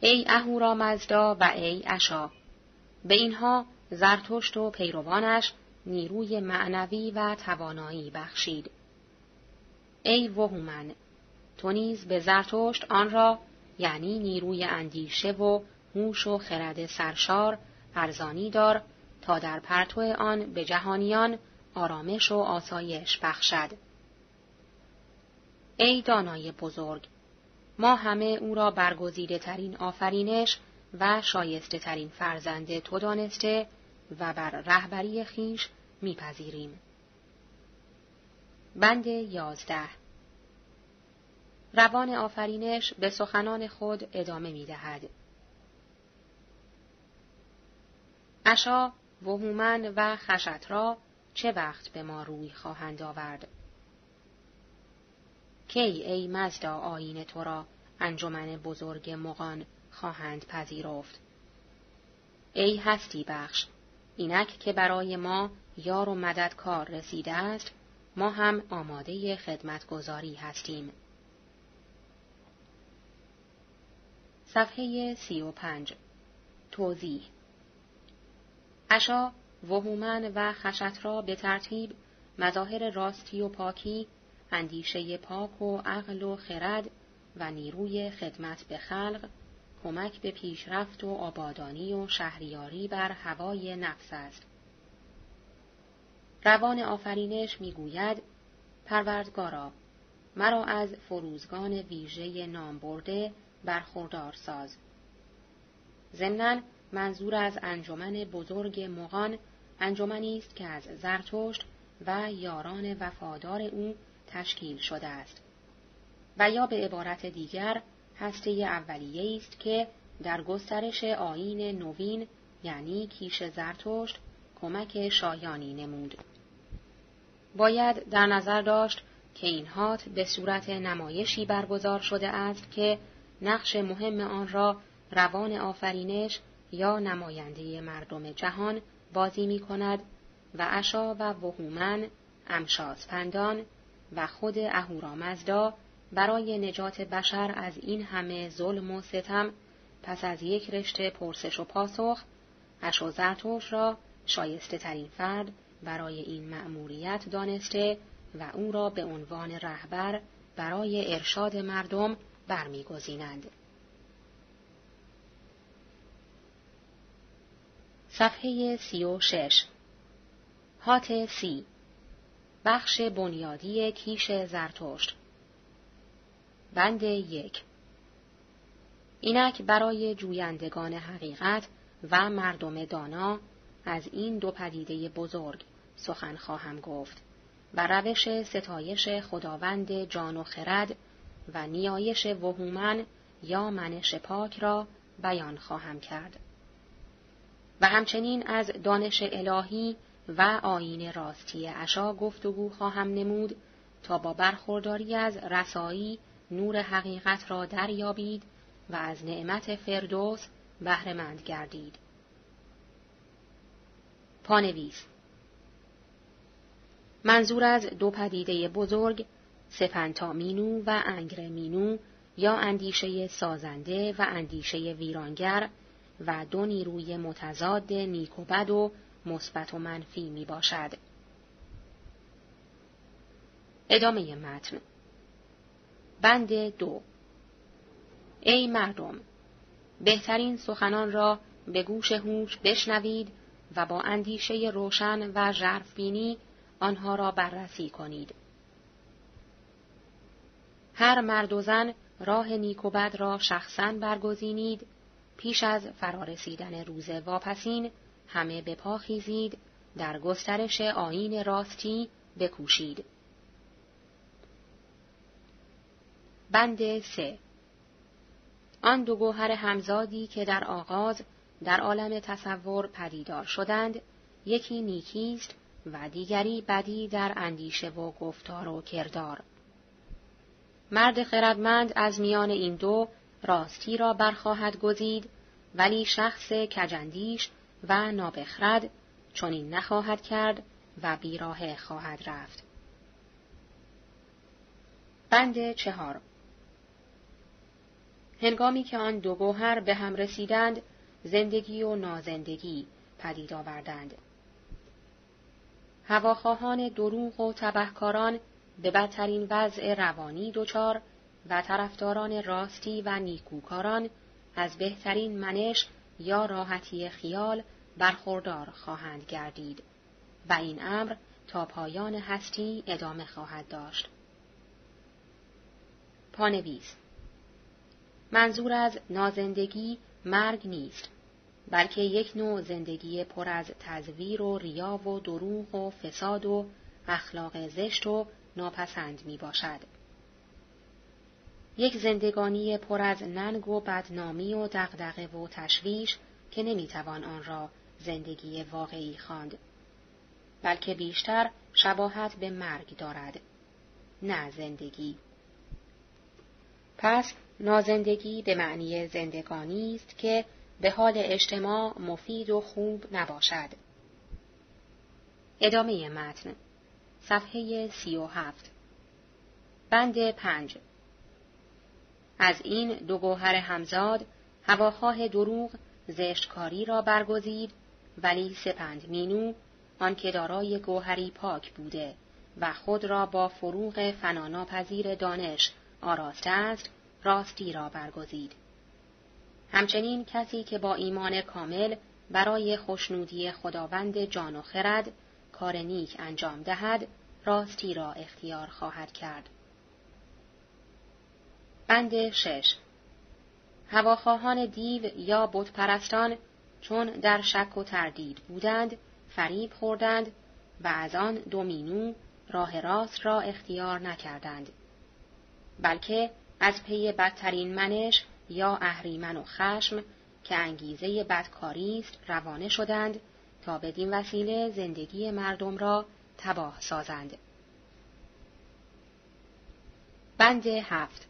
ای اهورا مزدا و ای اشا به اینها زرتشت و پیروانش نیروی معنوی و توانایی بخشید. ای وهومن تو نیز به زرتشت آن را یعنی نیروی اندیشه و هوش و خرد سرشار ارزانی دار تا در پرتو آن به جهانیان آرامش و آسایش بخشد. ای دانای بزرگ ما همه او را برگزیده ترین آفرینش و شایسته ترین فرزند تو دانسته و بر رهبری خیش میپذیریم. بند یازده روان آفرینش به سخنان خود ادامه می دهد. اشا وهومن و خشت را چه وقت به ما روی خواهند آورد؟ کی ای مزدا آین تو را انجمن بزرگ مغان خواهند پذیرفت. ای هستی بخش اینک که برای ما یار و مددکار رسیده است ما هم آماده خدمتگذاری هستیم. صفحه سی و پنج. توضیح اشا وهومن و خشت را به ترتیب مظاهر راستی و پاکی اندیشه پاک و عقل و خرد و نیروی خدمت به خلق کمک به پیشرفت و آبادانی و شهریاری بر هوای نفس است. روان آفرینش می‌گوید پروردگارا مرا از فروزگان ویژه نام برده برخوردار ساز. ضمناً منظور از انجمن بزرگ مغان انجمنی است که از زرتشت و یاران وفادار او تشکیل شده است و یا به عبارت دیگر هسته اولیه است که در گسترش آین نوین یعنی کیش زرتشت کمک شایانی نمود. باید در نظر داشت که این هات به صورت نمایشی برگزار شده است که نقش مهم آن را روان آفرینش یا نماینده مردم جهان بازی می کند و اشا و وهومن امشاسپندان و خود اهورامزدا برای نجات بشر از این همه ظلم و ستم پس از یک رشته پرسش و پاسخ اشو زرتوش را شایسته ترین فرد برای این مأموریت دانسته و او را به عنوان رهبر برای ارشاد مردم برمیگزینند. صفحه سی و شش. هات سی. بخش بنیادی کیش زرتشت. بند یک. اینک برای جویندگان حقیقت و مردم دانا از این دو پدیده بزرگ سخن خواهم گفت و روش ستایش خداوند جان و خرد و نیایش وهومن یا منش پاک را بیان خواهم کرد. و همچنین از دانش الهی و آین راستی اشا گفتگو خواهم نمود تا با برخورداری از رسایی نور حقیقت را دریابید و از نعمت فردوس بهرهمند گردید. پانویس منظور از دو پدیده بزرگ سپنتامینو و انگرمینو یا اندیشه سازنده و اندیشه ویرانگر و دو نیروی متضاد نیک و بد و مثبت و منفی می باشد. ادامه متن بند دو ای مردم بهترین سخنان را به گوش هوش بشنوید و با اندیشه روشن و بینی آنها را بررسی کنید. هر مرد و زن راه نیک و بد را شخصا برگزینید پیش از فرارسیدن روز واپسین همه به پا خیزید در گسترش آین راستی بکوشید. بند سه. آن دو گوهر همزادی که در آغاز در عالم تصور پدیدار شدند یکی نیکی است و دیگری بدی در اندیشه و گفتار و کردار. مرد خردمند از میان این دو راستی را برخواهد گزید ولی شخص کجندیش و نابخرد چنین نخواهد کرد و بیراه خواهد رفت. بند چهار هنگامی که آن دو گوهر به هم رسیدند زندگی و نازندگی پدید آوردند هواخواهان دروغ و تبهکاران به بدترین وضع روانی دچار و طرفداران راستی و نیکوکاران از بهترین منش یا راحتی خیال برخوردار خواهند گردید و این امر تا پایان هستی ادامه خواهد داشت. پانویس منظور از نازندگی مرگ نیست بلکه یک نوع زندگی پر از تزویر و ریا و دروغ و فساد و اخلاق زشت و ناپسند می باشد. یک زندگانی پر از ننگ و بدنامی و دغدغه و تشویش که نمی‌توان آن را زندگی واقعی خواند بلکه بیشتر شباهت به مرگ دارد نه زندگی پس نازندگی به معنی زندگانی است که به حال اجتماع مفید و خوب نباشد. ادامه متن. صفحه سی و هفت. بند پنج. از این دو گوهر همزاد هواخواه دروغ زشتکاری را برگزید ولی سپند مینو آنکه دارای گوهری پاک بوده و خود را با فروغ فناناپذیر دانش آراسته است راستی را برگزید. همچنین کسی که با ایمان کامل برای خوشنودی خداوند جان و خرد کار نیک انجام دهد راستی را اختیار خواهد کرد. بند شش. هواخواهان دیو یا بتپرستان چون در شک و تردید بودند فریب خوردند و از آن دومینو راه راست را اختیار نکردند. بلکه از پی بدترین منش یا اهریمن و خشم که انگیزه بدکاری است روانه شدند تا بدین وسیله زندگی مردم را تباه سازند. بند هفت.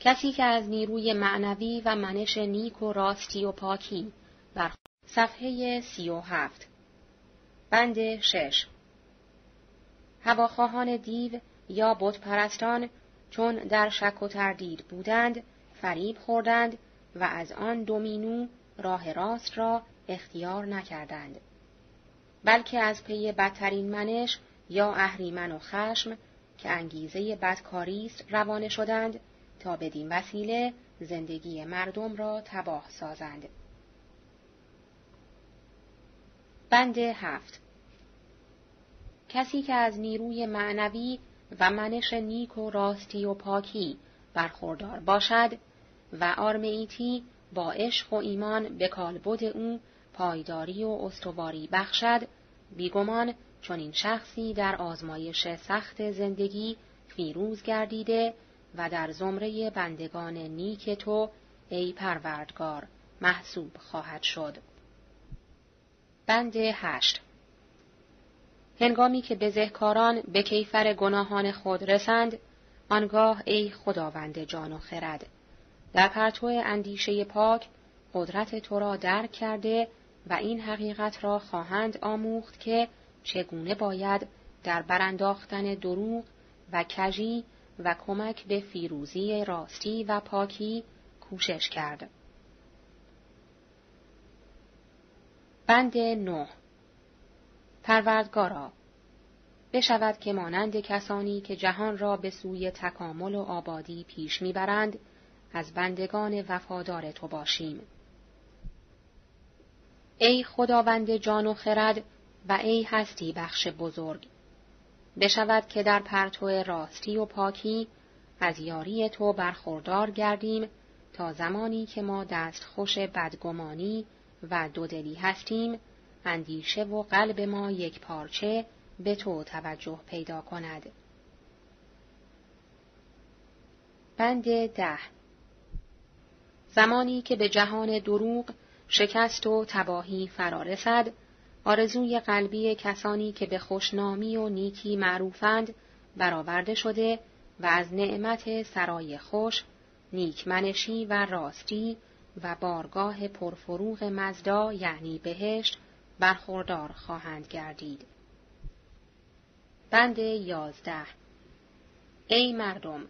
کسی که از نیروی معنوی و منش نیک و راستی و پاکی بر صفحه سی و هفت. بند شش. هواخواهان دیو یا بتپرستان چون در شک و تردید بودند فریب خوردند و از آن دومینو راه راست را اختیار نکردند. بلکه از پی بدترین منش یا اهریمن و خشم که انگیزه بدکاری است روانه شدند تا بدین وسیله زندگی مردم را تباه سازند. بند هفت. کسی که از نیروی معنوی و منش نیک و راستی و پاکی برخوردار باشد و آرمیتی با عشق و ایمان به کالبد او پایداری و استواری بخشد بیگمان چون این شخصی در آزمایش سخت زندگی فیروز گردیده و در زمره بندگان نیک تو ای پروردگار محسوب خواهد شد. بند هشت هنگامی که بزهکاران به کیفر گناهان خود رسند، آنگاه ای خداوند جان و خرد، در پرتو اندیشه پاک قدرت تو را درک کرده و این حقیقت را خواهند آموخت که چگونه باید در برانداختن دروغ و کژی و کمک به فیروزی راستی و پاکی کوشش کرد. بند نه پروردگارا بشود که مانند کسانی که جهان را به سوی تکامل و آبادی پیش می‌برند از بندگان وفادار تو باشیم. ای خداوند جان و خرد و ای هستی بخش بزرگ بشود که در پرتو راستی و پاکی از یاری تو برخوردار گردیم تا زمانی که ما دست خوش بدگمانی و دودلی هستیم اندیشه و قلب ما یک پارچه به تو توجه پیدا کند. بند ده زمانی که به جهان دروغ شکست و تباهی فرا رسد آرزوی قلبی کسانی که به خوشنامی و نیکی معروفند برآورده شده و از نعمت سرای خوش نیکمنشی و راستی و بارگاه پرفروغ مزدا یعنی بهشت برخوردار خواهند گردید. بند یازده ای مردم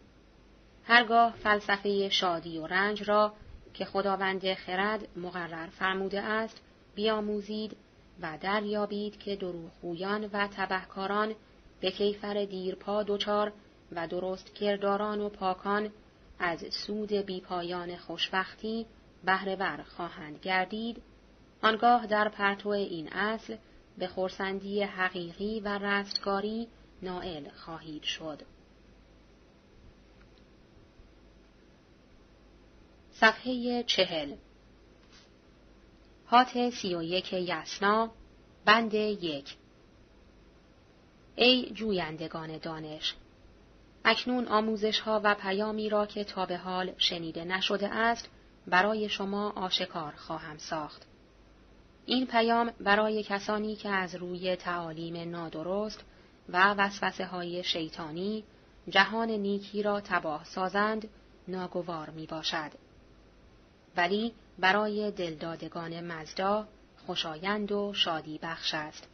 هرگاه فلسفه شادی و رنج را که خداوند خرد مقرر فرموده است بیاموزید و دریابید که دروغگویان و تبهکاران به کیفر دیرپا دچار و درست کرداران و پاکان از سود بیپایان خوشبختی بهرهور خواهند گردید آنگاه در پرتو این اصل به خورسندی حقیقی و رستگاری نائل خواهید شد. صفحه چهل هات سی و یک یسنا بند یک ای جویندگان دانش اکنون آموزش ها و پیامی را که تا به حال شنیده نشده است برای شما آشکار خواهم ساخت. این پیام برای کسانی که از روی تعالیم نادرست و وسوسه های شیطانی جهان نیکی را تباه سازند ناگوار می باشد. ولی برای دلدادگان مزدا خوشایند و شادی بخش است.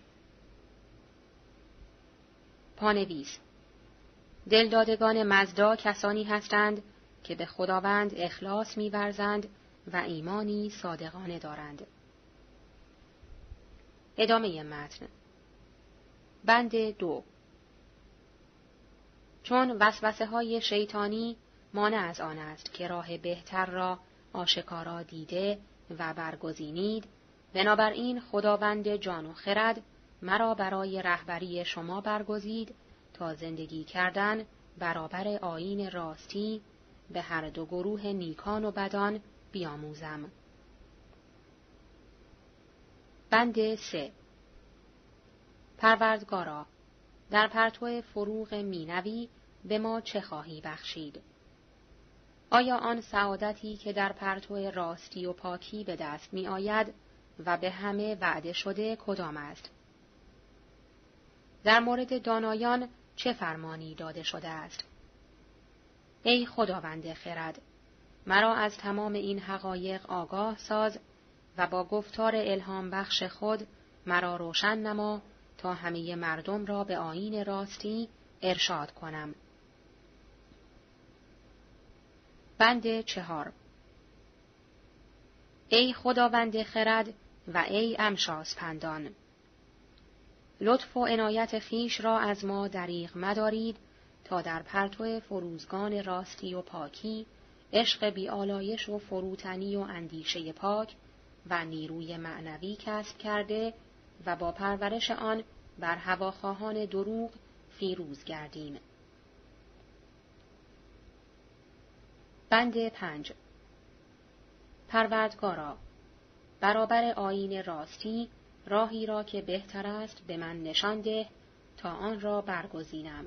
پانویس دلدادگان مزدا کسانی هستند که به خداوند اخلاص میورزند و ایمانی صادقانه دارند. ادامه متن بند دو چون وسوسه های شیطانی مانع از آن است که راه بهتر را آشکارا دیده و برگزینید بنابراین خداوند جان و خرد مرا برای رهبری شما برگزید تا زندگی کردن برابر آین راستی به هر دو گروه نیکان و بدان بیاموزم. بند سه پروردگارا در پرتو فروغ مینوی به ما چه خواهی بخشید؟ آیا آن سعادتی که در پرتو راستی و پاکی به دست می آید و به همه وعده شده کدام است؟ در مورد دانایان چه فرمانی داده شده است؟ ای خداوند خرد، مرا از تمام این حقایق آگاه ساز و با گفتار الهام بخش خود مرا روشن نما تا همه مردم را به آین راستی ارشاد کنم. بند چهار ای خداوند خرد و ای امشاس پندان لطف و عنایت خیش را از ما دریغ مدارید تا در پرتو فروزگان راستی و پاکی عشق بیالایش و فروتنی و اندیشه پاک و نیروی معنوی کسب کرده و با پرورش آن بر هواخواهان دروغ فیروز گردیم. بند پنج پروردگارا برابر آین راستی راهی را که بهتر است به من نشان ده تا آن را برگزینم.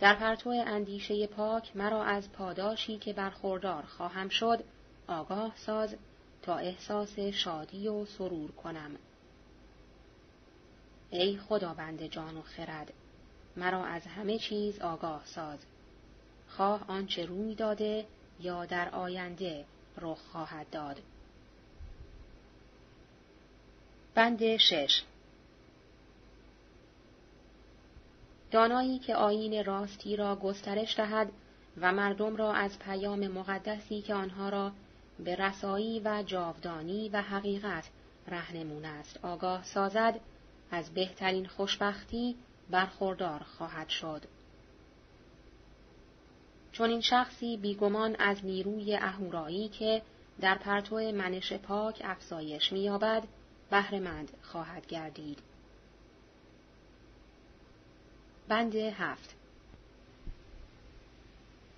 در پرتو اندیشه پاک مرا از پاداشی که برخوردار خواهم شد آگاه ساز تا احساس شادی و سرور کنم. ای خداوند جان و خرد مرا از همه چیز آگاه ساز. خواه آنچه روی داده یا در آینده رخ خواهد داد. بند شش. دانایی که آین راستی را گسترش دهد و مردم را از پیام مقدسی که آنها را به رسایی و جاودانی و حقیقت رهنمون است آگاه سازد از بهترین خوشبختی برخوردار خواهد شد. چون این شخصی بیگمان از نیروی اهورایی که در پرتو منش پاک افزایش می‌یابد بهرهمند خواهد گردید. بند هفت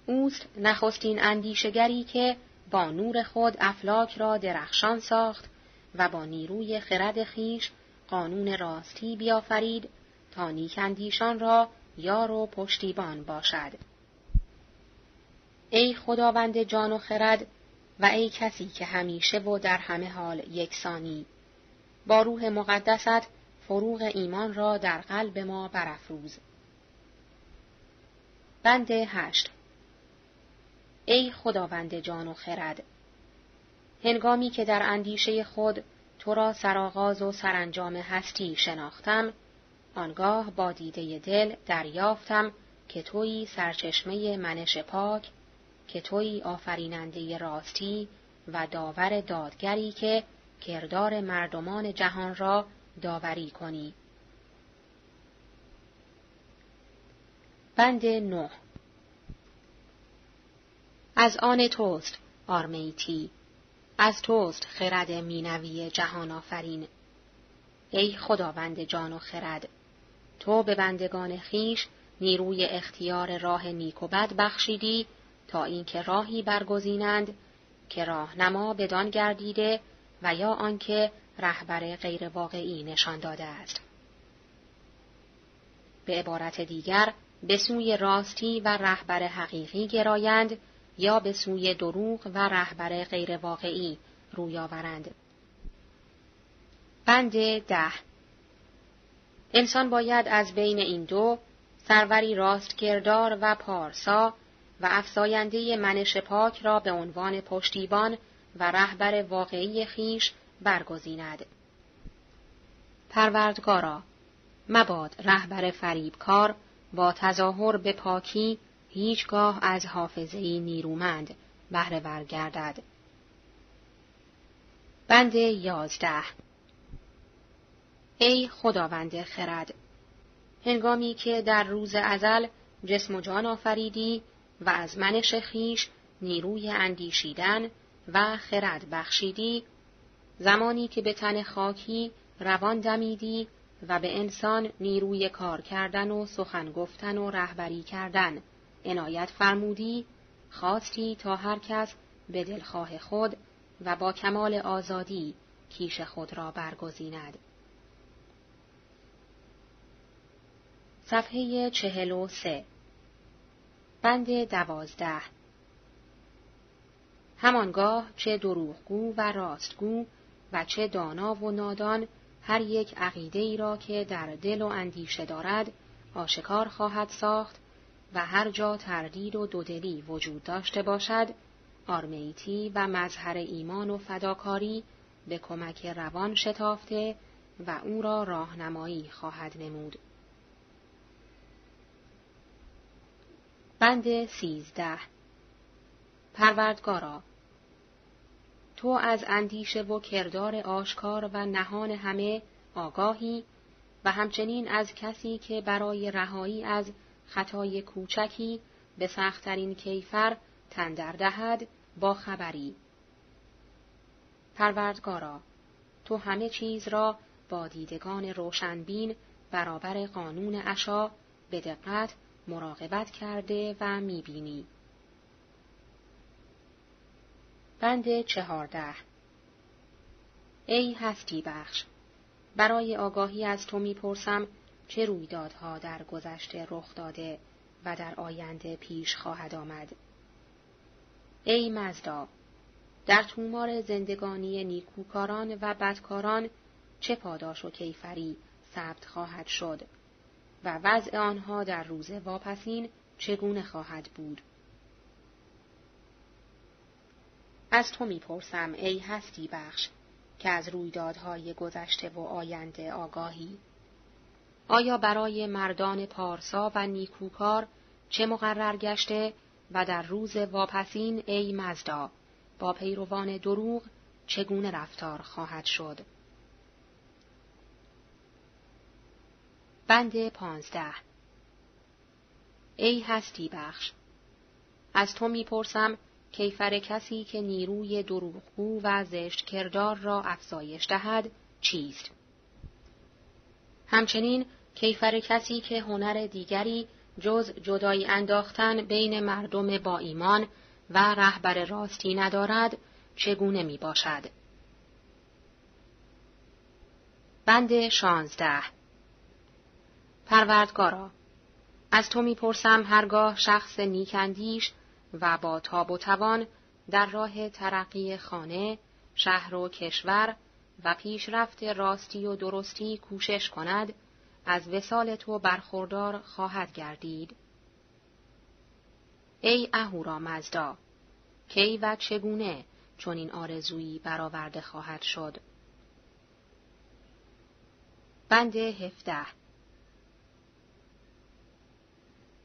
اوست نخستین اندیشگری که با نور خود افلاک را درخشان ساخت و با نیروی خرد خیش قانون راستی بیافرید تا نیکندیشان را یار و پشتیبان باشد. ای خداوند جان و خرد و ای کسی که همیشه و در همه حال یکسانی با روح مقدست فروغ ایمان را در قلب ما برافروز بند هشت ای خداوند جان و خرد هنگامی که در اندیشه خود تو را سرآغاز و سرانجام هستی شناختم آنگاه با دیده دل دریافتم که تویی سرچشمه منش پاک که تویی آفریننده راستی و داور دادگری که کردار مردمان جهان را داوری کنی. بند نه از آن توست آرمیتی از توست خرد مینوی جهان آفرین ای خداوند جان و خرد تو به بندگان خیش نیروی اختیار راه نیک و بد بخشیدی تا اینکه راهی برگزینند که راهنما بدان گردیده و یا آنکه رهبر غیر واقعی نشان داده است. به عبارت دیگر به سوی راستی و رهبر حقیقی گرایند یا به سوی دروغ و رهبر غیر واقعی روی آورند. بند ده انسان باید از بین این دو سروری راست کردار و پارسا و افزاینده منش پاک را به عنوان پشتیبان و رهبر واقعی خیش برگزیند. پروردگارا مباد رهبر فریبکار با تظاهر به پاکی هیچگاه از حافظهای نیرومند بهره برگردد. بند یازده ای خداوند خرد هنگامی که در روز ازل جسم و جان آفریدی و از منش خیش نیروی اندیشیدن و خرد بخشیدی زمانی که به تن خاکی روان دمیدی و به انسان نیروی کار کردن و سخن گفتن و رهبری کردن عنایت فرمودی خواستی تا هر کس به دلخواه خود و با کمال آزادی کیش خود را برگزیند. صفحه چهل و سه بند دوازده همانگاه چه دروغگو و راستگو و چه دانا و نادان هر یک عقیده ای را که در دل و اندیشه دارد آشکار خواهد ساخت و هر جا تردید و دودلی وجود داشته باشد آرمیتی و مظهر ایمان و فداکاری به کمک روان شتافته و او را راهنمایی خواهد نمود. بند سیزده پروردگارا تو از اندیشه و کردار آشکار و نهان همه آگاهی و همچنین از کسی که برای رهایی از خطای کوچکی به سختترین کیفر تندر دهد با خبری پروردگارا تو همه چیز را با دیدگان روشنبین برابر قانون اشا به دقت مراقبت کرده و می‌بینی. بند چهارده ای هستی بخش برای آگاهی از تو می‌پرسم چه رویدادها در گذشته رخ داده و در آینده پیش خواهد آمد. ای مزدا در تومار زندگانی نیکوکاران و بدکاران چه پاداش و کیفری ثبت خواهد شد و وضع آنها در روز واپسین چگونه خواهد بود؟ از تو می‌پرسم ای هستی بخش که از رویدادهای گذشته و آینده آگاهی؟ آیا برای مردان پارسا و نیکوکار چه مقرر گشته و در روز واپسین ای مزدا با پیروان دروغ چگونه رفتار خواهد شد بند پانزده ای هستی بخش از تو می‌پرسم کیفر کسی که نیروی دروغگو و زشت کردار را افزایش دهد چیست؟ همچنین کیفر کسی که هنر دیگری جز جدایی انداختن بین مردم با ایمان و رهبر راستی ندارد چگونه می باشد؟ بند شانزده پروردگارا از تو می‌پرسم هرگاه شخص نیکندیش و با تاب و توان در راه ترقی خانه، شهر و کشور و پیشرفت راستی و درستی کوشش کند، از وسال تو برخوردار خواهد گردید. ای اهورا مزدا، کی و چگونه چون این آرزویی برآورده خواهد شد؟ بند هفته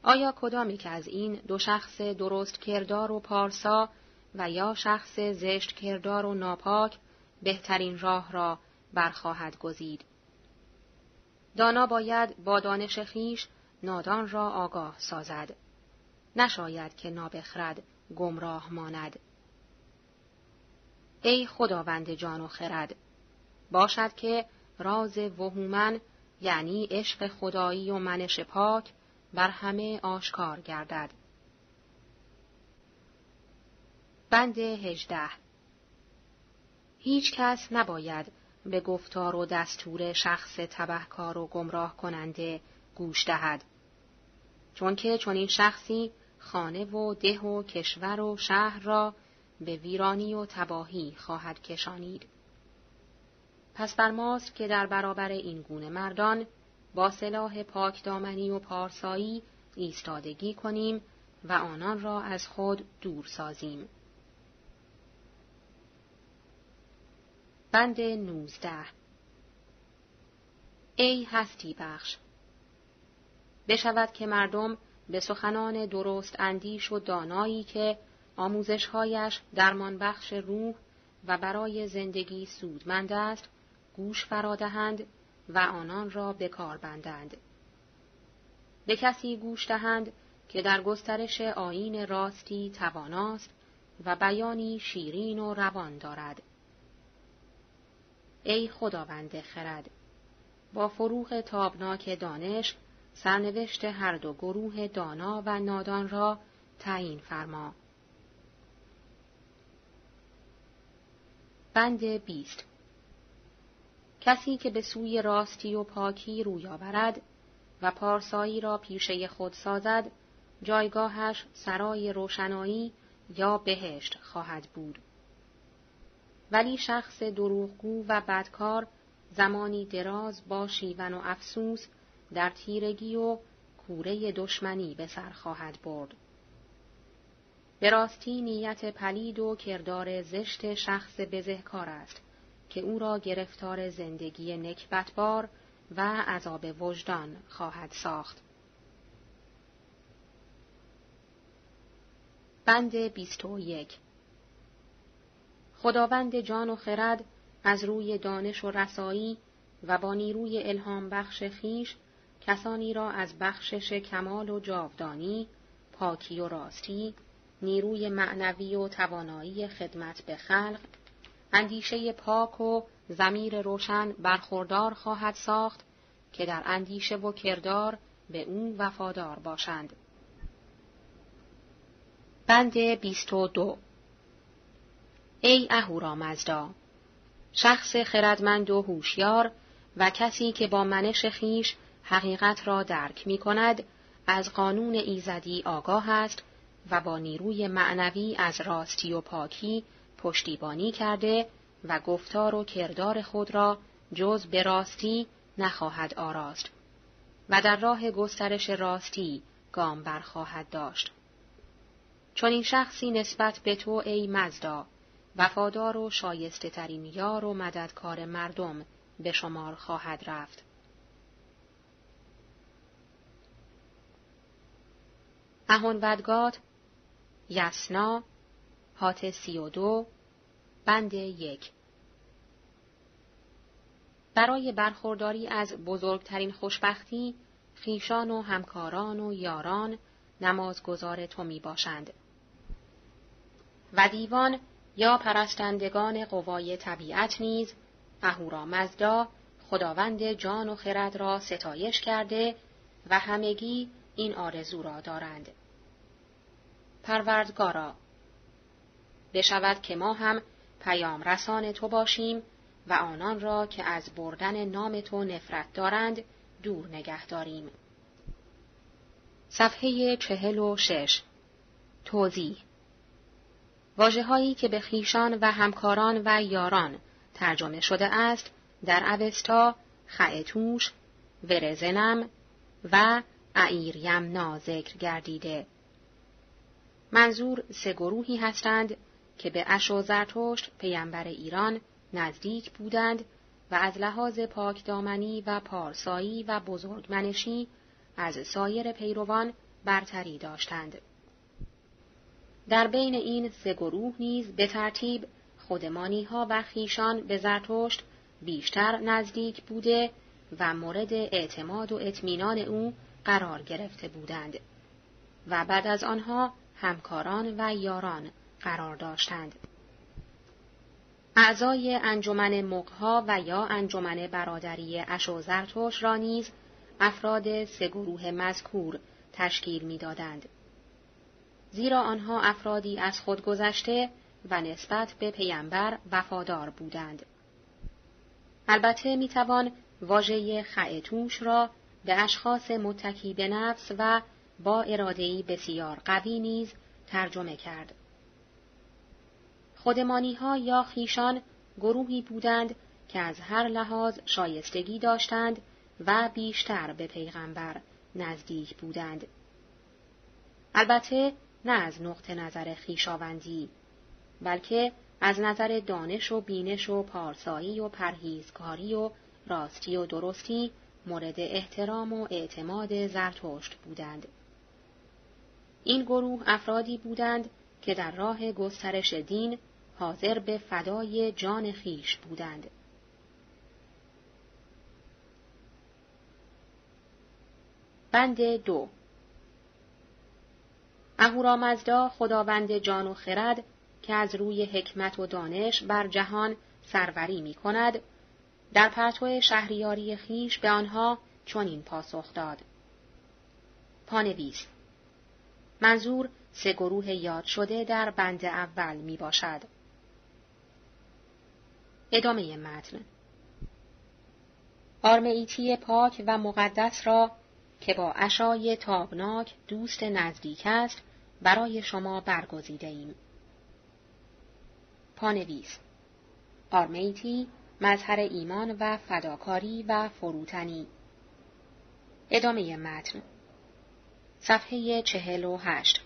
آیا کدامی که از این دو شخص درست کردار و پارسا و یا شخص زشت کردار و ناپاک بهترین راه را برخواهد گزید؟ دانا باید با دانش خیش نادان را آگاه سازد. نشاید که نابخرد گمراه ماند. ای خداوند جان و خرد، باشد که راز وهومن یعنی عشق خدایی و منش پاک بر همه آشکار گردد. بند هجده هیچ کس نباید به گفتار و دستور شخص تبهکار و گمراه کننده گوش دهد. چون که چون این شخصی خانه و ده و کشور و شهر را به ویرانی و تباهی خواهد کشانید. پس بر ماست که در برابر این گونه مردان با سلاح پاکدامنی و پارسایی ایستادگی کنیم و آنان را از خود دور سازیم. بند نوزده ای هستی بخش بشود که مردم به سخنان درست اندیش و دانایی که آموزشهایش درمان بخش روح و برای زندگی سودمند است گوش فرادهند و آنان را به کار بندند. به کسی گوش دهند که در گسترش آین راستی تواناست و بیانی شیرین و روان دارد. ای خداوند خرد. با فروغ تابناک دانش سرنوشت هر دو گروه دانا و نادان را تعیین فرما. بند بیست. کسی که به سوی راستی و پاکی روی آورد و پارسایی را پیشه خود سازد جایگاهش سرای روشنایی یا بهشت خواهد بود. ولی شخص دروغگو و بدکار زمانی دراز با شیون و افسوس در تیرگی و کوره دشمنی به سر خواهد برد. به راستی نیت پلید و کردار زشت شخص بزهکار است که او را گرفتار زندگی نکبتبار و عذاب وجدان خواهد ساخت. بند بیست و یک خداوند جان و خرد از روی دانش و رسایی و با نیروی الهام بخش خیش کسانی را از بخشش کمال و جاودانی، پاکی و راستی، نیروی معنوی و توانایی خدمت به خلق، اندیشه پاک و زمیر روشن برخوردار خواهد ساخت که در اندیشه و کردار به او وفادار باشند. بند بیست و دو ای اهورامزدا شخص خردمند و هوشیار و کسی که با منش خیش حقیقت را درک می کند از قانون ایزدی آگاه است و با نیروی معنوی از راستی و پاکی پشتیبانی کرده و گفتار و کردار خود را جز به راستی نخواهد آراست و در راه گسترش راستی گام برخواهد داشت. چون این شخصی نسبت به تو ای مزدا وفادار و شایسته ترین یار و مددکار مردم به شمار خواهد رفت. اهون ودگات یسنا هات سی و دو بند یک برای برخورداری از بزرگترین خوشبختی خیشان و همکاران و یاران نمازگزار تو می باشند. و دیوان یا پرستندگان قوای طبیعت نیز اهورا مزدا خداوند جان و خرد را ستایش کرده و همگی این آرزو را دارند. پروردگارا بشود که ما هم پیام رسان تو باشیم و آنان را که از بردن نام تو نفرت دارند دور نگه داریم. صفحه چهل و شش توضیح واجه هایی که به خیشان و همکاران و یاران ترجمه شده است در اوستا، خعتوش، ورزنم و اعیریمنا ذکر گردیده. منظور سه گروهی هستند که به اشو زرتشت پیامبر ایران نزدیک بودند و از لحاظ پاکدامنی و پارسایی و بزرگمنشی از سایر پیروان برتری داشتند. در بین این سه گروه نیز به ترتیب خودمانی ها و خیشان به زرتشت بیشتر نزدیک بوده و مورد اعتماد و اطمینان او قرار گرفته بودند و بعد از آنها همکاران و یاران قرار داشتند. اعضای انجمن مقها و یا انجمن برادری اشوزرتوش را نیز افراد سه گروه مذکور تشکیل می‌دادند. زیرا آنها افرادی از خود گذشته و نسبت به پیامبر وفادار بودند. البته می‌توان واژه خعتوش را به اشخاص متکی به نفس و با ارادهی بسیار قوی نیز ترجمه کرد. خودمانی ها یا خیشان گروهی بودند که از هر لحاظ شایستگی داشتند و بیشتر به پیغمبر نزدیک بودند. البته نه از نقطه نظر خیشاوندی بلکه از نظر دانش و بینش و پارسایی و پرهیزکاری و راستی و درستی مورد احترام و اعتماد زرتشت بودند. این گروه افرادی بودند که در راه گسترش دین حاضر به فدای جان خیش بودند. بند دو اهورامزدا خداوند جان و خرد که از روی حکمت و دانش بر جهان سروری می کند، در پرتو شهریاری خیش به آنها چنین پاسخ داد. پانویس منظور سه گروه یاد شده در بند اول می باشد. ادامه متن آرمیتی پاک و مقدس را که با اشای تابناک دوست نزدیک است برای شما برگزیده ایم. پانویس آرمیتی مظهر ایمان و فداکاری و فروتنی ادامه متن صفحه چهل و هشت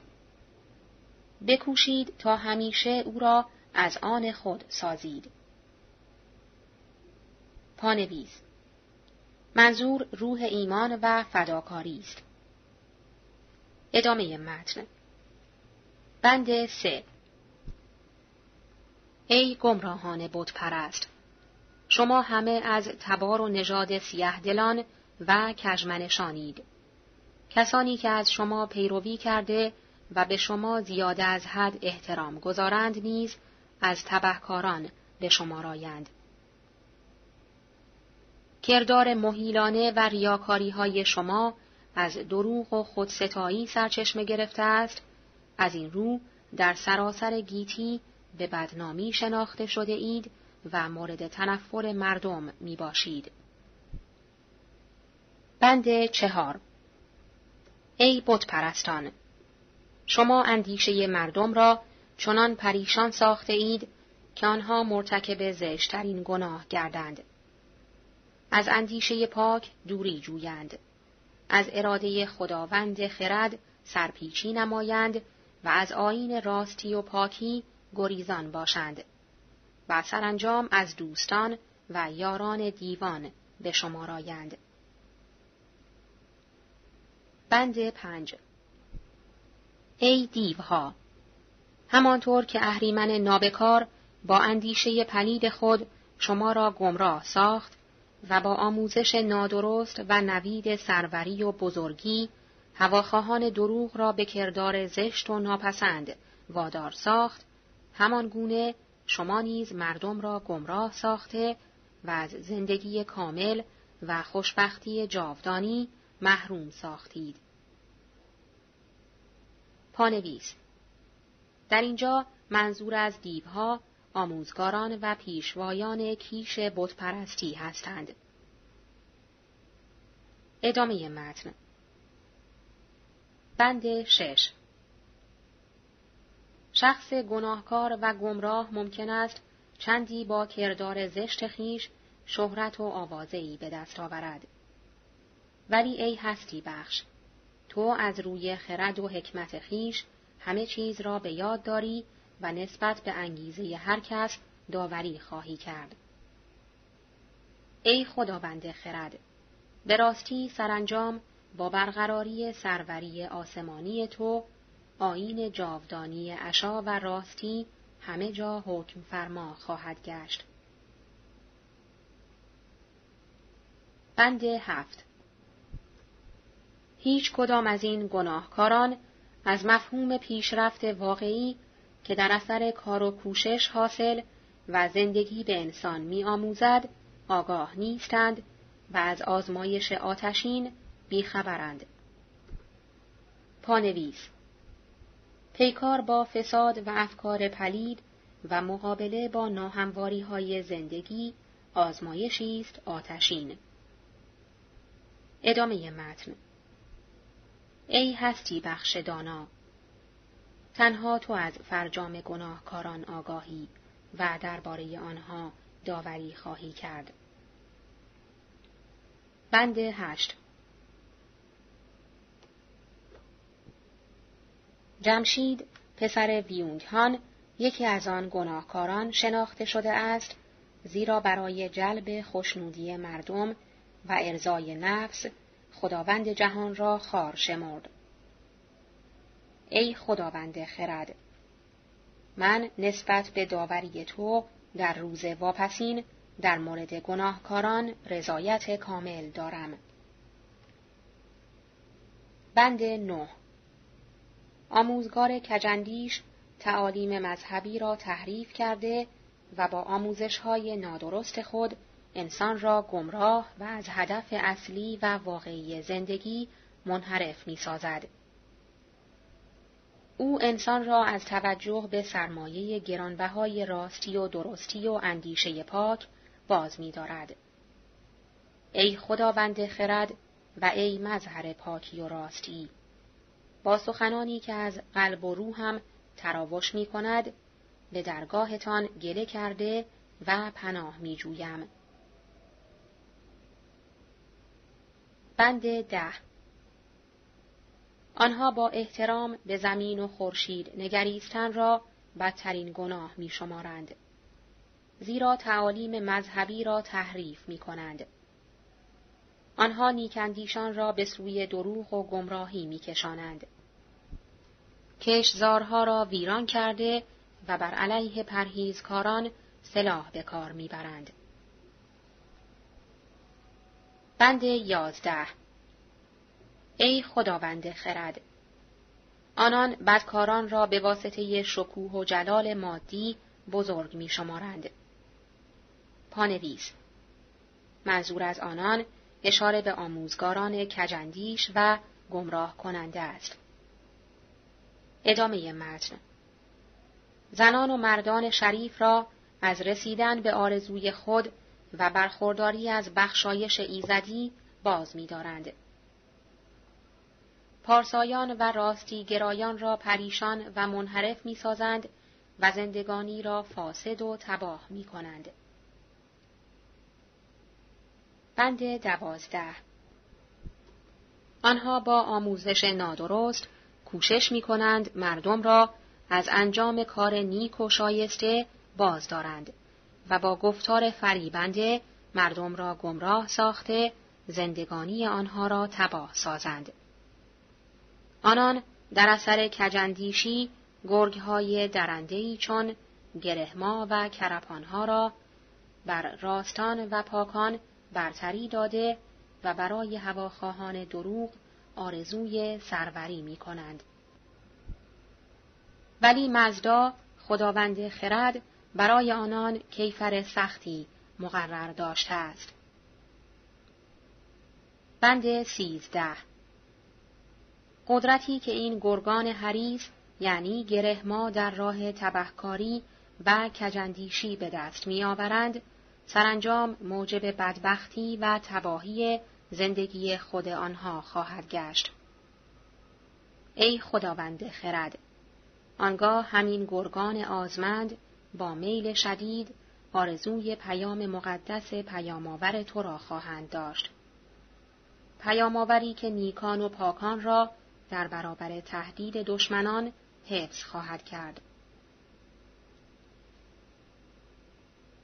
بکوشید تا همیشه او را از آن خود سازید. پانویز منظور روح ایمان و فداکاری است. ادامه متن بند سه ای گمراهان بود پرست شما همه از تبار و نژاد سیه دلان و کژمنشانید کسانی که از شما پیروی کرده و به شما زیاده از حد احترام گذارند نیز از تبهکاران به شما رایند. کردار مهیلانه و ریاکاری های شما از دروغ و خودستایی سرچشمه گرفته است، از این رو در سراسر گیتی به بدنامی شناخته شده اید و مورد تنفر مردم می باشید. بند چهار ای بت پرستان شما اندیشه مردم را چنان پریشان ساخته اید که آنها مرتکب زشترین گناه گردند. از اندیشه پاک دوری جویند. از اراده خداوند خرد سرپیچی نمایند و از آین راستی و پاکی گریزان باشند. و سرانجام از دوستان و یاران دیوان به شما رایند. بند پنج ای دیوها همانطور که اهریمن نابکار با اندیشه پلید خود شما را گمراه ساخت و با آموزش نادرست و نوید سروری و بزرگی هواخواهان دروغ را به کردار زشت و ناپسند وادار ساخت همان گونه شما نیز مردم را گمراه ساخته و از زندگی کامل و خوشبختی جاودانی محروم ساختید. پانویس در اینجا منظور از دیوها آموزگاران و پیشوایان کیش بتپرستی هستند. ادامه متن بند شش شخص گناهکار و گمراه ممکن است چندی با کردار زشت خیش شهرت و آوازهی به دست آورد. ولی ای هستی بخش، تو از روی خرد و حکمت خیش همه چیز را به یاد داری و نسبت به انگیزه هر کس داوری خواهی کرد. ای خداوند خرد، به راستی سرانجام با برقراری سروری آسمانی تو آین جاودانی عشا و راستی همه جا حکم فرما خواهد گشت. بند هفت هیچ کدام از این گناهکاران از مفهوم پیشرفت واقعی که در اثر کار و کوشش حاصل و زندگی به انسان می آموزد آگاه نیستند و از آزمایش آتشین بیخبرند. پانویس پیکار با فساد و افکار پلید و مقابله با ناهمواری های زندگی آزمایشی است آتشین. ادامه متن ای هستی بخش دانا تنها تو از فرجام گناهکاران آگاهی و درباره آنها داوری خواهی کرد. بند هشت جمشید پسر ویونگهان یکی از آن گناهکاران شناخته شده است زیرا برای جلب خوشنودی مردم و ارزای نفس خداوند جهان را خار شمرد. ای خداوند خرد من نسبت به داوری تو در روز واپسین در مورد گناهکاران رضایت کامل دارم. بند نه آموزگار کجندیش تعالیم مذهبی را تحریف کرده و با آموزش های نادرست خود انسان را گمراه و از هدف اصلی و واقعی زندگی منحرف می سازد. او انسان را از توجه به سرمایه گرانبهای راستی و درستی و اندیشه پاک باز می دارد. ای خداوند خرد و ای مظهر پاکی و راستی با سخنانی که از قلب و روحم تراوش می کند به درگاهتان گله کرده و پناه می جویم. بند ده آنها با احترام به زمین و خورشید نگریستن را بدترین گناه می شمارند. زیرا تعالیم مذهبی را تحریف می کنند. آنها نیکندیشان را به سوی دروغ و گمراهی می کشانند. کشزارها را ویران کرده و بر علیه پرهیزکاران سلاح به کار می‌برند. بند یازده ای خداوند خرد آنان بدکاران را به واسطه شکوه و جلال مادی بزرگ می شمارند. پانویس منظور از آنان اشاره به آموزگاران کجندیش و گمراه کننده است. ادامه متن زنان و مردان شریف را از رسیدن به آرزوی خود و برخورداری از بخشایش ایزدی باز می‌دارند. پارسایان و راستی گرایان را پریشان و منحرف می‌سازند و زندگانی را فاسد و تباه می کنند. بند دوازده آنها با آموزش نادرست کوشش می کنند مردم را از انجام کار نیک و شایسته باز دارند و با گفتار فریبنده مردم را گمراه ساخته زندگانی آنها را تباه سازند. آنان در اثر کجندیشی گرگهای درندهی چون گرهما و کرپانها را بر راستان و پاکان برتری داده و برای هواخواهان دروغ آرزوی سروری می کنند. ولی مزدا خداوند خرد برای آنان کیفر سختی مقرر داشته است. بند سیزده قدرتی که این گرگان حریص یعنی گره ما در راه تبهکاری و کجندیشی به دست میآورند سرانجام موجب بدبختی و تباهی زندگی خود آنها خواهد گشت. ای خداوند خرد آنگاه همین گرگان آزمند با میل شدید آرزوی پیام مقدس پیامآور تو را خواهند داشت. پیامآوری که نیکان و پاکان را در برابر تهدید دشمنان حفظ خواهد کرد.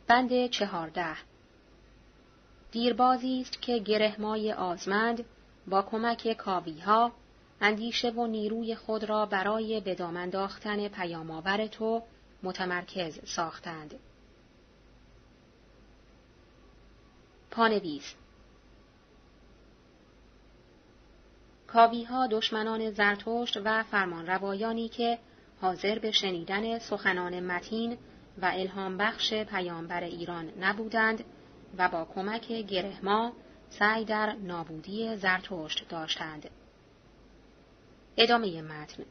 بند چهارده دیربازی است که گرهمای آزمند با کمک کاویها اندیشه و نیروی خود را برای به دام انداختن پیامآور تو متمرکز ساختند. پانویس کاویها دشمنان زرتشت و فرمانروایانی که حاضر به شنیدن سخنان متین و الهام بخش پیامبر ایران نبودند و با کمک گرهما سعی در نابودی زرتشت داشتند. ادامه متن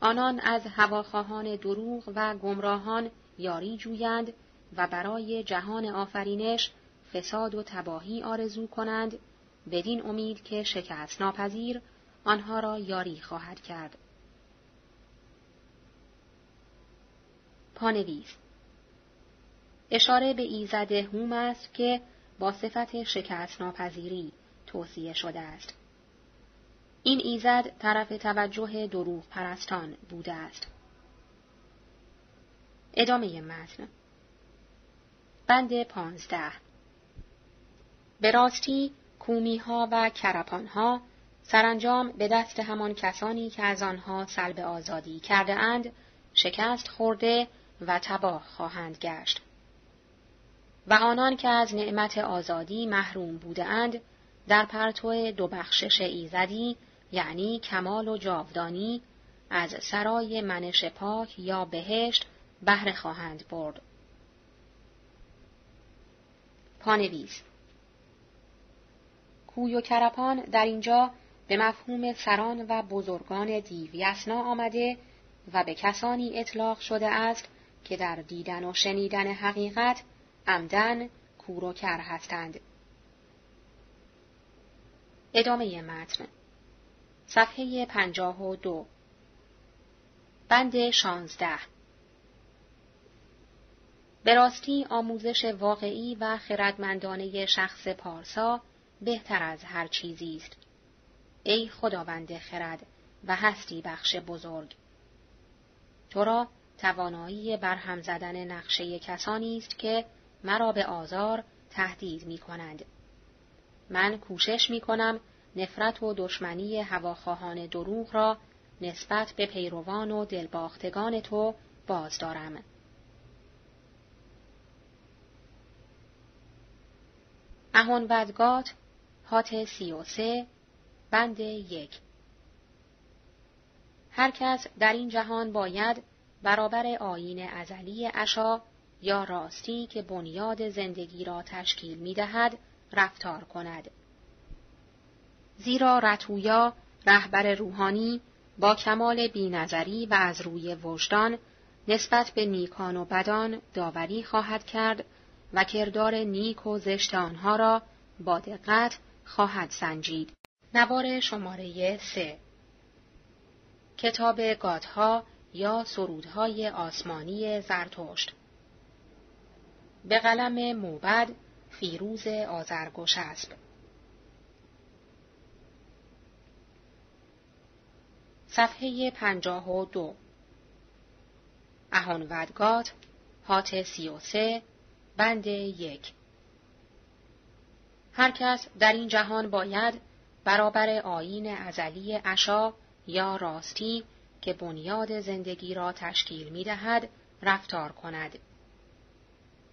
آنان از هواخواهان دروغ و گمراهان یاری جویند و برای جهان آفرینش فساد و تباهی آرزو کنند بدین امید که شکست ناپذیر آنها را یاری خواهد کرد. پانویس اشاره به ایزد هوم است که با صفت شکست ناپذیری توصیه شده است. این ایزد طرف توجه دروغ پرستان بوده است. ادامه متن بند پانزده به راستی کومی ها و کرپان ها سرانجام به دست همان کسانی که از آنها سلب آزادی کرده اند شکست خورده و تباه خواهند گشت. و آنان که از نعمت آزادی محروم بوده اند در پرتو دو بخشش ایزدی یعنی کمال و جاودانی از سرای منش پاک یا بهشت بهره خواهند برد. پانویس کوی و کرپان در اینجا به مفهوم سران و بزرگان دیویسنا آمده و به کسانی اطلاق شده است که در دیدن و شنیدن حقیقت عمدن کور و کر هستند. ادامه متن صفحه پنجاه و دو بند شانزده به راستی آموزش واقعی و خردمندانه شخص پارسا بهتر از هر چیزی است. ای خداوند خرد و هستی بخش بزرگ. تو را توانایی برهم زدن نقشه کسانی است که مرا به آزار تهدید می کنند. من کوشش می کنم نفرت و دشمنی هواخواهان دروغ را نسبت به پیروان و دلباختگان تو باز دارم. اهون ودگات هات سی و سه بند یک هر کس در این جهان باید برابر آین ازلی اشا یا راستی که بنیاد زندگی را تشکیل می دهد رفتار کند. زیرا رتویا رهبر روحانی با کمال بینظری و از روی وجدان نسبت به نیکان و بدان داوری خواهد کرد و کردار نیک و زشت آنها را با دقت خواهد سنجید. نوار شماره سه کتاب گادها یا سرودهای آسمانی زرتشت به قلم موبد فیروز آزرگوشسب صفحه پنجاه و دو. اهان ودگات هات سی و سه بند یک. هر کس در این جهان باید برابر آین ازلی اشا یا راستی که بنیاد زندگی را تشکیل می دهد رفتار کند.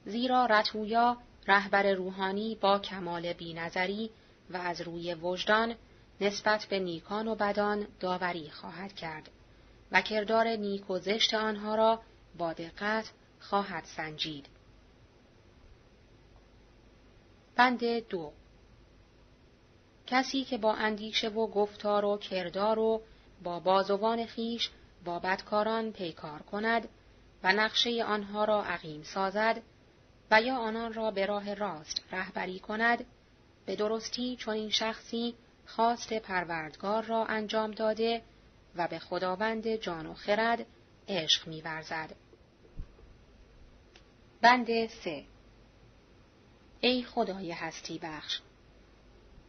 زیرا رتویا رهبر روحانی با کمال بینظری و از روی وجدان نسبت به نیکان و بدان داوری خواهد کرد و کردار نیک و زشت آنها را با دقت خواهد سنجید. بند دو کسی که با اندیشه و گفتار و کردار و با بازوان خیش با بدکاران پیکار کند و نقشه آنها را عقیم سازد و یا آنان را به راه راست رهبری کند به درستی چون این شخصی خواست پروردگار را انجام داده و به خداوند جان و خرد عشق میورزد. بند سه ای خدای هستی بخش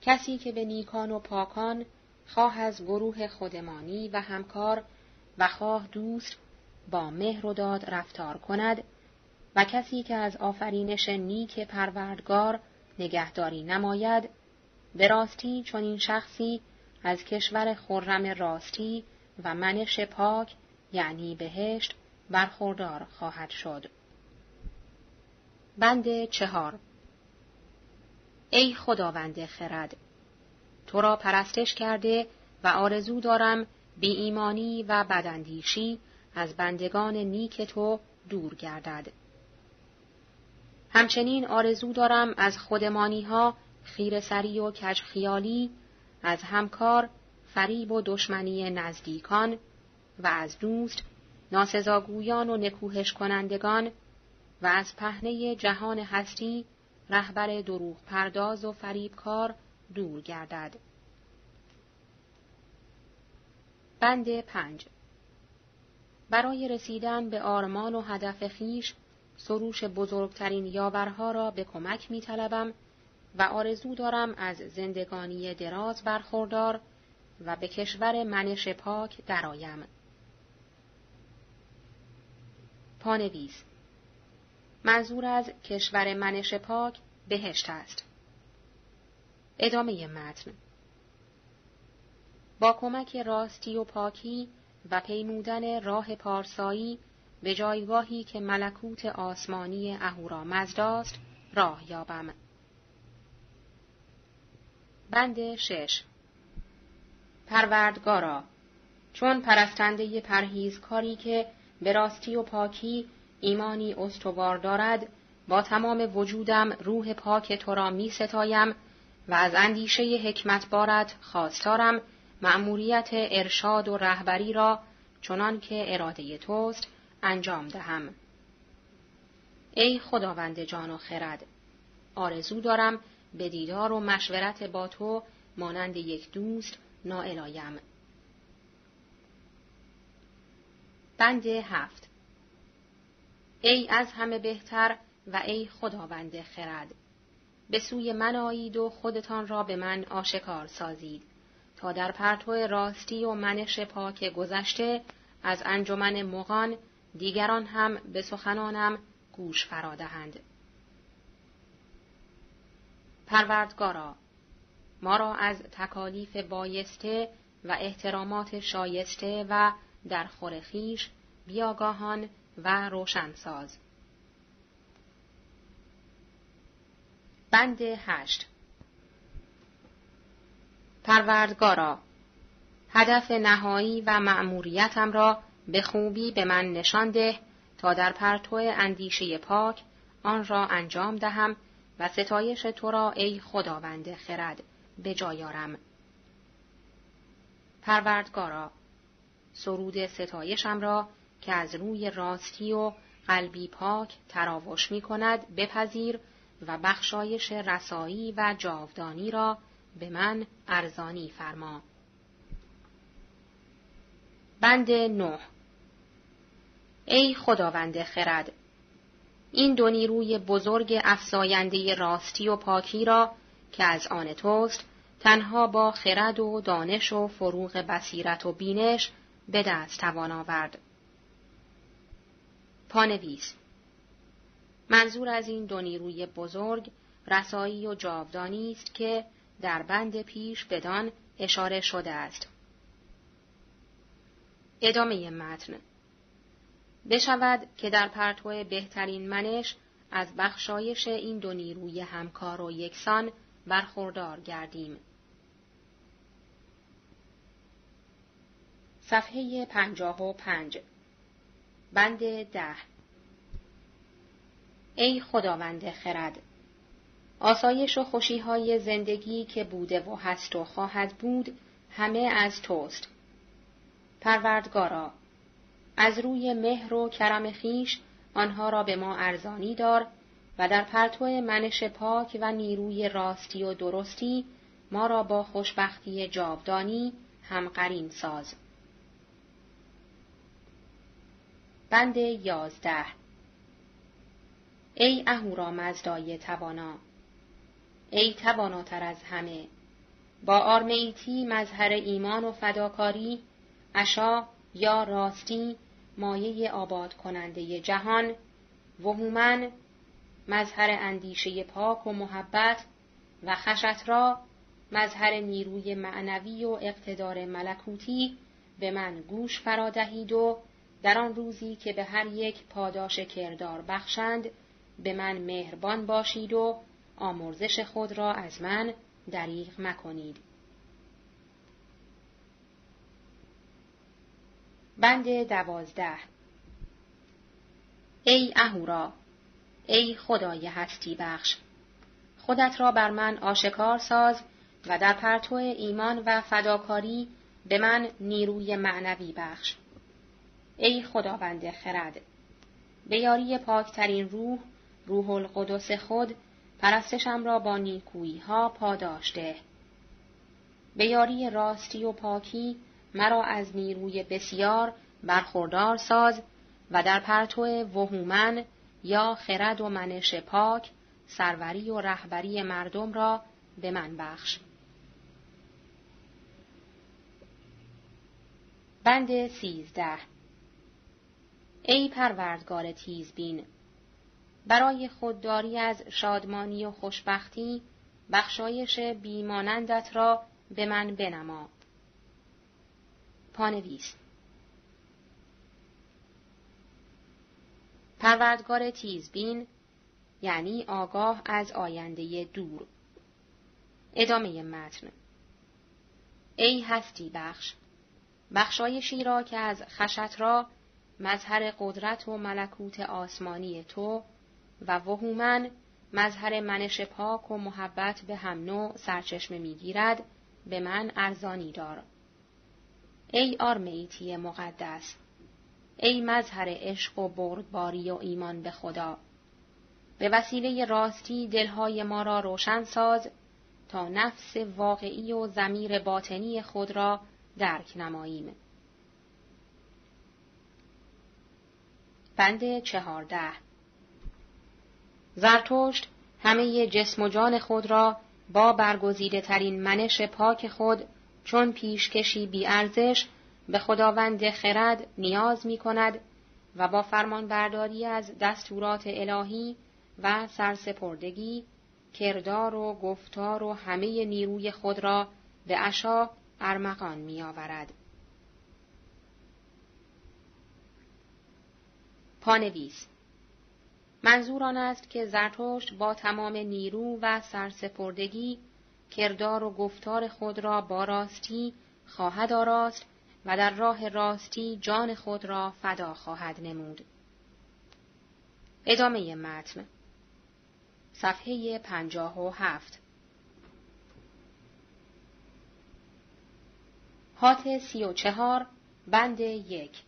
کسی که به نیکان و پاکان خواه از گروه خودمانی و همکار و خواه دوست با مهر و داد رفتار کند و کسی که از آفرینش نیک پروردگار نگهداری نماید به راستی چون این شخصی از کشور خرم راستی و منش پاک یعنی بهشت برخوردار خواهد شد. بند چهار ای خداوند خرد تو را پرستش کرده و آرزو دارم بی ایمانی و بدندیشی از بندگان نیک تو دور گردد. همچنین آرزو دارم از خودمانی ها خیر سری و کج خیالی، از همکار فریب و دشمنی نزدیکان و از دوست ناسزاگویان و نکوهش کنندگان و از پهنه جهان هستی رهبر دروغ پرداز و فریبکار دور گردد. بند پنج برای رسیدن به آرمان و هدف خیش سروش بزرگترین یاورها را به کمک می طلبم و آرزو دارم از زندگانی دراز برخوردار و به کشور منش پاک درآیم. پانویس منظور از کشور منش پاک بهشت است. ادامه متن با کمک راستی و پاکی و پیمودن راه پارسایی به جایگاهی که ملکوت آسمانی اهورامزد است راه یابم. بند شش پروردگارا چون پرستنده پرهیزکاری که به راستی و پاکی ایمانی استوار دارد با تمام وجودم روح پاک تو را می ستایم و از اندیشه حکمت بارد خواستارم مأموریت ارشاد و رهبری را چنان که اراده توست انجام دهم. ای خداوند جان و خرد آرزو دارم به دیدار و مشورت با تو مانند یک دوست نائلایم. بند هفت ای از همه بهتر و ای خداوند خرد به سوی من آیید و خودتان را به من آشکار سازید تا در پرتو راستی و منش پاک گذشته از انجمن مغان دیگران هم به سخنانم گوش فرادهند. پروردگارا ما را از تکالیف بایسته و احترامات شایسته و در خورخیش بیاگاهان و روشنساز. بند هشت پروردگارا هدف نهایی و مأموریتم را به خوبی به من نشان ده تا در پرتو اندیشه پاک آن را انجام دهم و ستایش تو را ای خداوند خرد به جایارم. پروردگارا سرود ستایشم را که از روی راستی و قلبی پاک تراوش می کند بپذیر و بخشایش رسایی و جاودانی را به من ارزانی فرما. بند نه ای خداوند خرد این دو نیروی بزرگ افزاینده راستی و پاکی را که از آن توست تنها با خرد و دانش و فروغ بصیرت و بینش به دست توان آورد. پانویس منظور از این دو نیروی بزرگ رسایی و جاودانی است که در بند پیش بدان اشاره شده است. ادامه متن بشود که در پرتو بهترین منش از بخشایش این دو نیروی همکار و یکسان برخوردار گردیم. صفحه پنجاه و پنج بند ده ای خداوند خرد آسایش و خوشیهای زندگی که بوده و هست و خواهد بود همه از توست. پروردگارا از روی مهر و کرم خیش آنها را به ما ارزانی دار و در پرتو منش پاک و نیروی راستی و درستی ما را با خوشبختی جاودانی هم قرین ساز. بند یازده ای اهورا مزدای توانا ای تواناتر از همه با آرمیتی مظهر ایمان و فداکاری اشا یا راستی مایه آباد کننده جهان وهومن مظهر اندیشه پاک و محبت و خشت را مظهر نیروی معنوی و اقتدار ملکوتی به من گوش فرادهید و در آن روزی که به هر یک پاداش کردار بخشند به من مهربان باشید و آمرزش خود را از من دریغ مکنید. بند دوازده. ای اهورا ای خدای هستی بخش خودت را بر من آشکار ساز و در پرتو ایمان و فداکاری به من نیروی معنوی بخش. ای خداوند خرد به یاری پاکترین روح روح القدس خود پرستشم را با نیکویی ها پاداشته به یاری راستی و پاکی مرا از نیروی بسیار برخوردار ساز و در پرتو وهومن یا خرد و منش پاک سروری و رهبری مردم را به من بخش. بند سیزده ای پروردگار تیزبین برای خودداری از شادمانی و خوشبختی بخشایش بیمانندت را به من بنما. پانویس. پروردگار تیزبین یعنی آگاه از آینده دور. ادامه متن. ای هستی بخش بخشایشی را که از خشت را مظهر قدرت و ملکوت آسمانی تو و وهومن مظهر منش پاک و محبت به هم نوع سرچشمه می‌گیرد به من ارزانی دار. ای آرمیتی مقدس ای مظهر عشق و بردباری و ایمان به خدا به وسیله راستی دلهای ما را روشن ساز تا نفس واقعی و زمیر باطنی خود را درک نماییم. بند چهارده زرتشت همه جسم و جان خود را با برگزیده ترین منش پاک خود چون پیشکشی بیارزش به خداوند خرد نیاز می کند و با فرمان برداری از دستورات الهی و سرسپردگی کردار و گفتار و همه نیروی خود را به اشا ارمغان می آورد. پانویس منظور آن است که زرتشت با تمام نیرو و سرسپردگی کردار و گفتار خود را با راستی خواهد آراست و در راه راستی جان خود را فدا خواهد نمود. ادامه متن. صفحه پنجاه و هفت. هات سی و چهار بند یک.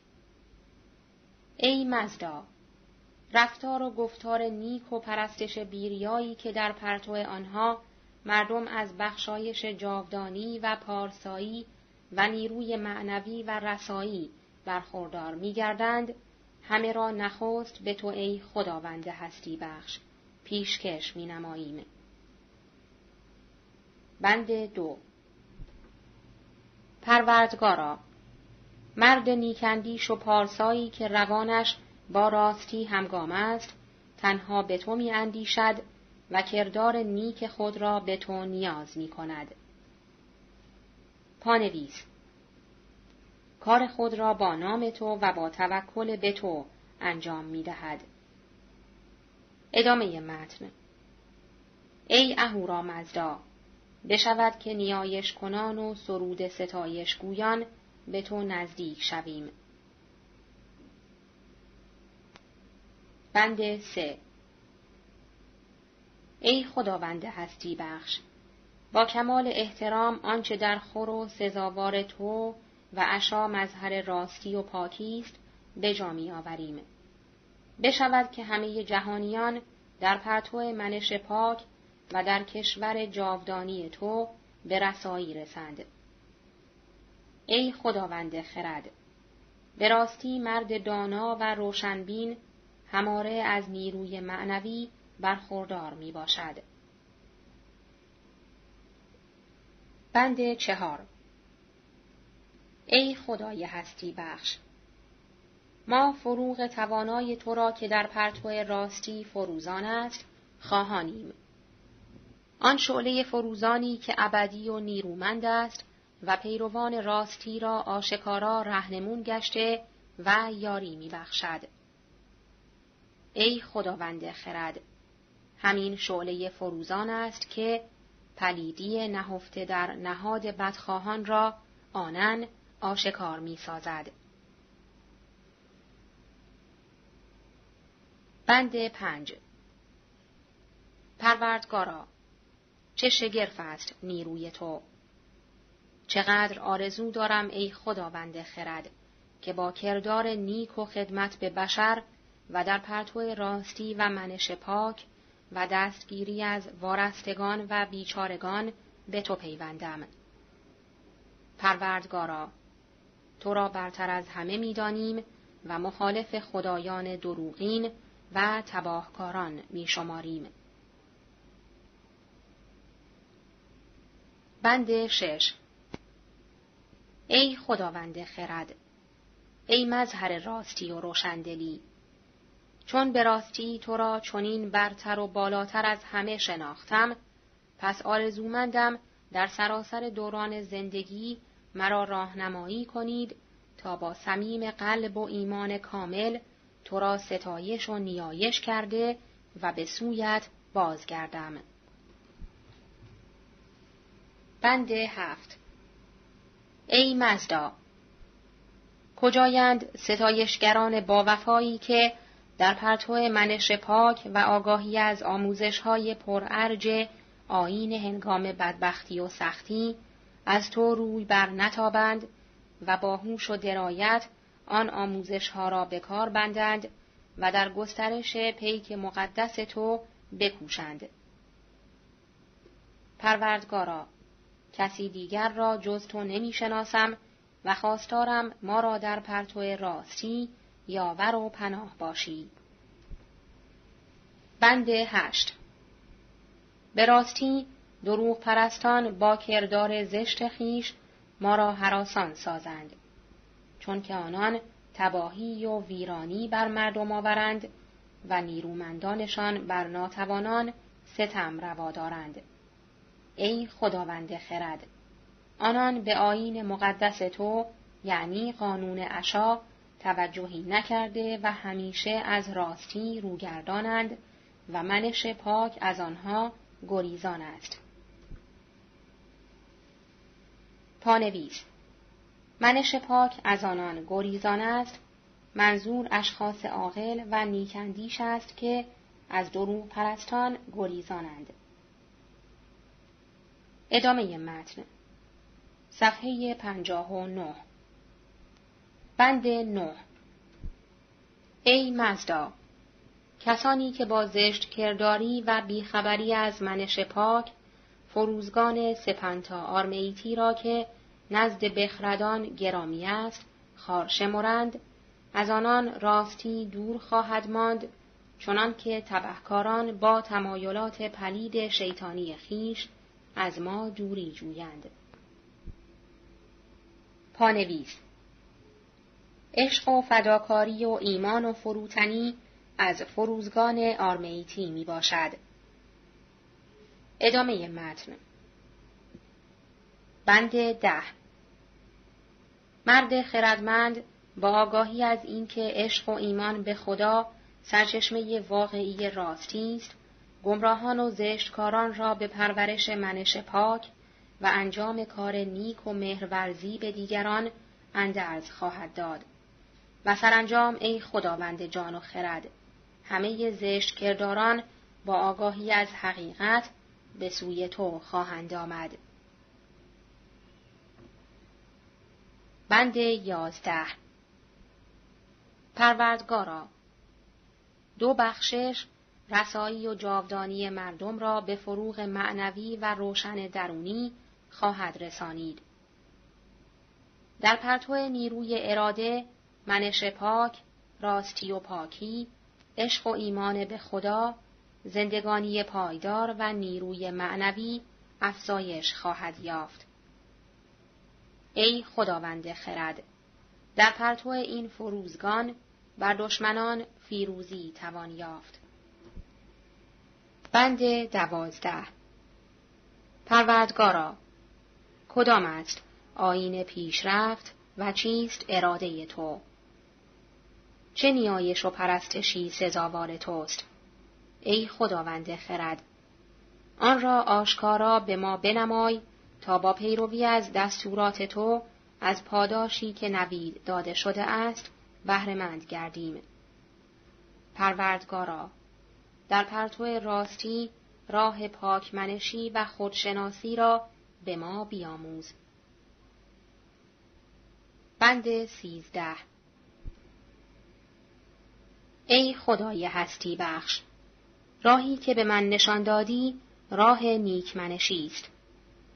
ای مزدا رفتار و گفتار نیک و پرستش بیریایی که در پرتو آنها مردم از بخشایش جاودانی و پارسایی و نیروی معنوی و رسایی برخوردار میگردند همه را نخست به تو ای خداوند هستی بخش پیشکش می نماییم. بند دو پروردگارا مرد نیکندیش و پارسایی که روانش با راستی همگام است تنها به تو می اندیشد و کردار نیک خود را به تو نیاز می کند. پانویس کار خود را با نام تو و با توکل به تو انجام می دهد. ادامه متن ای اهورا مزدا بشود که نیایش کنان و سرود ستایش گویان به تو نزدیک شویم. بند سه ای خداوند هستی بخش. با کمال احترام آنچه در خور و سزاوار تو و اشا مظهر راستی و پاکی است به جا آوریم. بشود که همه جهانیان در پرتو منش پاک و در کشور جاودانی تو به رسایی رسند ای خداوند خرد به راستی مرد دانا و روشنبین هماره از نیروی معنوی برخوردار می باشد. بند چهار. ای خدای هستی بخش ما فروغ توانای تو را که در پرتو راستی فروزان است خواهانیم. آن شعله فروزانی که ابدی و نیرومند است و پیروان راستی را آشکارا رهنمون گشته و یاری میبخشد. ای خداوند خرد همین شعله فروزان است که پلیدی نهفته در نهاد بدخواهان را آنن آشکار می سازد. بند پنج پروردگارا چه شگرف است نیروی تو چقدر آرزو دارم ای خداوند خرد که با کردار نیک و خدمت به بشر و در پرتو راستی و منش پاک و دستگیری از وارستگان و بیچارگان به تو پیوندم. پروردگارا تو را برتر از همه می‌دانیم و مخالف خدایان دروغین و تباهکاران میشماریم. بند شش ای خداوند خرد ای مظهر راستی و روشندلی چون به راستی تو را چنین برتر و بالاتر از همه شناختم پس آرزومندم در سراسر دوران زندگی مرا راهنمایی کنید تا با صمیم قلب و ایمان کامل تو را ستایش و نیایش کرده و به سویت بازگردم. بند هفت ای مزدا کجایند ستایشگران با وفایی که در پرتو منش پاک و آگاهی از آموزش های پرارج آین هنگام بدبختی و سختی از تو روی بر نتابند و با هوش و درایت آن آموزش ها را به کار بندند و در گسترش پیک مقدس تو بکوشند. پروردگارا کسی دیگر را جز تو نمی شناسم و خواستارم ما را در پرتو راستی یاور و پناه باشی. بند هشت. به راستی دروغ پرستان با کردار زشت خیش ما را حراسان سازند. چون که آنان تباهی و ویرانی بر مردم آورند و نیرومندانشان بر ناتوانان ستم روا دارند. ای خداوند خرد آنان به آین مقدس تو یعنی قانون عشا توجهی نکرده و همیشه از راستی روگردانند و منش پاک از آنها گریزان است. پانویس منش پاک از آنان گریزان است منظور اشخاص عاقل و نیکندیش است که از دروغ پرستان گریزانند. ادامه متن صفحه پنجاه و نه بند نه ای مزدا کسانی که با زشت کرداری و بیخبری از منش پاک فروزگان سپنتا آرمیتی را که نزد بخردان گرامی است خارشمرند از آنان راستی دور خواهد ماند چنان که تبهکاران با تمایلات پلید شیطانی خیش از ما دوری جویند. پانویس عشق و فداکاری و ایمان و فروتنی از فروزگان آرمیتی می باشد. ادامه متن. بند ده. مرد خردمند با آگاهی از اینکه عشق و ایمان به خدا سرچشمه واقعی راستی است گمراهان و زشتکاران را به پرورش منش پاک و انجام کار نیک و مهرورزی به دیگران اندرز خواهد داد. و سرانجام ای خداوند جان و خرد همه زشت کرداران با آگاهی از حقیقت به سوی تو خواهند آمد. بند یازده پروردگارا دو بخشش رسایی و جاودانی مردم را به فروغ معنوی و روشن درونی خواهد رسانید. در پرتو نیروی اراده منش پاک راستی و پاکی عشق و ایمان به خدا زندگانی پایدار و نیروی معنوی افزایش خواهد یافت. ای خداوند خرد در پرتو این فروزگان بر دشمنان فیروزی توان یافت. بند دوازده. پروردگارا کدام است آین پیشرفت و چیست اراده تو؟ چه نیایش و پرستشی سزاوار توست. ای خداوند خرد آن را آشکارا به ما بنمای تا با پیروی از دستورات تو از پاداشی که نوید داده شده است بهرهمند گردیم. پروردگارا در پرتو راستی راه پاکمنشی و خودشناسی را به ما بیاموز. بند سیزده ای خدای هستی بخش راهی که به من نشان دادی راه نیکمنشی است.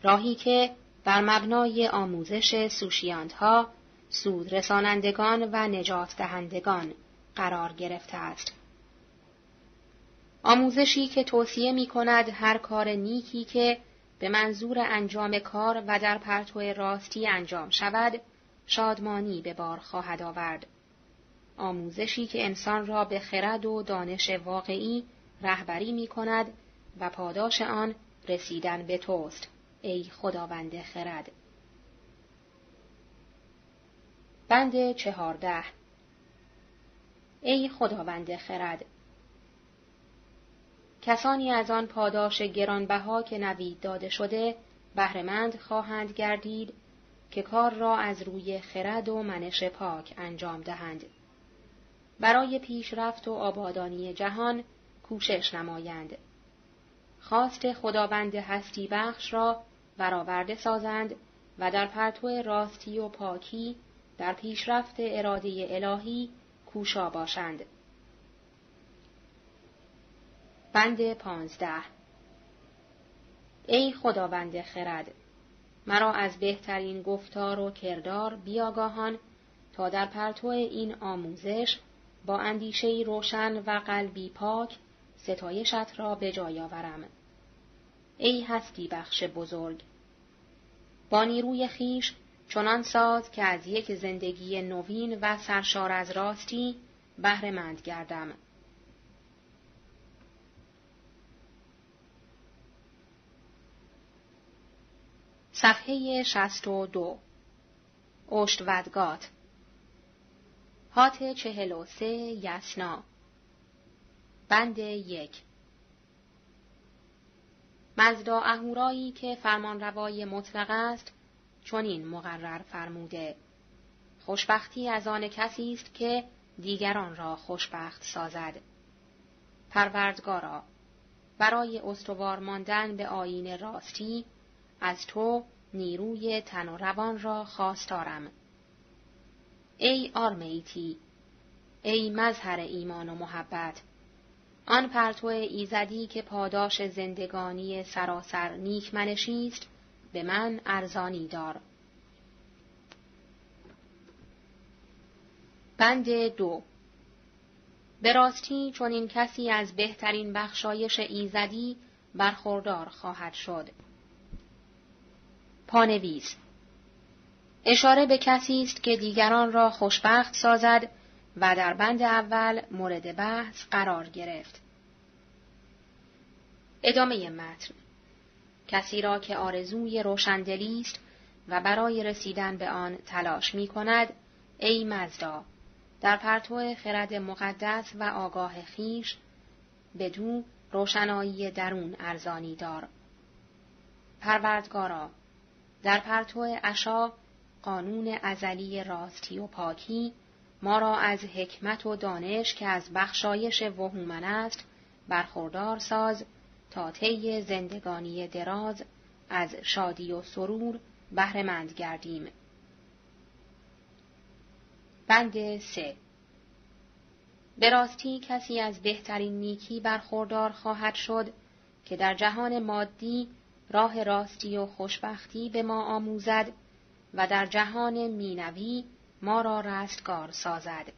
راهی که بر مبنای آموزش سوشیانتها سود رسانندگان و نجات دهندگان قرار گرفته است. آموزشی که توصیه می کند هر کار نیکی که به منظور انجام کار و در پرتو راستی انجام شود شادمانی به بار خواهد آورد. آموزشی که انسان را به خرد و دانش واقعی رهبری می کند و پاداش آن رسیدن به توست. ای خداوند خرد. بند چهارده. ای خداوند خرد. کسانی از آن پاداش گرانبها که نوید داده شده بهرهمند خواهند گردید که کار را از روی خرد و منش پاک انجام دهند. برای پیشرفت و آبادانی جهان کوشش نمایند خواست خداوند هستی بخش را برآورده سازند و در پرتو راستی و پاکی در پیشرفت اراده الهی کوشا باشند. بند پانزده ای خداوند خرد مرا از بهترین گفتار و کردار بیاگاهان تا در پرتو این آموزش با اندیشه روشن و قلبی پاک ستایشت را به جای آورم. ای هستی بخش بزرگ. با نیروی خیش چنان ساز که از یک زندگی نوین و سرشار از راستی بهره گردم. صفحه شست و دو. اشتودگات هات چهل و سه یسنا. بند یک. مزدا اهورایی که فرمانروای مطلق است چنین مقرر فرموده. خوشبختی از آن کسی است که دیگران را خوشبخت سازد. پروردگارا برای استوار ماندن به آین راستی از تو نیروی تن و روان را خواستارم. ای آرمیتی ای مظهر ایمان و محبت آن پرتو ایزدی که پاداش زندگانی سراسر نیکمنشی است به من ارزانی دار. بند دو. به راستی چون این کسی از بهترین بخشایش ایزدی برخوردار خواهد شد. پانویس. اشاره به کسی است که دیگران را خوشبخت سازد و در بند اول مورد بحث قرار گرفت. ادامه متن کسی را که آرزوی روشندلی است و برای رسیدن به آن تلاش می کند ای مزدا در پرتو خرد مقدس و آگاه خیش بدو روشنایی درون ارزانی دار پروردگارا در پرتو اشا قانون ازلی راستی و پاکی ما را از حکمت و دانش که از بخشایش وهومن است برخوردار ساز تا طی زندگانی دراز از شادی و سرور بهرهمند گردیم. بند سه به راستی کسی از بهترین نیکی برخوردار خواهد شد که در جهان مادی راه راستی و خوشبختی به ما آموزد و در جهان مینوی ما را رستگار سازد.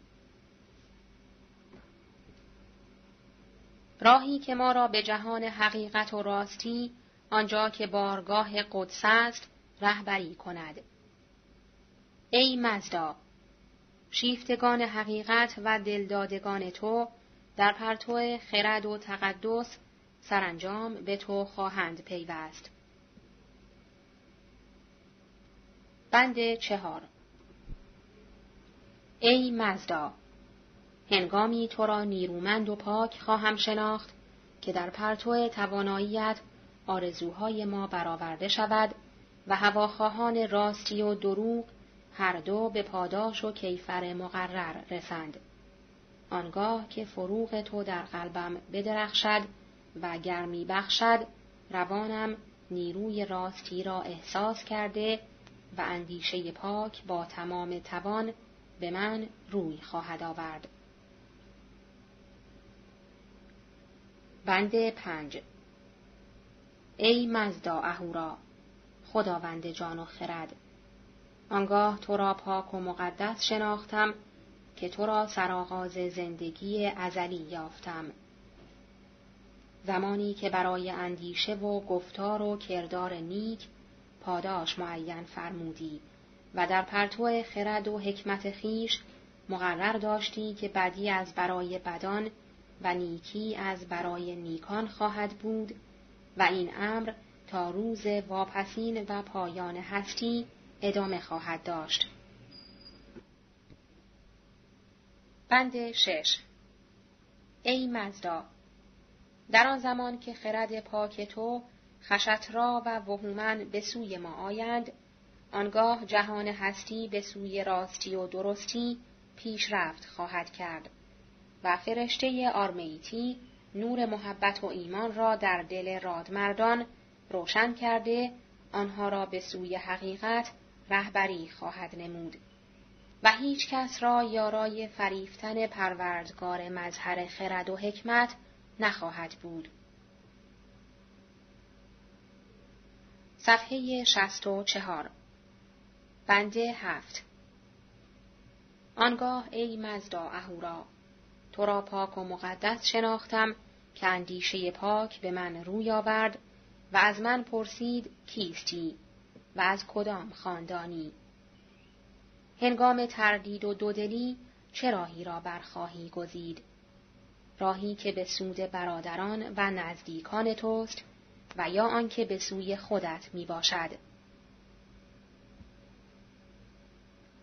راهی که ما را به جهان حقیقت و راستی آنجا که بارگاه قدس است رهبری کند. ای مزدا شیفتگان حقیقت و دلدادگان تو در پرتو خرد و تقدس سرانجام به تو خواهند پیوست. بند چهار ای مزدا هنگامی تو را نیرومند و پاک خواهم شناخت که در پرتو تواناییت آرزوهای ما برآورده شود و هواخواهان راستی و دروغ هر دو به پاداش و کیفر مقرر رسند. آنگاه که فروغ تو در قلبم بدرخشد و گرمی بخشد روانم نیروی راستی را احساس کرده و اندیشه پاک با تمام توان به من روی خواهد آورد. بند پنج ای مزدا اهورا خداوند جان و خرد آنگاه تو را پاک و مقدس شناختم که تو را سرآغاز زندگی ازلی یافتم زمانی که برای اندیشه و گفتار و کردار نیک پاداش معین فرمودی و در پرتو خرد و حکمت خیش مقرر داشتی که بدی از برای بدان و نیکی از برای نیکان خواهد بود و این امر تا روز واپسین و پایان هستی ادامه خواهد داشت. بند شش ای مزدا در آن زمان که خرد پاک تو خشترا و وهومن به سوی ما آیند. آنگاه جهان هستی به سوی راستی و درستی پیشرفت خواهد کرد. و فرشته آرمیتی نور محبت و ایمان را در دل رادمردان روشن کرده آنها را به سوی حقیقت رهبری خواهد نمود. و هیچ کس را یارای فریفتن پروردگار مظهر خرد و حکمت نخواهد بود. صفحه شست و چهار. بنده هفت. آنگاه ای مزدا اهورا تو را پاک و مقدس شناختم که اندیشه پاک به من روی آورد و از من پرسید کیستی و از کدام خاندانی؟ هنگام تردید و دودلی چه راهی را برخواهی گزید؟ راهی که به سود برادران و نزدیکان توست و یا آنکه به سوی خودت می باشد.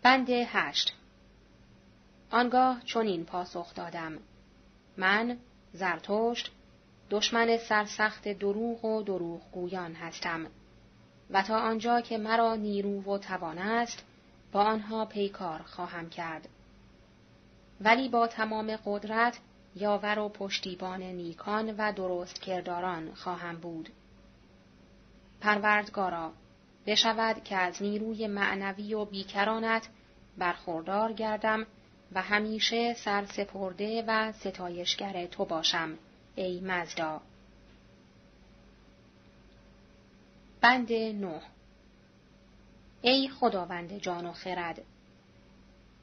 بند هشت. آنگاه چنین پاسخ دادم. من زرتشت دشمن سرسخت دروغ و دروغ گویان هستم. و تا آنجا که مرا نیرو و توان است با آنها پیکار خواهم کرد. ولی با تمام قدرت یاور و پشتیبان نیکان و درست کرداران خواهم بود. پروردگارا بشود که از نیروی معنوی و بیکرانت برخوردار گردم و همیشه سرسپرده و ستایشگر تو باشم ای مزدا. بند نه. ای خداوند جان و خرد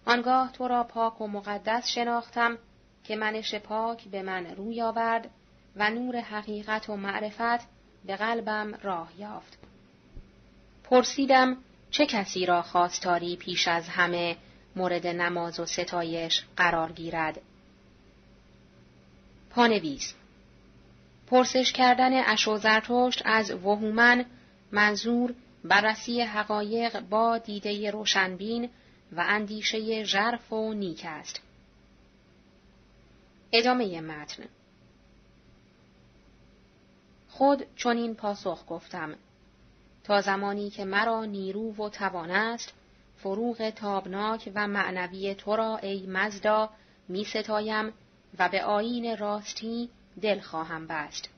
آنگاه تو را پاک و مقدس شناختم که منش پاک به من روی آورد و نور حقیقت و معرفت به قلبم راه یافت. پرسیدم چه کسی را خواستاری پیش از همه مورد نماز و ستایش قرار گیرد؟ پانویس. پرسش کردن اشو زرتشت از وهومن منظور بررسی حقایق با دیده روشنبین و اندیشه ژرف و نیک است. ادامه متن خود چنین پاسخ گفتم تا زمانی که مرا نیرو و توان است فروغ تابناک و معنوی تو را ای مزدا می ستایم و به آین راستی دل خواهم بست.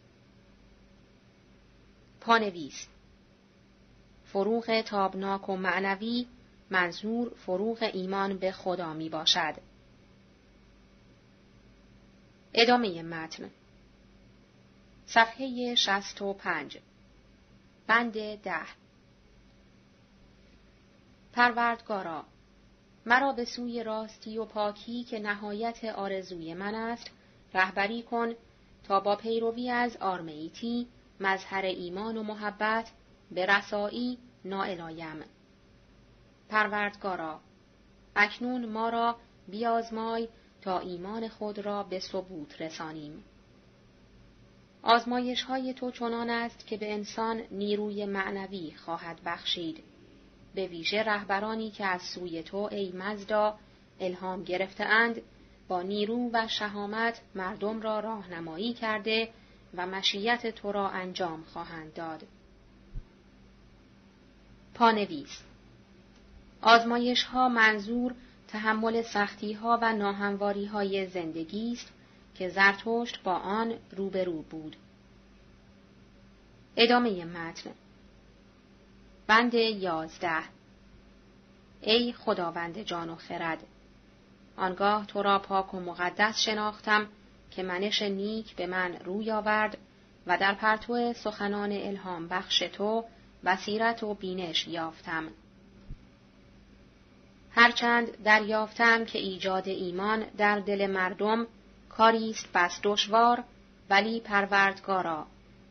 پانویس فروغ تابناک و معنوی منظور فروغ ایمان به خدا می باشد. ادامه متن. صفحه شست و پنج. بند ده. پروردگارا مرا به سوی راستی و پاکی که نهایت آرزوی من است رهبری کن تا با پیروی از آرمیتی مظهر ایمان و محبت به رسایی نائلایم پروردگارا اکنون ما را بیازمای تا ایمان خود را به ثبوت رسانیم آزمایش های تو چنان است که به انسان نیروی معنوی خواهد بخشید به ویژه رهبرانی که از سوی تو ای مزدا الهام گرفتهاند با نیرو و شهامت مردم را راهنمایی کرده و مشیت تو را انجام خواهند داد. پانویس آزمایش ها منظور تحمل سختی ها و ناهمواری های زندگی است که زرتشت با آن روبرو بود. ادامه متن بند یازده ای خداوند جان و خرد آنگاه تو را پاک و مقدس شناختم که منش نیک به من روی آورد و در پرتو سخنان الهام بخش تو بصیرت و بینش یافتم. هرچند دریافتم که ایجاد ایمان در دل مردم کاری است بس دشوار ولی پروردگارا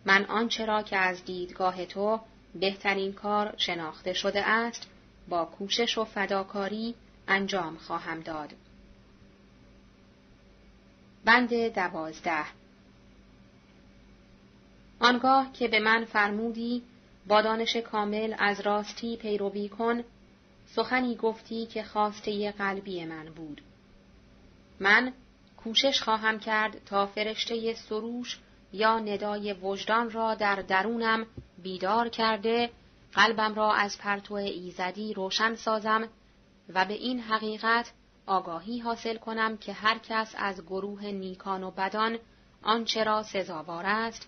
من آنچه را که از دیدگاه تو بهترین کار شناخته شده است با کوشش و فداکاری انجام خواهم داد. بند دوازده آنگاه که به من فرمودی با دانش کامل از راستی پیروی کن سخنی گفتی که خواسته قلبی من بود من کوشش خواهم کرد تا فرشته سروش یا ندای وجدان را در درونم بیدار کرده قلبم را از پرتو ایزدی روشن سازم و به این حقیقت آگاهی حاصل کنم که هر کس از گروه نیکان و بدان آنچه را سزاوار است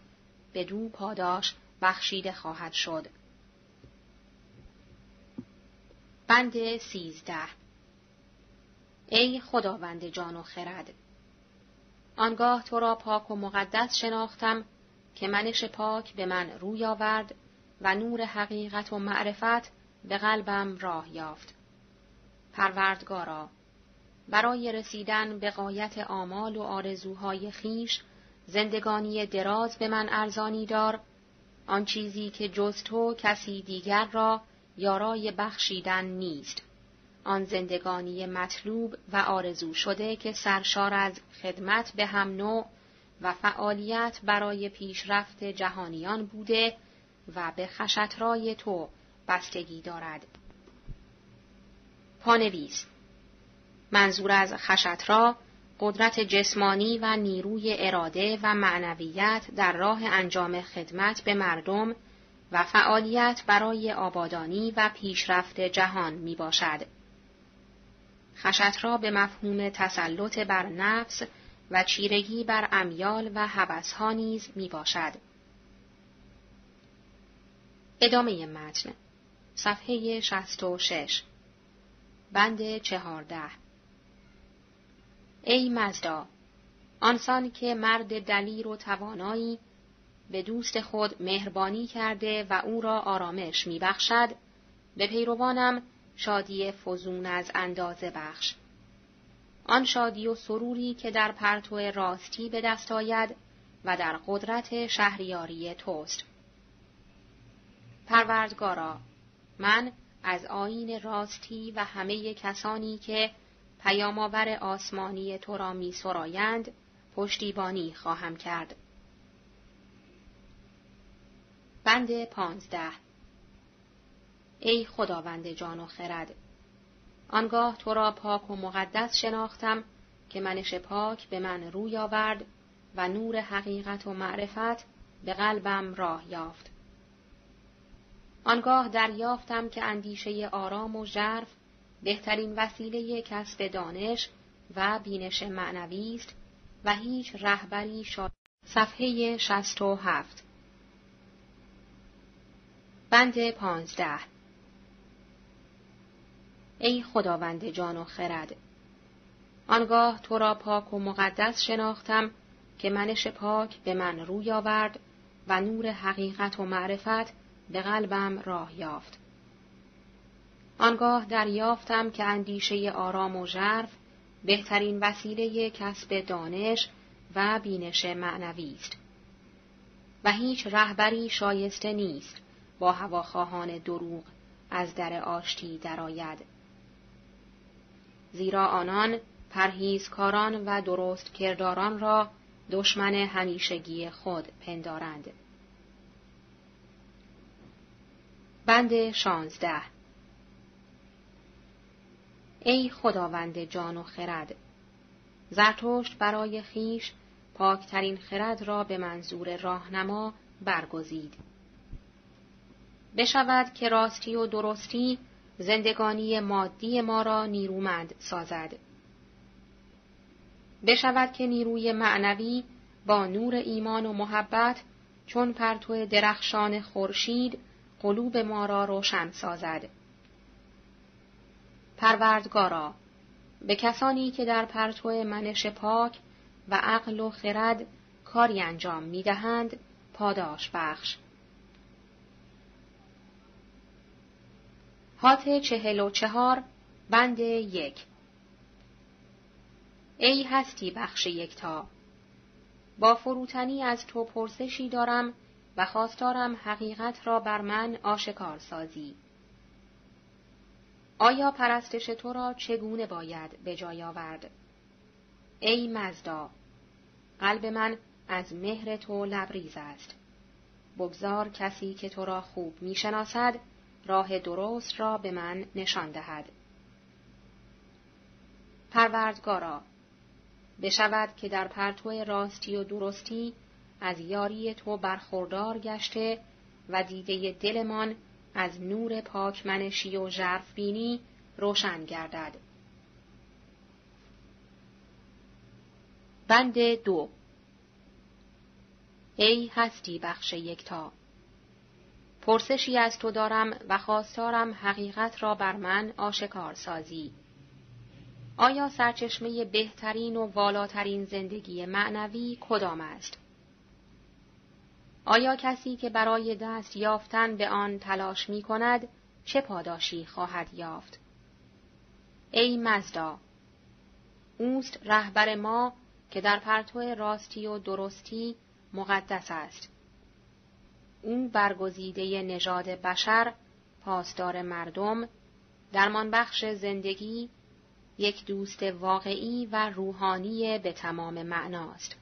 به دو پاداش بخشیده خواهد شد. بند سیزده ای خداوند جان و خرد آنگاه تو را پاک و مقدس شناختم که منش پاک به من روی آورد و نور حقیقت و معرفت به قلبم راه یافت. پروردگارا برای رسیدن به قایت آمال و آرزوهای خیش زندگانی دراز به من ارزانی دار آن چیزی که جز تو کسی دیگر را یارای بخشیدن نیست آن زندگانی مطلوب و آرزو شده که سرشار از خدمت به هم نوع و فعالیت برای پیشرفت جهانیان بوده و به خشترای تو بستگی دارد. پانویس منظور از خشترا قدرت جسمانی و نیروی اراده و معنویت در راه انجام خدمت به مردم و فعالیت برای آبادانی و پیشرفت جهان می باشد. خشت را به مفهوم تسلط بر نفس و چیرگی بر امیال و هوسها نیز می باشد. ادامه متن صفحه 66 بند چهارده ای مزدا آنسان که مرد دلیر و توانایی به دوست خود مهربانی کرده و او را آرامش میبخشد. به پیروانم شادی فزون از اندازه بخش. آن شادی و سروری که در پرتو راستی به دست آید و در قدرت شهریاری توست. پروردگارا من از آین راستی و همه کسانی که پیامآور آسمانی تو را می سرایند پشتیبانی خواهم کرد. بند پانزده ای خداوند جان و خرد آنگاه تو را پاک و مقدس شناختم که منش پاک به من روی آورد و نور حقیقت و معرفت به قلبم راه یافت. آنگاه دریافتم که اندیشه آرام و ژرف بهترین وسیله کسب دانش و بینش معنوی است و هیچ رهبری شاید صفحه 67 بند پانزده. ای خداوند جان و خرد آنگاه تو را پاک و مقدس شناختم که منش پاک به من روی آورد و نور حقیقت و معرفت به قلبم راه یافت. آنگاه دریافتم که اندیشه آرام و ژرف بهترین وسیله کسب دانش و بینش معنوی است و هیچ رهبری شایسته نیست. با هواخواهان دروغ از در آشتی درآید. زیرا آنان پرهیزکاران و درست کرداران را دشمن همیشگی خود پندارند. بند شانزده. ای خداوند جان و خرد زرتشت برای خیش پاکترین خرد را به منظور راهنما برگزید. بشود که راستی و درستی زندگانی مادی ما را نیرومند سازد بشود که نیروی معنوی با نور ایمان و محبت چون پرتو درخشان خورشید قلوب ما را روشن سازد پروردگارا به کسانی که در پرتو منش پاک و عقل و خرد کاری انجام می دهند پاداش بخش. هات چهل و چهار بند یک ای هستی بخش یکتا با فروتنی از تو پرسشی دارم و خواستارم حقیقت را بر من آشکار سازی. آیا پرستش تو را چگونه باید به جای آورد؟ ای مزدا قلب من از مهر تو لبریز است بگذار کسی که تو را خوب می‌شناسد راه درست را به من نشان دهد. پروردگارا بشود که در پرتو راستی و درستی از یاری تو برخوردار گشته و دیده دلمان از نور پاکمنشی و ژرف بینی روشن گردد. بند دو. ای هستی بخش یکتا. پرسشی از تو دارم و خواستارم حقیقت را بر من آشکار سازی آیا سرچشمه بهترین و والاترین زندگی معنوی کدام است؟ آیا کسی که برای دست یافتن به آن تلاش می کند چه پاداشی خواهد یافت؟ ای مزدا اوست رهبر ما که در پرتو راستی و درستی مقدس است. او برگزیده نژاد بشر، پاسدار مردم، درمان بخش زندگی، یک دوست واقعی و روحانی به تمام معناست.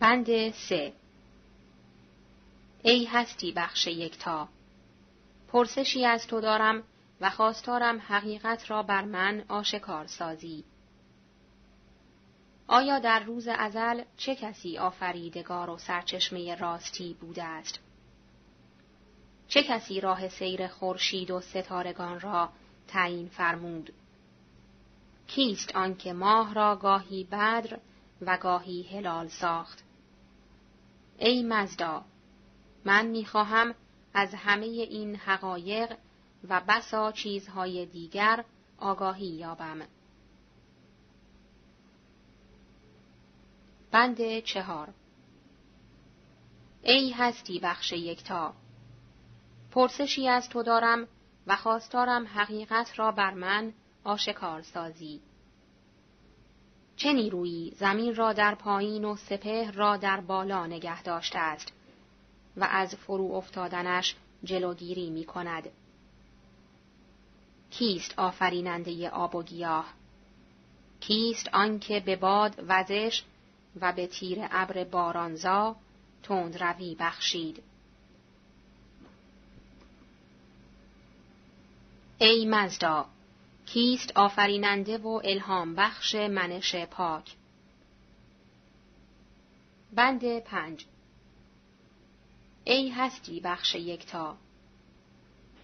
بند سه ای هستی بخش یکتا پرسشی از تو دارم و خواستارم حقیقت را بر من آشکار سازی. آیا در روز ازل چه کسی آفریدگار و سرچشمه راستی بوده است؟ چه کسی راه سیر خورشید و ستارگان را تعیین فرمود؟ کیست آنکه ماه را گاهی بدر و گاهی هلال ساخت؟ ای مزدا من می‌خواهم از همه این حقایق و بسا چیزهای دیگر آگاهی یابم. بند چهار ای هستی بخش یکتا پرسشی از تو دارم و خواستارم حقیقت را بر من آشکار سازی. چه نیرویی زمین را در پایین و سپه را در بالا نگه داشته است و از فرو افتادنش جلوگیری می کند. کیست آفریننده آب و گیاه؟ کیست آنکه به باد وزش و به تیر ابر بارانزا تند روی بخشید؟ ای مزدا کیست آفریننده و الهام بخش منش پاک بند پنج ای هستی بخش یکتا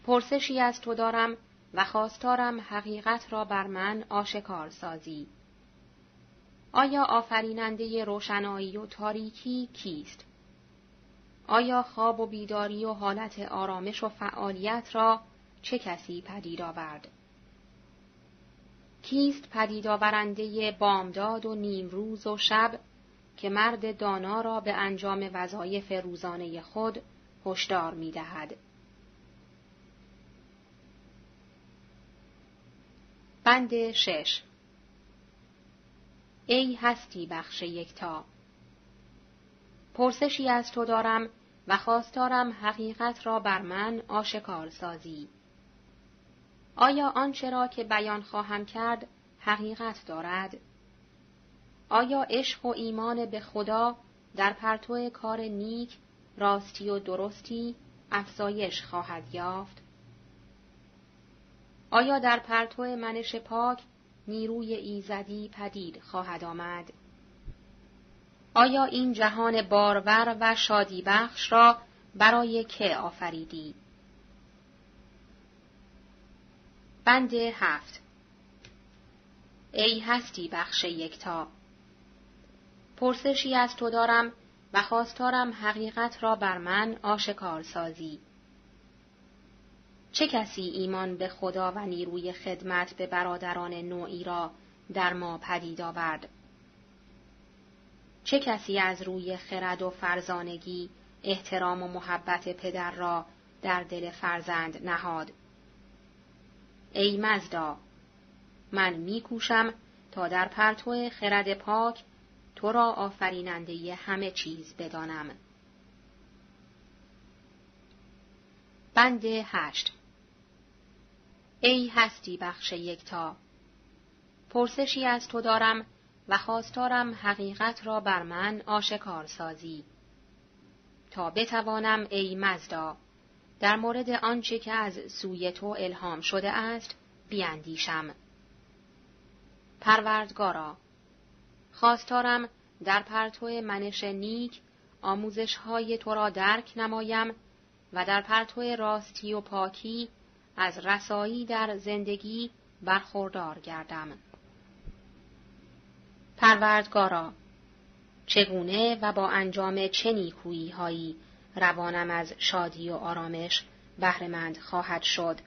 پرسشی از تو دارم و خواستارم حقیقت را بر من آشکار سازی. آیا آفریننده روشنایی و تاریکی کیست؟ آیا خواب و بیداری و حالت آرامش و فعالیت را چه کسی پدید آورد؟ کیست پدید آورنده بامداد و نیمروز و شب که مرد دانا را به انجام وظایف روزانه خود هشدار می دهد. بند شش ای هستی بخش یکتا پرسشی از تو دارم و خواستارم حقیقت را بر من آشکار سازی. آیا آنچه را که بیان خواهم کرد حقیقت دارد؟ آیا عشق و ایمان به خدا در پرتو کار نیک، راستی و درستی افزایش خواهد یافت؟ آیا در پرتو منش پاک نیروی ایزدی پدید خواهد آمد؟ آیا این جهان بارور و شادی بخش را برای که آفریدی؟ بند هفت ای هستی بخش یکتا پرسشی از تو دارم و خواستارم حقیقت را بر من آشکار سازی. چه کسی ایمان به خدا و نیروی خدمت به برادران نوعی را در ما پدید آورد؟ چه کسی از روی خرد و فرزانگی احترام و محبت پدر را در دل فرزند نهاد؟ ای مزدا من میکوشم تا در پرتو خرد پاک تو را آفریننده همه چیز بدانم. بند هشت ای هستی بخش یکتا. پرسشی از تو دارم و خواستارم حقیقت را بر من آشکار سازی تا بتوانم ای مزدا در مورد آنچه که از سوی تو الهام شده است بیاندیشم پروردگارا خواستارم در پرتو منش نیک آموزش های تو را درک نمایم و در پرتو راستی و پاکی از رسایی در زندگی برخوردار گردم. پروردگارا چگونه و با انجام چه نیکویی هایی روانم از شادی و آرامش بهرهمند خواهد شد.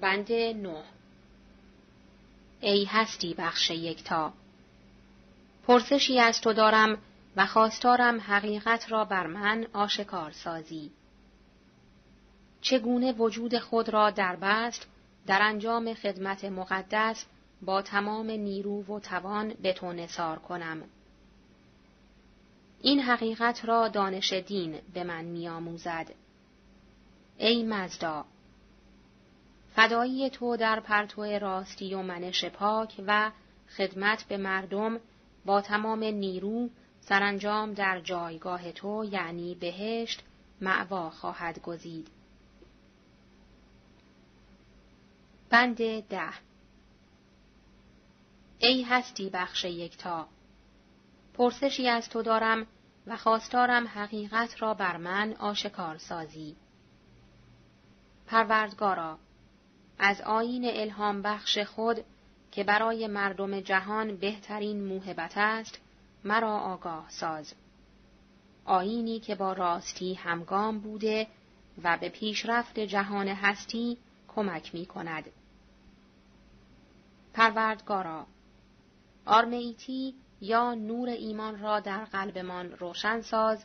بند نه ای هستی بخش یکتا پرسشی از تو دارم و خواستارم حقیقت را بر من آشکار سازی. چگونه وجود خود را در بست در انجام خدمت مقدس با تمام نیرو و توان به تو نصار کنم. این حقیقت را دانش دین به من میآموزد. ای مزدا فدایی تو در پرتو راستی و منش پاک و خدمت به مردم با تمام نیرو سرانجام در جایگاه تو یعنی بهشت معوا خواهد گزید. بند ده ای هستی بخش یکتا پرسشی از تو دارم و خواستارم حقیقت را بر من آشکار سازی. پروردگارا از آین الهام بخش خود که برای مردم جهان بهترین موهبت است مرا آگاه ساز آینی که با راستی همگام بوده و به پیشرفت جهان هستی کمک می کند. پروردگارا آرمیتی یا نور ایمان را در قلبمان روشن ساز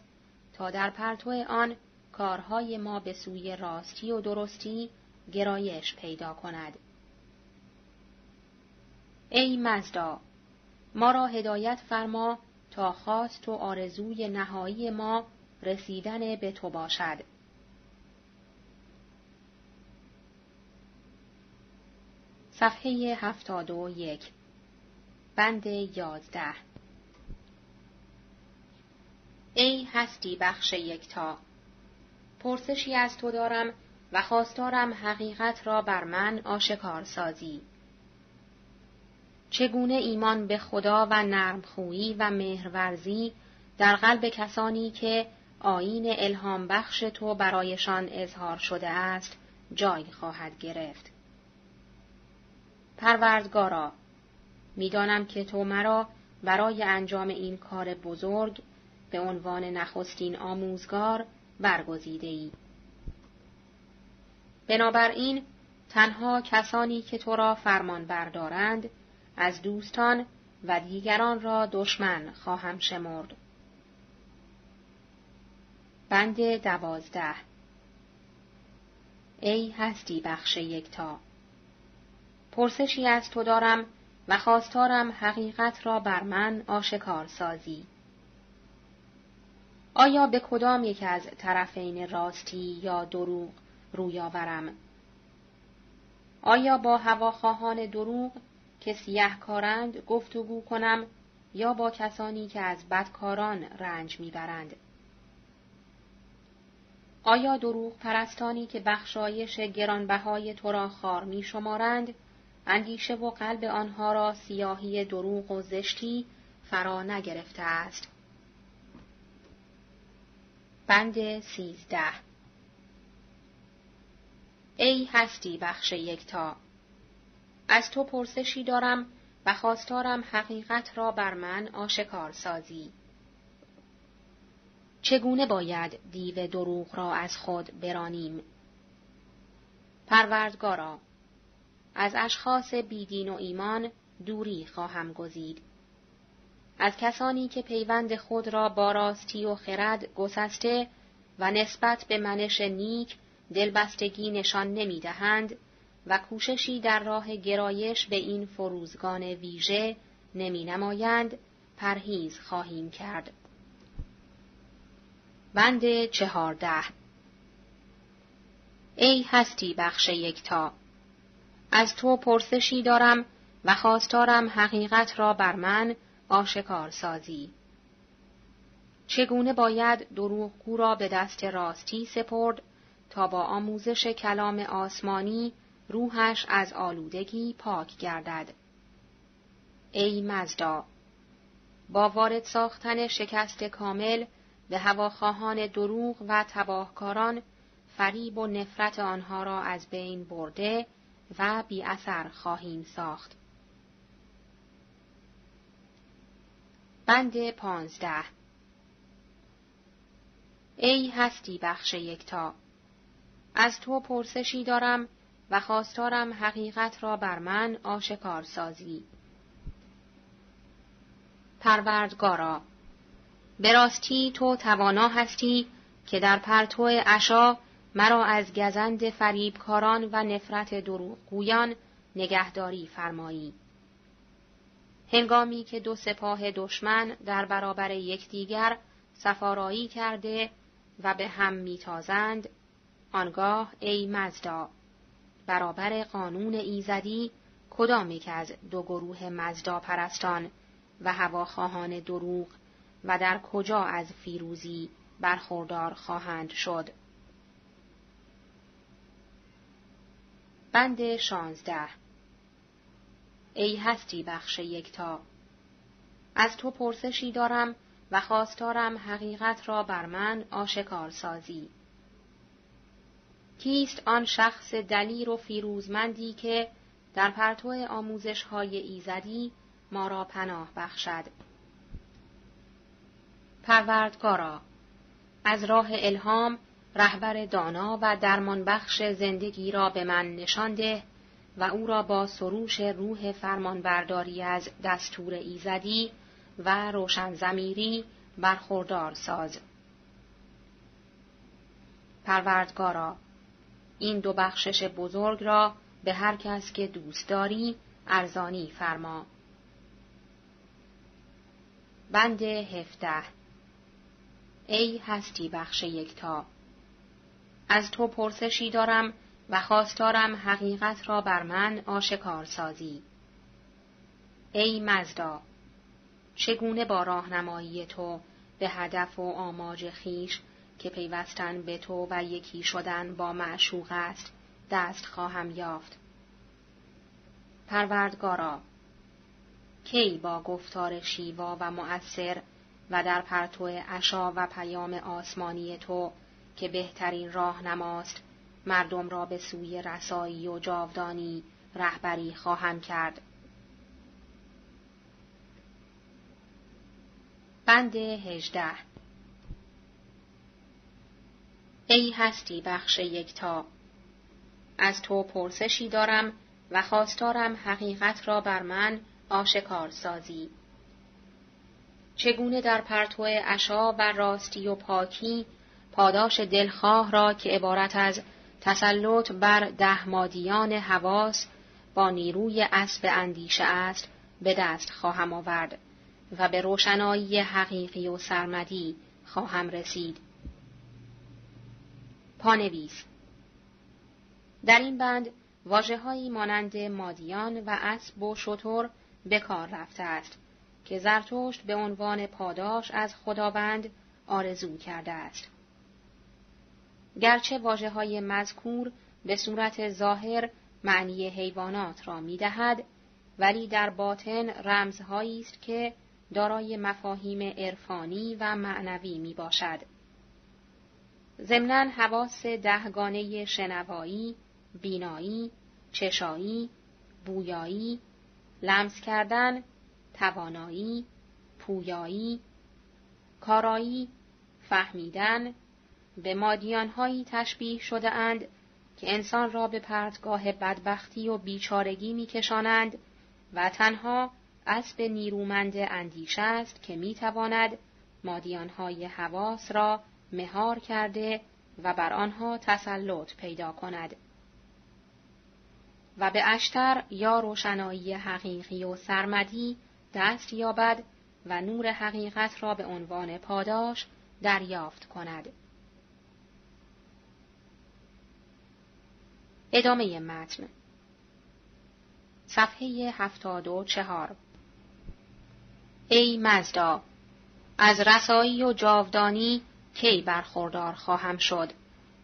تا در پرتو آن کارهای ما به سوی راستی و درستی گرایش پیدا کند. ای مزدا ما را هدایت فرما تا خواست و آرزوی نهایی ما رسیدن به تو باشد. صفحه هفتاد و یک بند یازده ای هستی بخش یکتا پرسشی از تو دارم و خواستارم حقیقت را بر من آشکار سازی. چگونه ایمان به خدا و نرمخویی و مهرورزی در قلب کسانی که آین الهام بخش تو برایشان اظهار شده است جای خواهد گرفت. پروردگارا می‌دانم که تو مرا برای انجام این کار بزرگ به عنوان نخستین آموزگار برگزیده ای. بنابراین تنها کسانی که تو را فرمان بردارند از دوستان و دیگران را دشمن خواهم شمرد. بند دوازده. ای هستی بخش یکتا. پرسشی از تو دارم و خواستارم حقیقت را بر من آشکار سازی. آیا به کدام یک از طرفین راستی یا دروغ روی آورم؟ آیا با هواخواهان دروغ که سیه کارند گفتگو کنم یا با کسانی که از بدکاران رنج می‌برند. آیا دروغ پرستانی که بخشایش گرانبهای تو را خار می شمارند، اندیشه و قلب آنها را سیاهی دروغ و زشتی فرا نگرفته است. بند سیزده. ای هستی بخش یکتا. از تو پرسشی دارم و خواستارم حقیقت را بر من آشکار سازی چگونه باید دیو دروغ را از خود برانیم؟ پروردگارا از اشخاص بیدین و ایمان دوری خواهم گزید. از کسانی که پیوند خود را با راستی و خرد گسسته و نسبت به منش نیک دلبستگی نشان نمی‌دهند و کوششی در راه گرایش به این فروزگان ویژه نمی نمایند پرهیز خواهیم کرد. بند چهارده ای هستی بخش یکتا از تو پرسشی دارم و خواستارم حقیقت را بر من آشکار سازی. چگونه باید دروغگو را به دست راستی سپرد تا با آموزش کلام آسمانی روحش از آلودگی پاک گردد. ای مزدا با وارد ساختن شکست کامل به هواخواهان دروغ و تباهکاران فریب و نفرت آنها را از بین برده و بی اثر خواهیم ساخت. بند پانزده ای هستی بخش یکتا از تو پرسشی دارم و خواستارم حقیقت را بر من آشکار سازی. پروردگارا به راستی تو توانا هستی که در پرتو عشا مرا از گزند فریبکاران و نفرت دروغگویان نگهداری فرمایی. هنگامی که دو سپاه دشمن در برابر یکدیگر سفارایی کرده و به هم میتازند آنگاه ای مزدا برابر قانون ایزدی کدامی که از دو گروه مزدا پرستان و هواخواهان دروغ و در کجا از فیروزی برخوردار خواهند شد. بند شانزده ای هستی بخش یکتا از تو پرسشی دارم و خواستارم حقیقت را بر من آشکار سازی. کیست آن شخص دلیر و فیروزمندی که در پرتو آموزش های ایزدی ما را پناه بخشد؟ پروردگارا از راه الهام رهبر دانا و درمان بخش زندگی را به من نشان ده و او را با سروش روح فرمانبرداری از دستور ایزدی و روشن زمیری برخوردار ساز. پروردگارا این دو بخشش بزرگ را به هر کس که دوست داری ارزانی فرما. بند هفته ای هستی بخش یکتا از تو پرسشی دارم و خواستارم حقیقت را بر من آشکار سازی. ای مزدا چگونه با راهنمایی تو به هدف و آماج خیش که پیوستن به تو و یکی شدن با معشوق است دست خواهم یافت. پروردگارا کی با گفتار شیوا و مؤثر و در پرتو عشا و پیام آسمانی تو که بهترین راه نماست مردم را به سوی رسایی و جاودانی رهبری خواهم کرد. بند هجده ای هستی بخش یکتا از تو پرسشی دارم و خواستارم حقیقت را بر من آشکار سازی. چگونه در پرتو عشا و راستی و پاکی پاداش دلخواه را که عبارت از تسلط بر ده مادیان حواس با نیروی اسب اندیشه است به دست خواهم آورد و به روشنایی حقیقی و سرمدی خواهم رسید. پانویس در این بند واجههایی مانند مادیان و اسب و شطور به کار رفته است که زرتشت به عنوان پاداش از خداوند آرزو کرده است. گرچه واجه های مذکور به صورت ظاهر معنی حیوانات را می دهد، ولی در باطن رمزهایی است که دارای مفاهیم عرفانی و معنوی می باشد. ضمناً حواس دهگانه شنوایی، بینایی، چشایی، بویایی، لمس کردن، توانایی، پویایی، کارایی، فهمیدن، به مادیانهایی تشبیه شده اند که انسان را به پرتگاه بدبختی و بیچارگی میکشانند و تنها اسب نیرومند اندیشه است که می‌تواند مادیانهای حواس را مهار کرده و بر آنها تسلط پیدا کند. و به اشتر یا روشنایی حقیقی و سرمدی دست یابد و نور حقیقت را به عنوان پاداش دریافت کند. ادامه متن صفحه هفتاد و چهار ای مزدا از رسایی و جاودانی کی برخوردار خواهم شد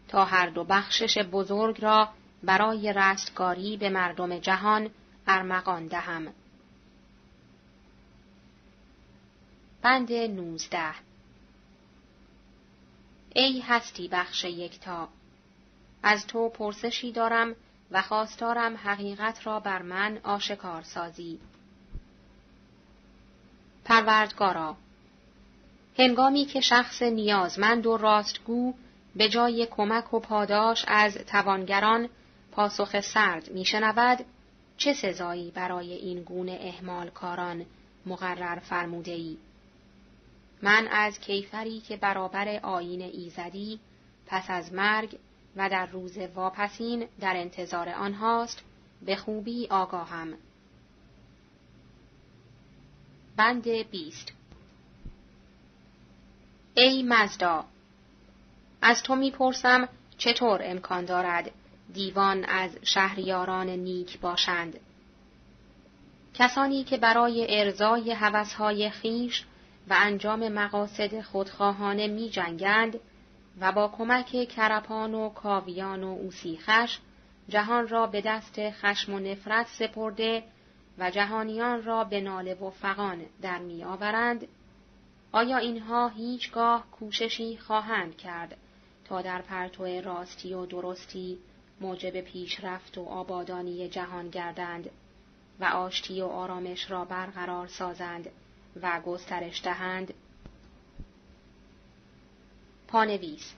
تا هر دو بخشش بزرگ را برای رستگاری به مردم جهان ارمغان دهم. بند نوزده ای هستی بخش یکتا از تو پرسشی دارم و خواستارم حقیقت را بر من آشکار سازی. پروردگارا هنگامی که شخص نیازمند و راستگو به جای کمک و پاداش از توانگران پاسخ سرد میشنود چه سزایی برای این گونه اهمال کاران مقرر فرموده ای؟ من از کیفری که برابر آین ایزدی پس از مرگ و در روز واپسین در انتظار آنهاست به خوبی آگاهم. بند بیست ای مزدا از تو می‌پرسم چطور امکان دارد دیوان از شهریاران نیک باشند؟ کسانی که برای ارزای هوسهای خیش و انجام مقاصد خودخواهانه می جنگند و با کمک کرپان و کاویان و اوسیخش جهان را به دست خشم و نفرت سپرده و جهانیان را به ناله و فقان در می آورند، آیا اینها هیچگاه کوششی خواهند کرد تا در پرتو راستی و درستی موجب پیشرفت و آبادانی جهان گردند و آشتی و آرامش را برقرار سازند و گسترش دهند؟ پانویس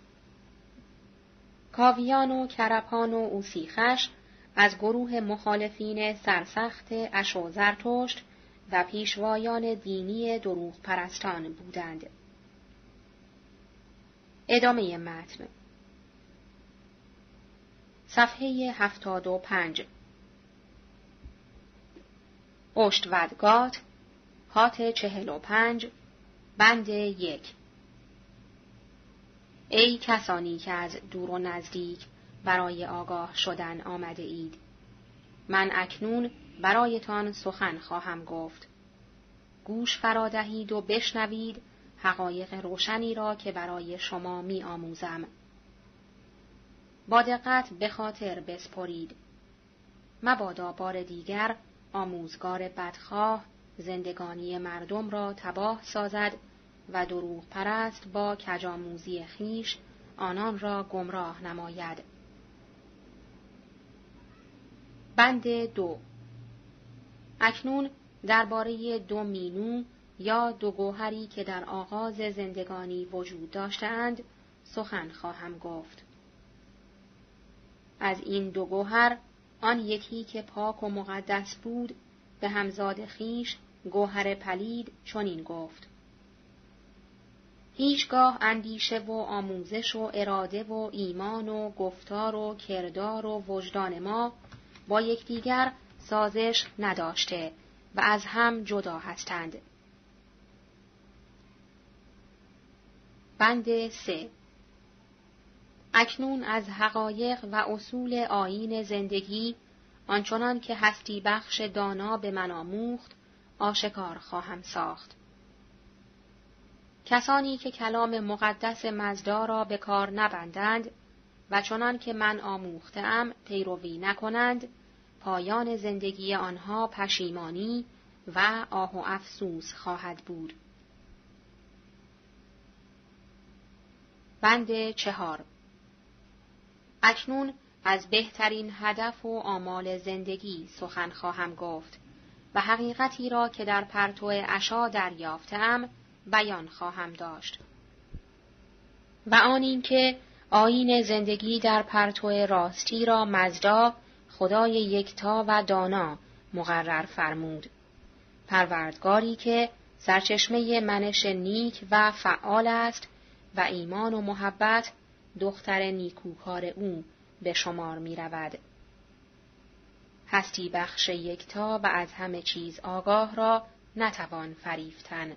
کاویان و کرپان و اوسیخش از گروه مخالفین سرسخت اشو زرتشت و پیشوایان دینی دروغ پرستان بودند. ادامه متن. صفحه هفتاد و پنج. اشتودگات هات چهل و پنج بند یک. ای کسانی که از دور و نزدیک برای آگاه شدن آمده اید من اکنون برایتان سخن خواهم گفت گوش فرادهید و بشنوید حقایق روشنی را که برای شما می آموزم. با دقت به خاطر بسپرید. مبادا بار دیگر آموزگار بدخواه زندگانی مردم را تباه سازد و دروغ پرست با کجاموزی خیش آنان را گمراه نماید. بند دو اکنون درباره دو مینو یا دو گوهری که در آغاز زندگانی وجود داشتهاند سخن خواهم گفت. از این دو گوهر آن یکی که پاک و مقدس بود به همزاد خیش گوهر پلید چنین گفت هیچگاه اندیشه و آموزش و اراده و ایمان و گفتار و کردار و وجدان ما با یکدیگر سازش نداشته و از هم جدا هستند. بند سه اکنون از حقایق و اصول آین زندگی آنچنان که هستی بخش دانا به من آموخت آشکار خواهم ساخت. کسانی که کلام مقدس مزدا را به کار نبندند و چنان که من آموختم پیروی نکنند پایان زندگی آنها پشیمانی و آه و افسوس خواهد بود. بند چهار اکنون از بهترین هدف و آمال زندگی سخن خواهم گفت و حقیقتی را که در پرتو عشا دریافتم بیان خواهم داشت. و آن اینکه آین زندگی در پرتو راستی را مزدا خدای یکتا و دانا مقرر فرمود. پروردگاری که سرچشمه منش نیک و فعال است و ایمان و محبت دختر نیکوکار او به شمار می رود. هستی بخش یکتا و از همه چیز آگاه را نتوان فریفتن.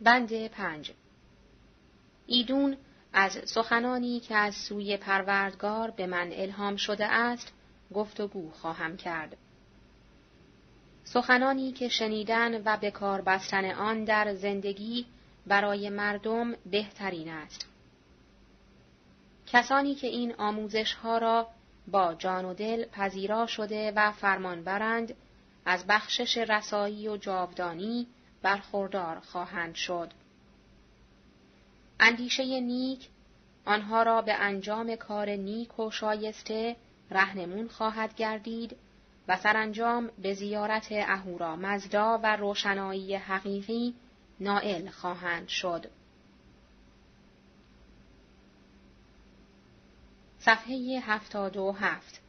بند پنج ایدون از سخنانی که از سوی پروردگار به من الهام شده است گفتگو خواهم کرد. سخنانی که شنیدن و به کار بستن آن در زندگی برای مردم بهترین است. کسانی که این آموزش ها را با جان و دل پذیرا شده و فرمان برند از بخشش رسایی و جاودانی برخوردار خواهند شد. اندیشه نیک آنها را به انجام کار نیک و شایسته رهنمون خواهد گردید و سرانجام به زیارت اهورا مزدا و روشنایی حقیقی نائل خواهند شد. صفحه هفتاد و هفت.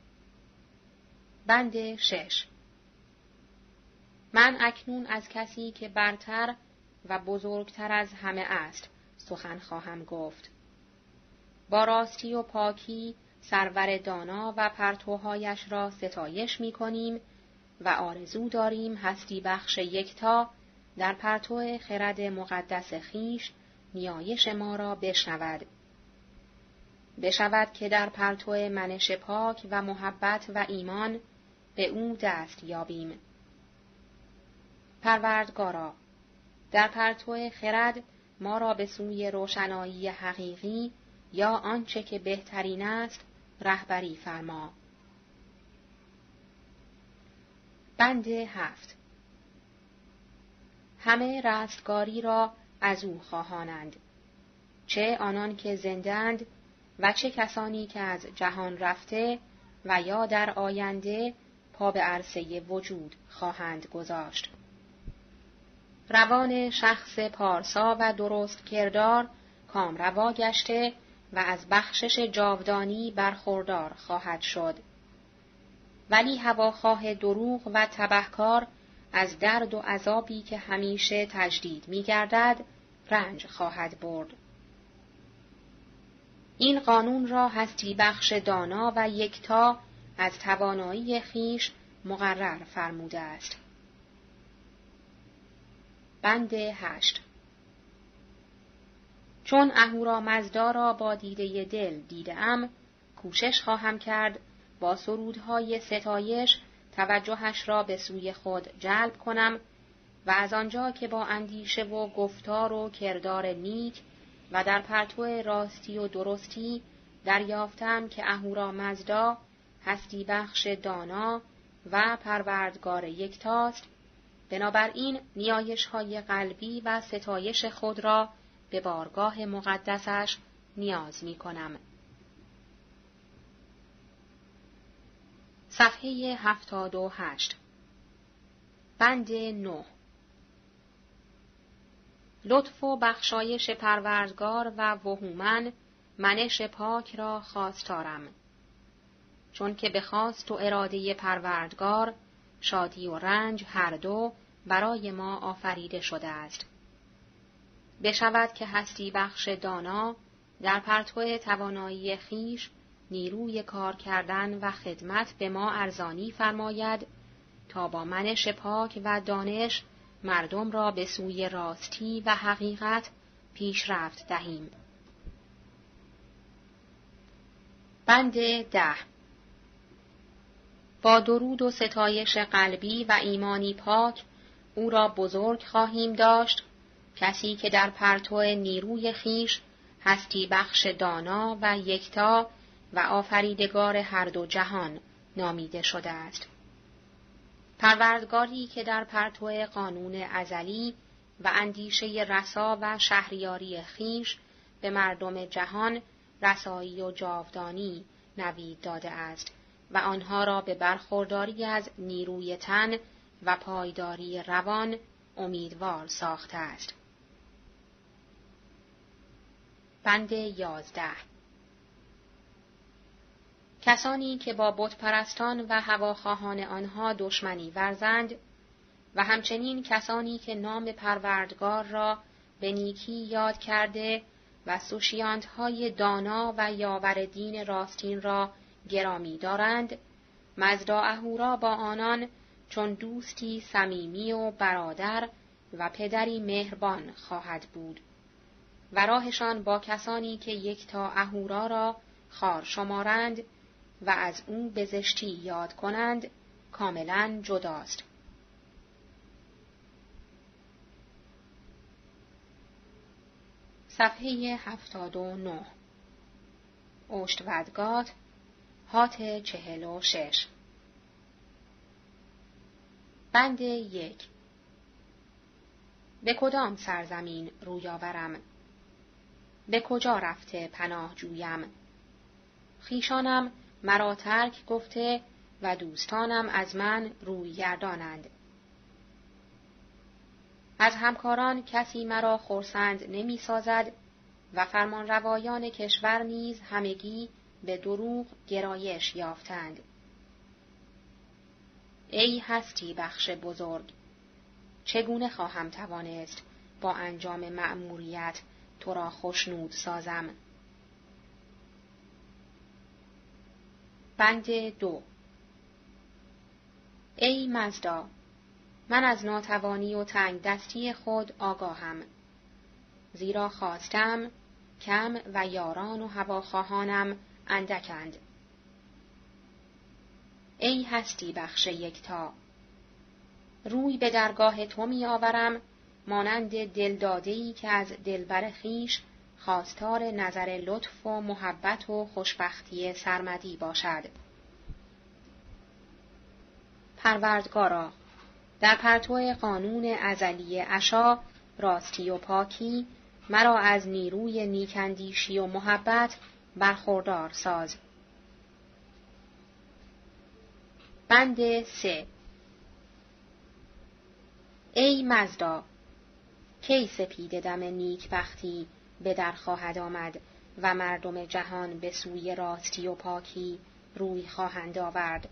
بند شش. من اکنون از کسی که برتر و بزرگتر از همه است. سخن خواهم گفت. با راستی و پاکی سرور دانا و پرتوهایش را ستایش می کنیم و آرزو داریم هستی بخش یکتا در پرتو خرد مقدس خیش نیایش ما را بشنود. بشود که در پرتو منش پاک و محبت و ایمان به او دست یابیم. پروردگارا در پرتو خرد ما را به سوی روشنایی حقیقی یا آنچه که بهترین است رهبری فرما. بند هفت همه رستگاری را از او خواهانند چه آنان که زندند و چه کسانی که از جهان رفته و یا در آینده پا به عرصه وجود خواهند گذاشت. روان شخص پارسا و درست کردار کامروا گشته و از بخشش جاودانی برخوردار خواهد شد. ولی هواخواه دروغ و تبهکار از درد و عذابی که همیشه تجدید می گردد رنج خواهد برد. این قانون را هستی بخش دانا و یکتا از توانایی خیش مقرر فرموده است. بند هشت. چون اهورا مزدا را با دیده دل دیدم کوشش خواهم کرد با سرودهای ستایش توجهش را به سوی خود جلب کنم و از آنجا که با اندیشه و گفتار و کردار نیک و در پرتو راستی و درستی دریافتم که اهورا مزدا هستی بخش دانا و پروردگار یکتاست بنابراین نیایش های قلبی و ستایش خود را به بارگاه مقدسش نیاز می کنم. صفحه هفتاد و هشت. بند نه. لطف و بخشایش پروردگار و وهومن منش پاک را خواستارم. چون که به خواست و اراده پروردگار شادی و رنج هر دو برای ما آفریده شده است بشود که هستی بخش دانا در پرتو توانایی خیش نیروی کار کردن و خدمت به ما ارزانی فرماید تا با منش پاک و دانش مردم را به سوی راستی و حقیقت پیشرفت دهیم. بند ده با درود و ستایش قلبی و ایمانی پاک او را بزرگ خواهیم داشت کسی که در پرتو نیروی خیش هستی بخش دانا و یکتا و آفریدگار هر دو جهان نامیده شده است. پروردگاری که در پرتو قانون ازلی و اندیشه رسا و شهریاری خیش به مردم جهان رسایی و جاودانی نوید داده است و آنها را به برخورداری از نیروی تن و پایداری روان امیدوار ساخته است. بند یازده کسانی که با بت پرستان و هواخواهان آنها دشمنی ورزند و همچنین کسانی که نام پروردگار را به نیکی یاد کرده و های دانا و یاور دین راستین را گرامی دارند. مزدا اهورا با آنان چون دوستی صمیمی و برادر و پدری مهربان خواهد بود. و راهشان با کسانی که یک تا اهورا را خار شمارند و از او به زشتی یاد کنند کاملا جداست. صفحه هفتاد و نه. اوشت ودگات هات چهل و شش. بند یک. به کدام سرزمین روی آورم؟ به کجا رفته پناه جویم؟ خیشانم مرا ترک گفته و دوستانم از من روی گردانند. از همکاران کسی مرا خورسند نمی سازد و فرمان روایان کشور نیز همگی به دروغ گرایش یافتند. ای هستی بخش بزرگ چگونه خواهم توانست با انجام مأموریت تو را خوشنود سازم بند دو ای مزدا من از ناتوانی و تنگ دستی خود آگاهم زیرا خواستم کم و یاران و هواخواهانم اندکند ای هستی بخش یکتا روی به درگاه تو می آورم مانند دلدادهی که از دلبر خیش خواستار نظر لطف و محبت و خوشبختی سرمدی باشد. پروردگارا در پرتو قانون ازلی اشا راستی و پاکی مرا از نیروی نیکندیشی و محبت برخوردار ساز. بند سه. ای مزدا کی سپید دم نیکبختی به در خواهد آمد و مردم جهان به سوی راستی و پاکی روی خواهند آورد.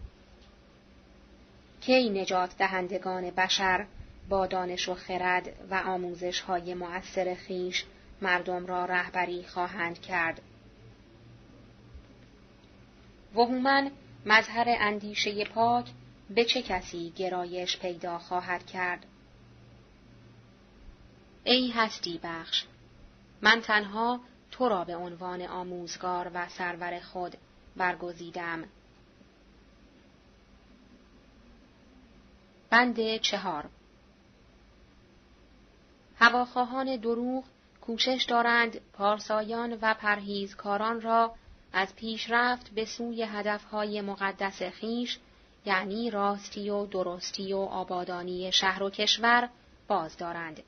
کی نجات دهندگان بشر با دانش و خرد و آموزش های مؤثر خیش مردم را رهبری خواهند کرد. وهومن مظهر اندیشه پاک به چه کسی گرایش پیدا خواهد کرد ای هستی بخش من تنها تو را به عنوان آموزگار و سرور خود برگزیدم. بند چهار هواخواهان دروغ کوشش دارند پارسایان و پرهیزکاران را از پیشرفت به سوی هدفهای مقدس خیش یعنی راستی و درستی و آبادانی شهر و کشور باز دارند.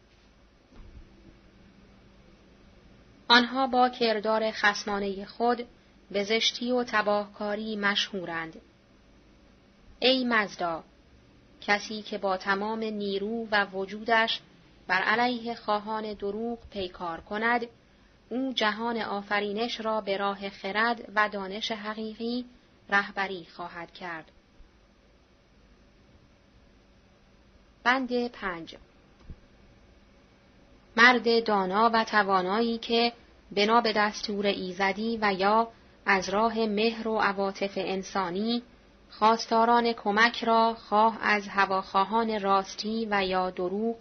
آنها با کردار خسمانه خود به زشتی و تباهکاری مشهورند. ای مزدا، کسی که با تمام نیرو و وجودش بر علیه خواهان دروغ پیکار کند، او جهان آفرینش را به راه خرد و دانش حقیقی رهبری خواهد کرد. بند پنج مرد دانا و توانایی که بنا به دستور ایزدی و یا از راه مهر و عواطف انسانی خواستاران کمک را خواه از هواخواهان راستی و یا دروغ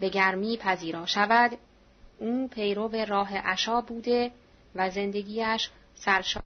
به گرمی پذیرا شود او پیرو راه عشا بوده و زندگیش سرشار